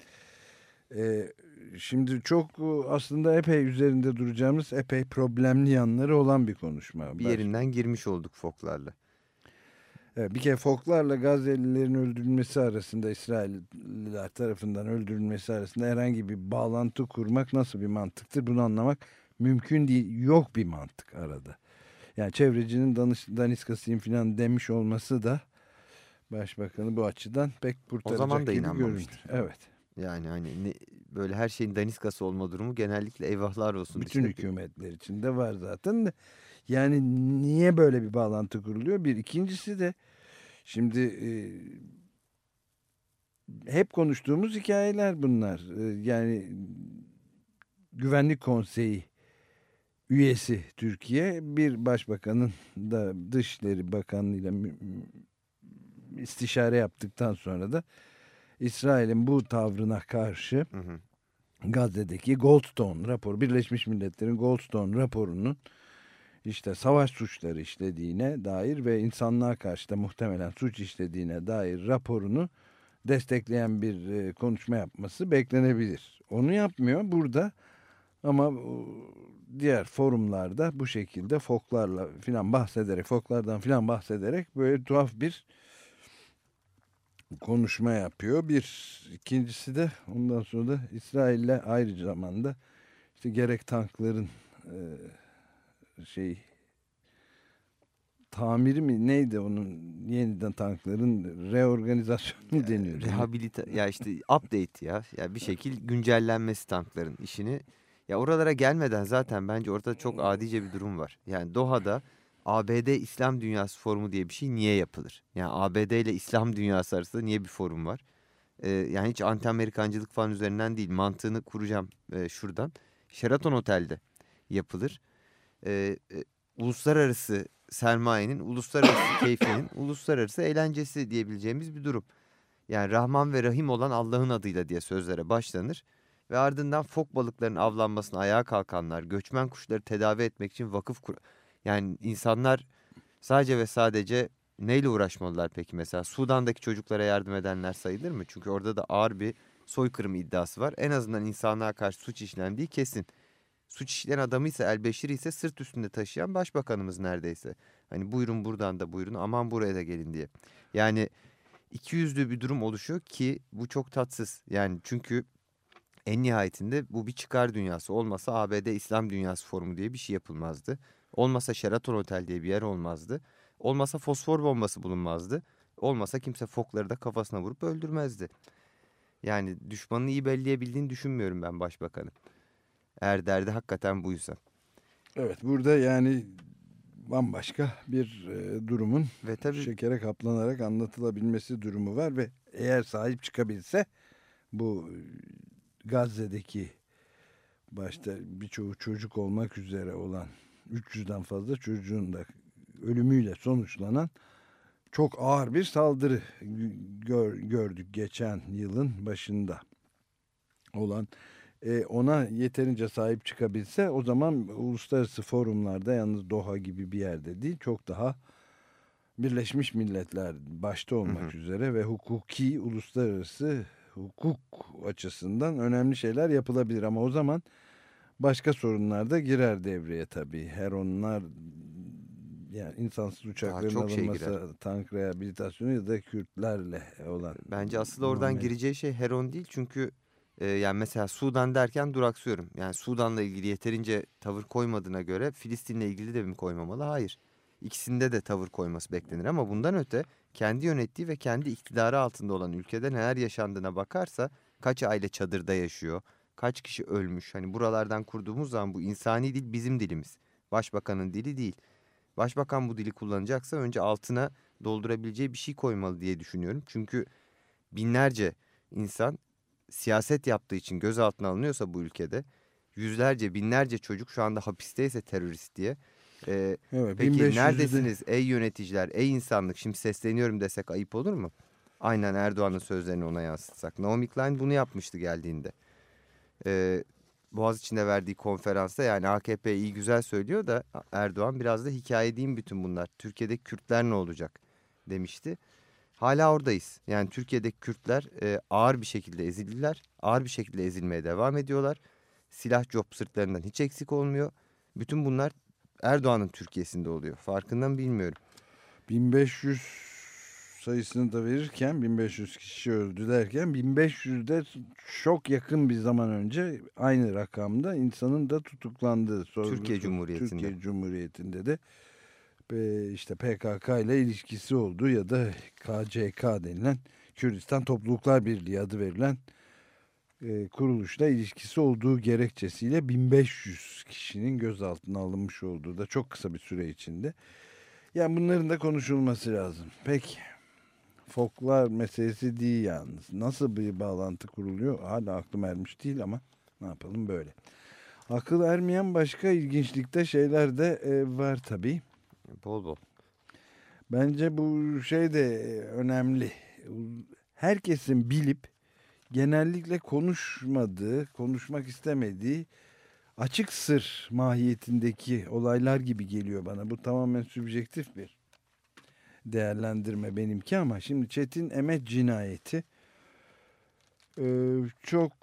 Ee, şimdi çok e, aslında epey üzerinde duracağımız epey problemli yanları olan bir konuşma. Bir yerinden girmiş olduk foklarla. Evet, bir kere Foklarla Gazze'lilerin öldürülmesi arasında İsrailliler tarafından öldürülmesi arasında herhangi bir bağlantı kurmak nasıl bir mantıktır bunu anlamak mümkün değil. Yok bir mantık arada. Yani çevrecinin danış, daniskasıyım falan demiş olması da başbakanı bu açıdan pek kurtaracak zaman da gibi inanmamıştır. Evet. Yani hani ne, böyle her şeyin daniskası olma durumu genellikle eyvahlar olsun. Bütün işte. hükümetler içinde var zaten. Yani niye böyle bir bağlantı kuruluyor? Bir ikincisi de şimdi e, hep konuştuğumuz hikayeler bunlar. E, yani Güvenlik Konseyi üyesi Türkiye bir başbakanın da Dışişleri Bakanlığı ile mü- mü- istişare yaptıktan sonra da İsrail'in bu tavrına karşı Hı hı. Gazze'deki Goldstone raporu, Birleşmiş Milletler'in Goldstone raporunun işte savaş suçları işlediğine dair ve insanlığa karşı da muhtemelen suç işlediğine dair raporunu destekleyen bir e, konuşma yapması beklenebilir. Onu yapmıyor burada ama diğer forumlarda bu şekilde foklarla filan bahsederek, foklardan filan bahsederek böyle tuhaf bir konuşma yapıyor. Bir ikincisi de ondan sonra da İsrail'le ayrı zamanda işte gerek tankların e, şey tamiri mi neydi onun yeniden tankların reorganizasyonu deniyor. Rehabilita ya işte update ya. Ya bir şekil güncellenmesi tankların işini. Ya oralara gelmeden zaten bence orada çok adice bir durum var. Yani Doha'da ABD İslam Dünyası Forumu diye bir şey niye yapılır? Yani ABD ile İslam Dünyası arasında niye bir forum var? Ee, yani hiç anti-Amerikancılık falan üzerinden değil. Mantığını kuracağım e, şuradan. Sheraton Otel'de yapılır. Ee, e, uluslararası sermayenin, uluslararası keyfinin, uluslararası eğlencesi diyebileceğimiz bir durum. Yani Rahman ve Rahim olan Allah'ın adıyla diye sözlere başlanır. Ve ardından fok balıklarının avlanmasına ayağa kalkanlar, göçmen kuşları tedavi etmek için vakıf kur... Yani insanlar sadece ve sadece neyle uğraşmalılar peki mesela? Sudan'daki çocuklara yardım edenler sayılır mı? Çünkü orada da ağır bir soykırım iddiası var. En azından insanlığa karşı suç işlendiği kesin. Suç işleyen adamı ise Elbeşiri ise sırt üstünde taşıyan başbakanımız neredeyse. Hani buyurun buradan da buyurun aman buraya da gelin diye. Yani iki yüzlü bir durum oluşuyor ki bu çok tatsız. Yani çünkü en nihayetinde bu bir çıkar dünyası. Olmasa ABD İslam Dünyası Forumu diye bir şey yapılmazdı. Olmasa Sheraton Otel diye bir yer olmazdı. Olmasa fosfor bombası bulunmazdı. Olmasa kimse fokları da kafasına vurup öldürmezdi. Yani düşmanını iyi belleyebildiğini düşünmüyorum ben başbakanın. Eğer derdi hakikaten buysa. Evet burada yani bambaşka bir e, durumun Ve tabii şekere kaplanarak anlatılabilmesi durumu var ve eğer sahip çıkabilse bu Gazze'deki başta birçoğu çocuk olmak üzere olan 300'den fazla çocuğun da ölümüyle sonuçlanan çok ağır bir saldırı gör, gördük geçen yılın başında olan e, ona yeterince sahip çıkabilse o zaman uluslararası forumlarda yalnız Doha gibi bir yerde değil çok daha Birleşmiş Milletler başta olmak Hı hı. üzere ve hukuki uluslararası hukuk açısından önemli şeyler yapılabilir ama o zaman başka sorunlar da girer devreye tabii. Her onlar yani insansız uçakların çok şey alınması, girer. tank rehabilitasyonu ya da Kürtlerle olan. bence asıl oradan muamele. gireceği şey Heron değil. Çünkü e, yani mesela Sudan derken duraksıyorum. Yani Sudan'la ilgili yeterince tavır koymadığına göre Filistin'le ilgili de mi koymamalı? Hayır. İkisinde de tavır koyması beklenir ama bundan öte kendi yönettiği ve kendi iktidarı altında olan ülkede neler yaşandığına bakarsa kaç aile çadırda yaşıyor, kaç kişi ölmüş. Hani buralardan kurduğumuz zaman bu insani dil bizim dilimiz. Başbakanın dili değil. Başbakan bu dili kullanacaksa önce altına doldurabileceği bir şey koymalı diye düşünüyorum. Çünkü binlerce insan siyaset yaptığı için gözaltına alınıyorsa bu ülkede yüzlerce binlerce çocuk şu anda hapisteyse terörist diye. E, Evet, peki 1500'ü de- neredesiniz ey yöneticiler ey insanlık şimdi sesleniyorum desek ayıp olur mu? Aynen Erdoğan'ın sözlerini ona yansıtsak. Naomi Klein bunu yapmıştı geldiğinde. E, Boğaziçi'nde verdiği konferansta yani AKP iyi güzel söylüyor da Erdoğan biraz da hikaye mi bütün bunlar? Türkiye'de Kürtler ne olacak demişti. Hala oradayız. Yani Türkiye'deki Kürtler e, ağır bir şekilde ezildiler. Ağır bir şekilde ezilmeye devam ediyorlar. Silah cop sırtlarından hiç eksik olmuyor. Bütün bunlar Erdoğan'ın Türkiye'sinde oluyor. Farkından bilmiyorum. 1500 sayısını da verirken 1500 kişi öldü derken 1500'de çok yakın bir zaman önce aynı rakamda insanın da tutuklandığı sorgulusu- Türkiye Cumhuriyeti'nde. Türkiye Cumhuriyeti'nde de e, işte PKK ile ilişkisi olduğu ya da KCK denilen Kürdistan Topluluklar Birliği adı verilen e, kuruluşla ilişkisi olduğu gerekçesiyle 1500 kişinin gözaltına alınmış olduğu da çok kısa bir süre içinde. Yani bunların da konuşulması lazım. Peki. Foklar meselesi değil yalnız. Nasıl bir bağlantı kuruluyor hala aklım ermiş değil ama ne yapalım böyle. Akıl ermeyen başka ilginçlikte şeyler de e, var tabii. Bol bol. Bence bu şey de önemli. Herkesin bilip genellikle konuşmadığı, konuşmak istemediği açık sır mahiyetindeki olaylar gibi geliyor bana. Bu tamamen sübjektif bir değerlendirme benimki ama şimdi Çetin Emet cinayeti e, çok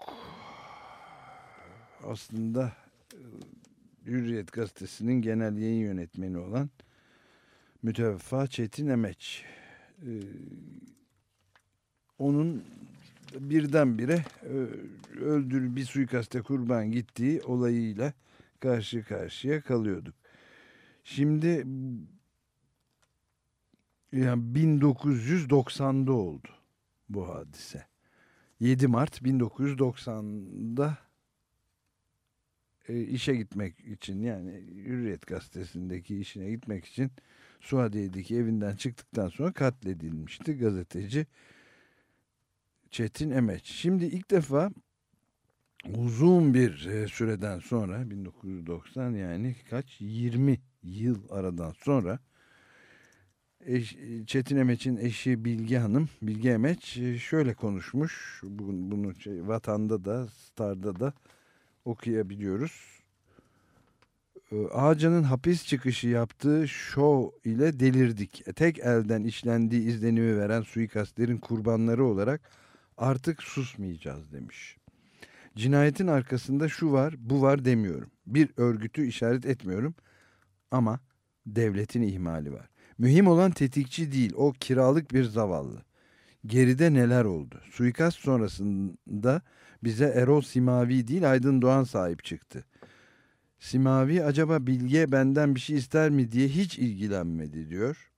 aslında e, Hürriyet gazetesinin genel yayın yönetmeni olan müteveffa Çetin Emeç e, onun birdenbire e, öldür bir suikaste kurban gittiği olayıyla karşı karşıya kalıyorduk. Şimdi yani 1990'da oldu bu hadise. 7 Mart 1990'da e, işe gitmek için yani Hürriyet gazetesindeki işine gitmek için Suadiye'deki evinden çıktıktan sonra katledilmişti gazeteci Çetin Emeç. Şimdi ilk defa uzun bir e, süreden sonra 1990 yani kaç 20 yıl aradan sonra eş, Çetin Emeç'in eşi Bilge Hanım, Bilge Emeç e, şöyle konuşmuş. Bunu, bunu şey, Vatan'da da, Star'da da okuyabiliyoruz. e, Ağcan'ın hapis çıkışı yaptığı şov ile delirdik. Tek elden işlendiği izlenimi veren suikastlerin kurbanları olarak artık susmayacağız demiş. Cinayetin arkasında şu var, bu var demiyorum. Bir örgütü işaret etmiyorum ama devletin ihmali var. Mühim olan tetikçi değil, o kiralık bir zavallı. Geride neler oldu? Suikast sonrasında bize Erol Simavi değil Aydın Doğan sahip çıktı. Simavi acaba Bilge benden bir şey ister mi diye hiç ilgilenmedi diyor.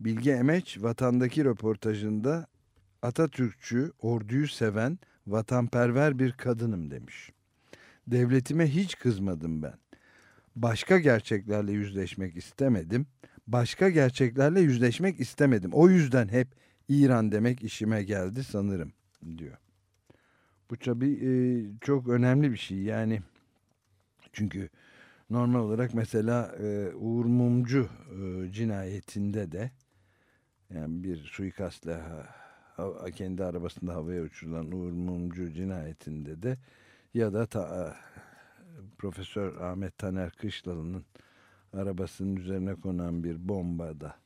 Bilge Emeç vatandaki röportajında Atatürkçü, orduyu seven, vatanperver bir kadınım demiş. Devletime hiç kızmadım ben. Başka gerçeklerle yüzleşmek istemedim. Başka gerçeklerle yüzleşmek istemedim. O yüzden hep İran demek işime geldi sanırım diyor. Bu tabii e, çok önemli bir şey. Yani çünkü normal olarak mesela e, Uğur Mumcu e, cinayetinde de yani bir suikastla kendi arabasında havaya uçurulan Uğur Mumcu cinayetinde de ya da ta, Profesör Ahmet Taner Kışlalı'nın arabasının üzerine konan bir bombada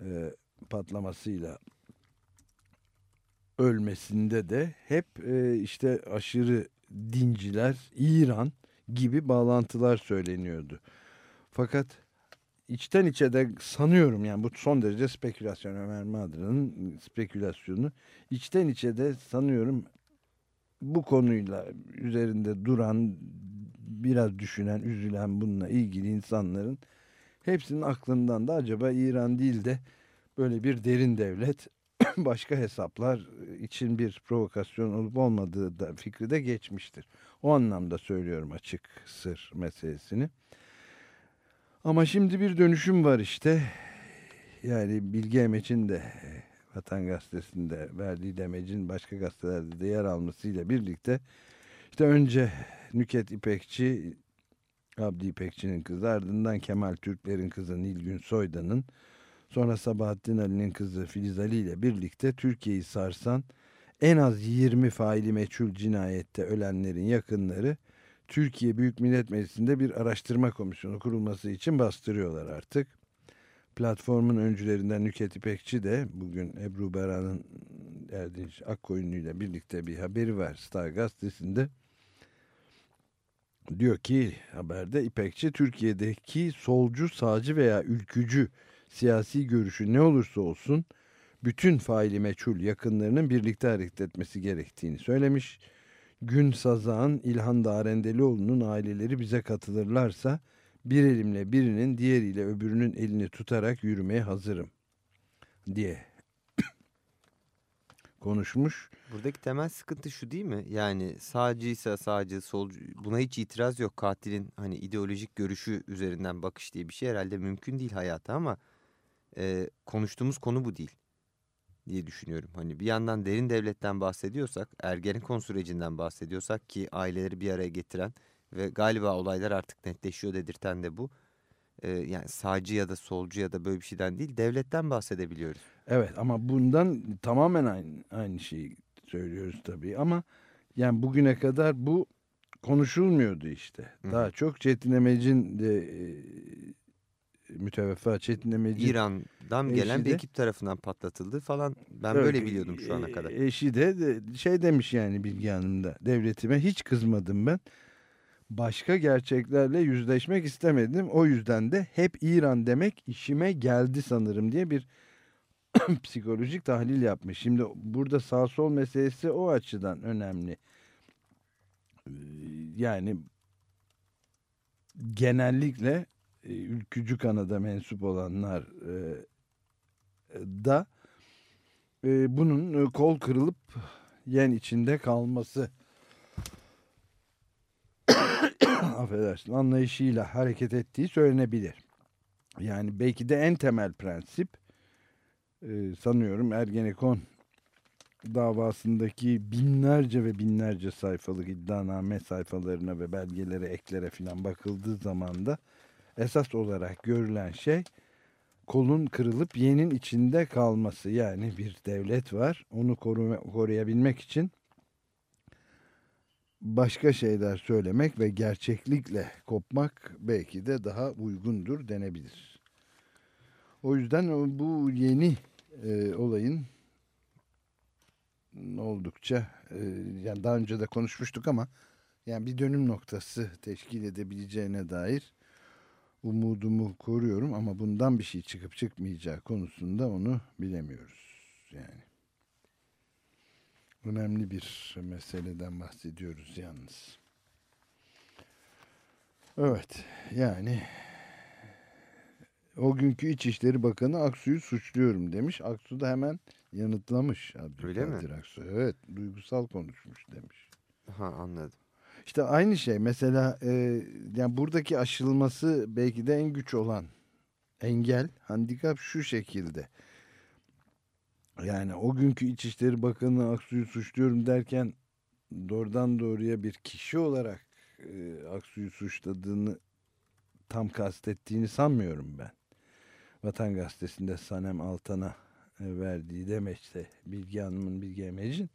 e, patlamasıyla ölmesinde de hep e, işte aşırı dinciler, İran gibi bağlantılar söyleniyordu. Fakat içten içe de sanıyorum yani bu son derece spekülasyon Ömer Madra'nın spekülasyonu içten içe de sanıyorum bu konuyla üzerinde duran biraz düşünen üzülen bununla ilgili insanların hepsinin aklından da acaba İran değil de böyle bir derin devlet başka hesaplar için bir provokasyon olup olmadığı da fikri de geçmiştir. O anlamda söylüyorum açık sır meselesini. Ama şimdi bir dönüşüm var işte. Yani Bilge Emeç'in de Vatan Gazetesi'nde verdiği demecin başka gazetelerde de yer almasıyla birlikte işte önce Nüket İpekçi Abdi İpekçi'nin kızı ardından Kemal Türkler'in kızı Nilgün Soydan'ın sonra Sabahattin Ali'nin kızı Filiz Ali ile birlikte Türkiye'yi sarsan en az 20 faili meçhul cinayette ölenlerin yakınları Türkiye Büyük Millet Meclisi'nde bir araştırma komisyonu kurulması için bastırıyorlar artık. Platformun öncülerinden Nüket İpekçi de bugün Ebru Beran'ın Erdinç Akkoyunlu ile birlikte bir haberi var Star Gazetesi'nde. Diyor ki haberde İpekçi Türkiye'deki solcu, sağcı veya ülkücü siyasi görüşü ne olursa olsun bütün faili meçhul yakınlarının birlikte hareket etmesi gerektiğini söylemiş. Gün Sazağ'ın İlhan Darendelioğlu'nun aileleri bize katılırlarsa bir elimle birinin diğeriyle öbürünün elini tutarak yürümeye hazırım diye konuşmuş. Buradaki temel sıkıntı şu değil mi? Yani sağcıysa sağcı, solcu buna hiç itiraz yok. Katilin hani ideolojik görüşü üzerinden bakış diye bir şey herhalde mümkün değil hayata ama e, konuştuğumuz konu bu değil diye düşünüyorum. Hani bir yandan derin devletten bahsediyorsak, Ergenekon sürecinden bahsediyorsak ki aileleri bir araya getiren ve galiba olaylar artık netleşiyor dedirten de bu. Ee, yani sağcı ya da solcu ya da böyle bir şeyden değil devletten bahsedebiliyoruz. Evet ama bundan tamamen aynı, aynı şeyi söylüyoruz tabii ama yani bugüne kadar bu konuşulmuyordu işte. Hı. Daha çok Çetin Emec'in de müteveffa Çetin İran'dan gelen bir ekip tarafından patlatıldı falan. Ben evet, böyle biliyordum şu ana kadar. Eşi de, de şey demiş yani Bilge Hanım da devletime hiç kızmadım ben başka gerçeklerle yüzleşmek istemedim. O yüzden de hep İran demek işime geldi sanırım diye bir psikolojik tahlil yapmış. Şimdi burada sağ sol meselesi o açıdan önemli. Ee, yani genellikle e, ülkücü kanada mensup olanlar e, da e, bunun kol kırılıp yen içinde kalması affedersin anlayışıyla hareket ettiği söylenebilir. Yani belki de en temel prensip e, sanıyorum Ergenekon davasındaki binlerce ve binlerce sayfalık iddianame sayfalarına ve belgelere, eklere filan bakıldığı zaman da esas olarak görülen şey kolun kırılıp yenin içinde kalması. Yani bir devlet var. Onu koru, koruyabilmek için başka şeyler söylemek ve gerçeklikle kopmak belki de daha uygundur denebilir. O yüzden bu yeni e, olayın oldukça e, yani daha önce de konuşmuştuk ama yani bir dönüm noktası teşkil edebileceğine dair umudumu koruyorum ama bundan bir şey çıkıp çıkmayacağı konusunda onu bilemiyoruz yani. Önemli bir meseleden bahsediyoruz yalnız. Evet yani o günkü İçişleri Bakanı Aksu'yu suçluyorum demiş. Aksu da hemen yanıtlamış. Öyle mi? Aksu. Evet duygusal konuşmuş demiş. Ha anladım. İşte aynı şey mesela e, yani buradaki aşılması belki de en güç olan engel, handikap şu şekilde. Yani o günkü İçişleri Bakanı Aksu'yu suçluyorum derken doğrudan doğruya bir kişi olarak e, Aksu'yu suçladığını tam kastettiğini sanmıyorum ben. Vatan Gazetesi'nde Sanem Altan'a e, verdiği demeçte Bilgi Hanım'ın Bilgi Emec'in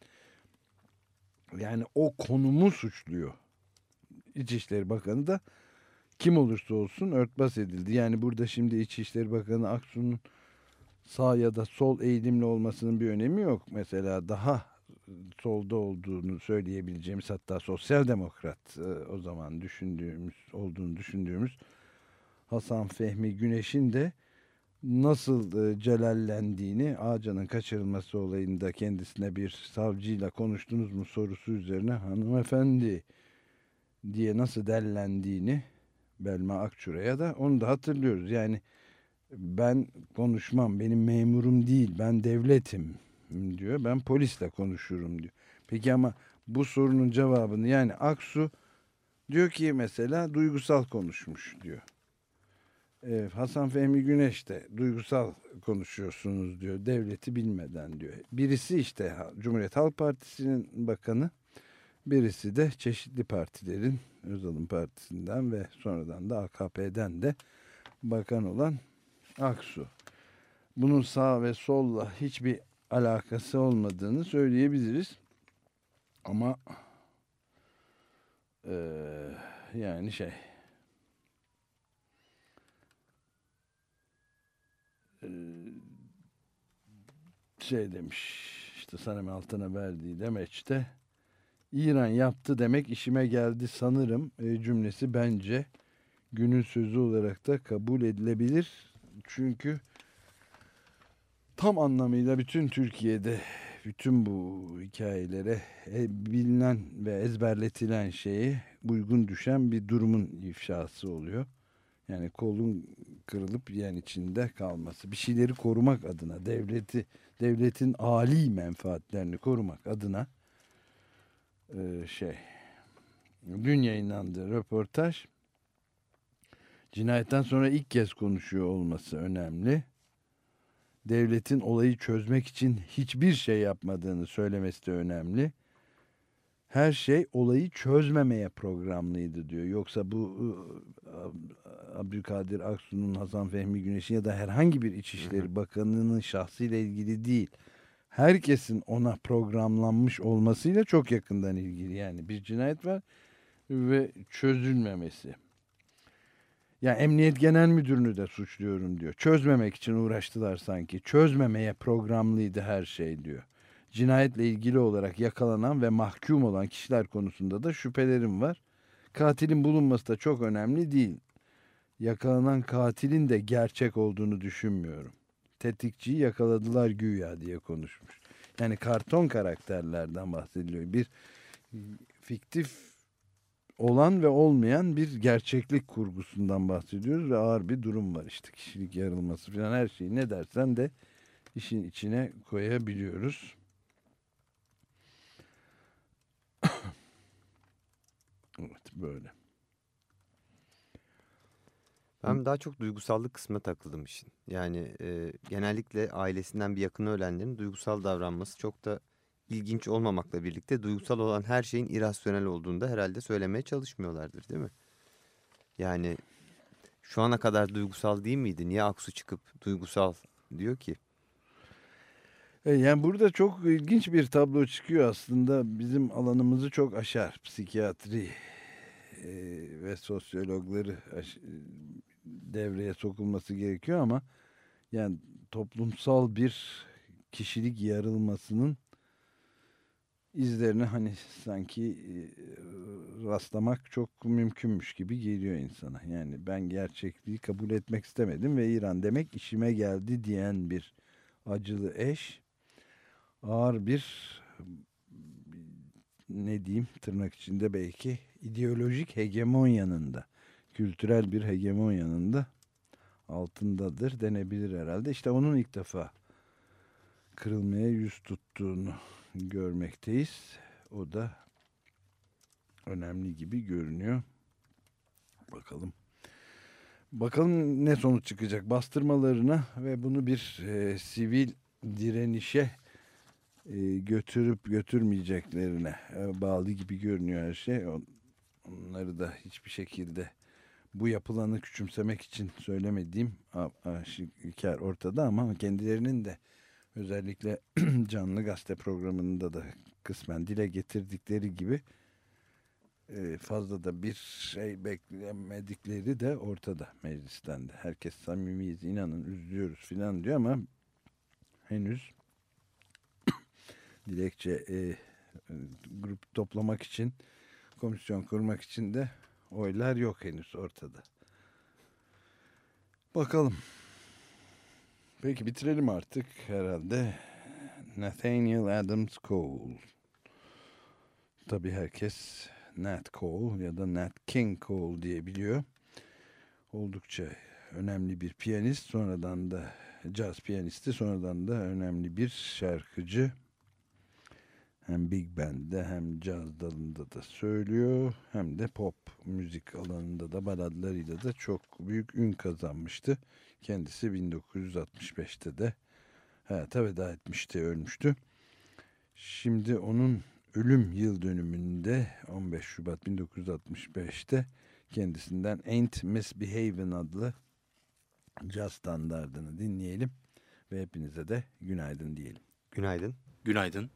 yani o konumu suçluyor. İçişleri Bakanı da kim olursa olsun örtbas edildi. Yani burada şimdi İçişleri Bakanı Aksu'nun sağ ya da sol eğilimli olmasının bir önemi yok. Mesela daha solda olduğunu söyleyebileceğimiz hatta sosyal demokrat e, o zaman düşündüğümüz olduğunu düşündüğümüz Hasan Fehmi Güneş'in de nasıl e, celallendiğini Ağcan'ın kaçırılması olayında kendisine bir savcıyla konuştunuz mu sorusu üzerine hanımefendi diye nasıl dellendiğini Belma Akçura'ya da onu da hatırlıyoruz. Yani ben konuşmam benim memurum değil ben devletim diyor ben polisle konuşurum diyor. Peki ama bu sorunun cevabını yani Aksu diyor ki mesela duygusal konuşmuş diyor. Ee, Hasan Fehmi Güneş de duygusal konuşuyorsunuz diyor devleti bilmeden diyor. Birisi işte Cumhuriyet Halk Partisi'nin bakanı birisi de çeşitli partilerin Özal'ın partisinden ve sonradan da AKP'den de bakan olan Aksu. Bunun sağ ve solla hiçbir alakası olmadığını söyleyebiliriz. Ama e, yani şey e, şey demiş işte Sanem Altan'a verdiği demeçte İran yaptı demek işime geldi sanırım e, cümlesi bence günün sözü olarak da kabul edilebilir. Çünkü tam anlamıyla bütün Türkiye'de bütün bu hikayelere e, bilinen ve ezberletilen şeye uygun düşen bir durumun ifşası oluyor. Yani kolun kırılıp yen içinde kalması. Bir şeyleri korumak adına devleti devletin ali menfaatlerini korumak adına e, şey dün yayınlandı röportaj cinayetten sonra ilk kez konuşuyor olması önemli. Devletin olayı çözmek için hiçbir şey yapmadığını söylemesi de önemli. Her şey olayı çözmemeye programlıydı diyor. Yoksa bu Abdülkadir Aksu'nun, Hasan Fehmi Güneş'in ya da herhangi bir İçişleri Bakanı'nın şahsıyla ilgili değil. Herkesin ona programlanmış olmasıyla çok yakından ilgili. Yani bir cinayet var ve çözülmemesi. Ya Emniyet Genel Müdürünü de suçluyorum diyor. Çözmemek için uğraştılar sanki. Çözmemeye programlıydı her şey diyor. Cinayetle ilgili olarak yakalanan ve mahkum olan kişiler konusunda da şüphelerim var. Katilin bulunması da çok önemli değil. Yakalanan katilin de gerçek olduğunu düşünmüyorum. Tetikçiyi yakaladılar güya diye konuşmuş. Yani karton karakterlerden bahsediliyor. Bir fiktif olan ve olmayan bir gerçeklik kurgusundan bahsediyoruz ve ağır bir durum var işte kişilik yarılması falan her şeyi ne dersen de işin içine koyabiliyoruz. evet böyle. Ben daha çok duygusallık kısmına takıldım işin. Yani e, genellikle ailesinden bir yakını ölenlerin duygusal davranması çok da ilginç olmamakla birlikte duygusal olan her şeyin irasyonel olduğunda herhalde söylemeye çalışmıyorlardır değil mi? Yani şu ana kadar duygusal değil miydi? Niye Aksu çıkıp duygusal diyor ki? E, yani burada çok ilginç bir tablo çıkıyor aslında. Bizim alanımızı çok aşar. Psikiyatri ve sosyologları devreye sokulması gerekiyor ama yani toplumsal bir kişilik yarılmasının izlerini hani sanki e, rastlamak çok mümkünmüş gibi geliyor insana. Yani ben gerçekliği kabul etmek istemedim ve İran demek işime geldi diyen bir acılı eş ağır bir ne diyeyim tırnak içinde belki ideolojik hegemonyanın da kültürel bir hegemonyanın da altındadır denebilir herhalde. İşte onun ilk defa kırılmaya yüz tuttuğunu görmekteyiz. O da önemli gibi görünüyor. Bakalım. Bakalım ne sonuç çıkacak bastırmalarına ve bunu bir e, sivil direnişe e, götürüp götürmeyeceklerine e, bağlı gibi görünüyor her şey. Onları da hiçbir şekilde bu yapılanı küçümsemek için söylemediğim aşikar ortada ama kendilerinin de özellikle canlı gazete programında da kısmen dile getirdikleri gibi e, fazla da bir şey beklemedikleri de ortada meclisten de. Herkes samimiyiz, inanın, üzülüyoruz filan diyor ama henüz dilekçe e, grup toplamak için komisyon kurmak için de oylar yok henüz ortada. Bakalım. Peki bitirelim artık herhalde. Nathaniel Adams Cole. Tabi herkes Nat Cole ya da Nat King Cole diye biliyor. Oldukça önemli bir piyanist. Sonradan da caz piyanisti. Sonradan da önemli bir şarkıcı hem big band'de hem caz dalında da söylüyor hem de pop müzik alanında da baladlarıyla da çok büyük ün kazanmıştı. Kendisi 1965'te de hayata veda etmişti, ölmüştü. Şimdi onun ölüm yıl dönümünde 15 Şubat 1965'te kendisinden Ain't Misbehavin adlı caz standardını dinleyelim ve hepinize de günaydın diyelim. Günaydın. Günaydın.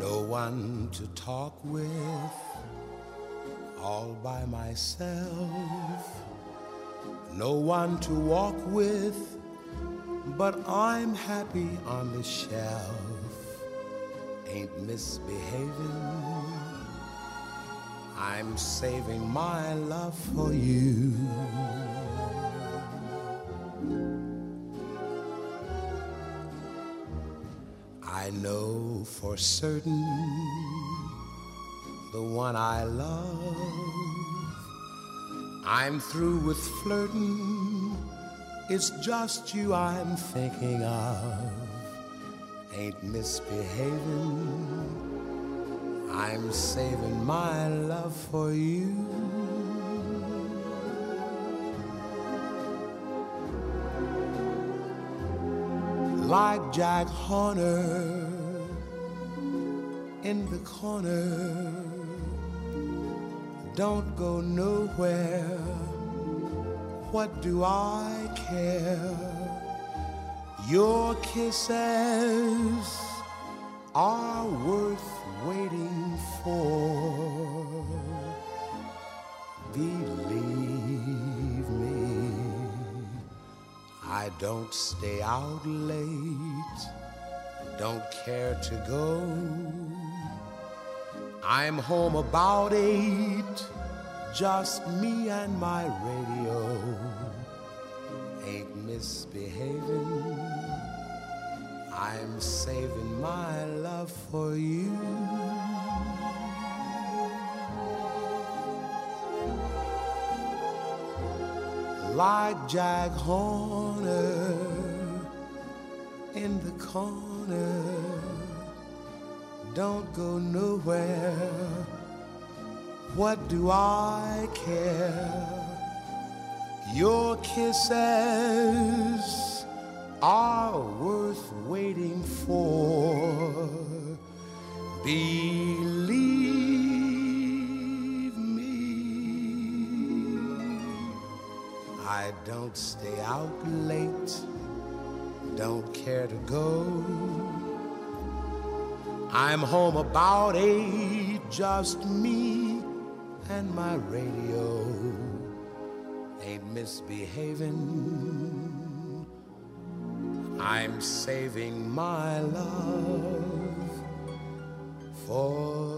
No one to talk with, all by myself. No one to walk with, but I'm happy on the shelf ain't misbehaving. I'm saving my love for you. I know for certain the one I love. I'm through with flirting. It's just you I'm thinking of ain't misbehaving. I'm saving my love for you. Like Jack Horner in the corner, don't go nowhere. What do I care? Your kisses are worth waiting for. Believe me, I don't stay out late, don't care to go. I'm home about eight, just me and my radio. Ain't misbehaving I'm saving my love for you. Like Jack Horner in the corner, don't go nowhere. What do I care? Your kisses are worth waiting for. Believe me, I don't stay out late, don't care to go. I'm home about eight, just me and my radio. Ain't misbehaving. I'm saving my love for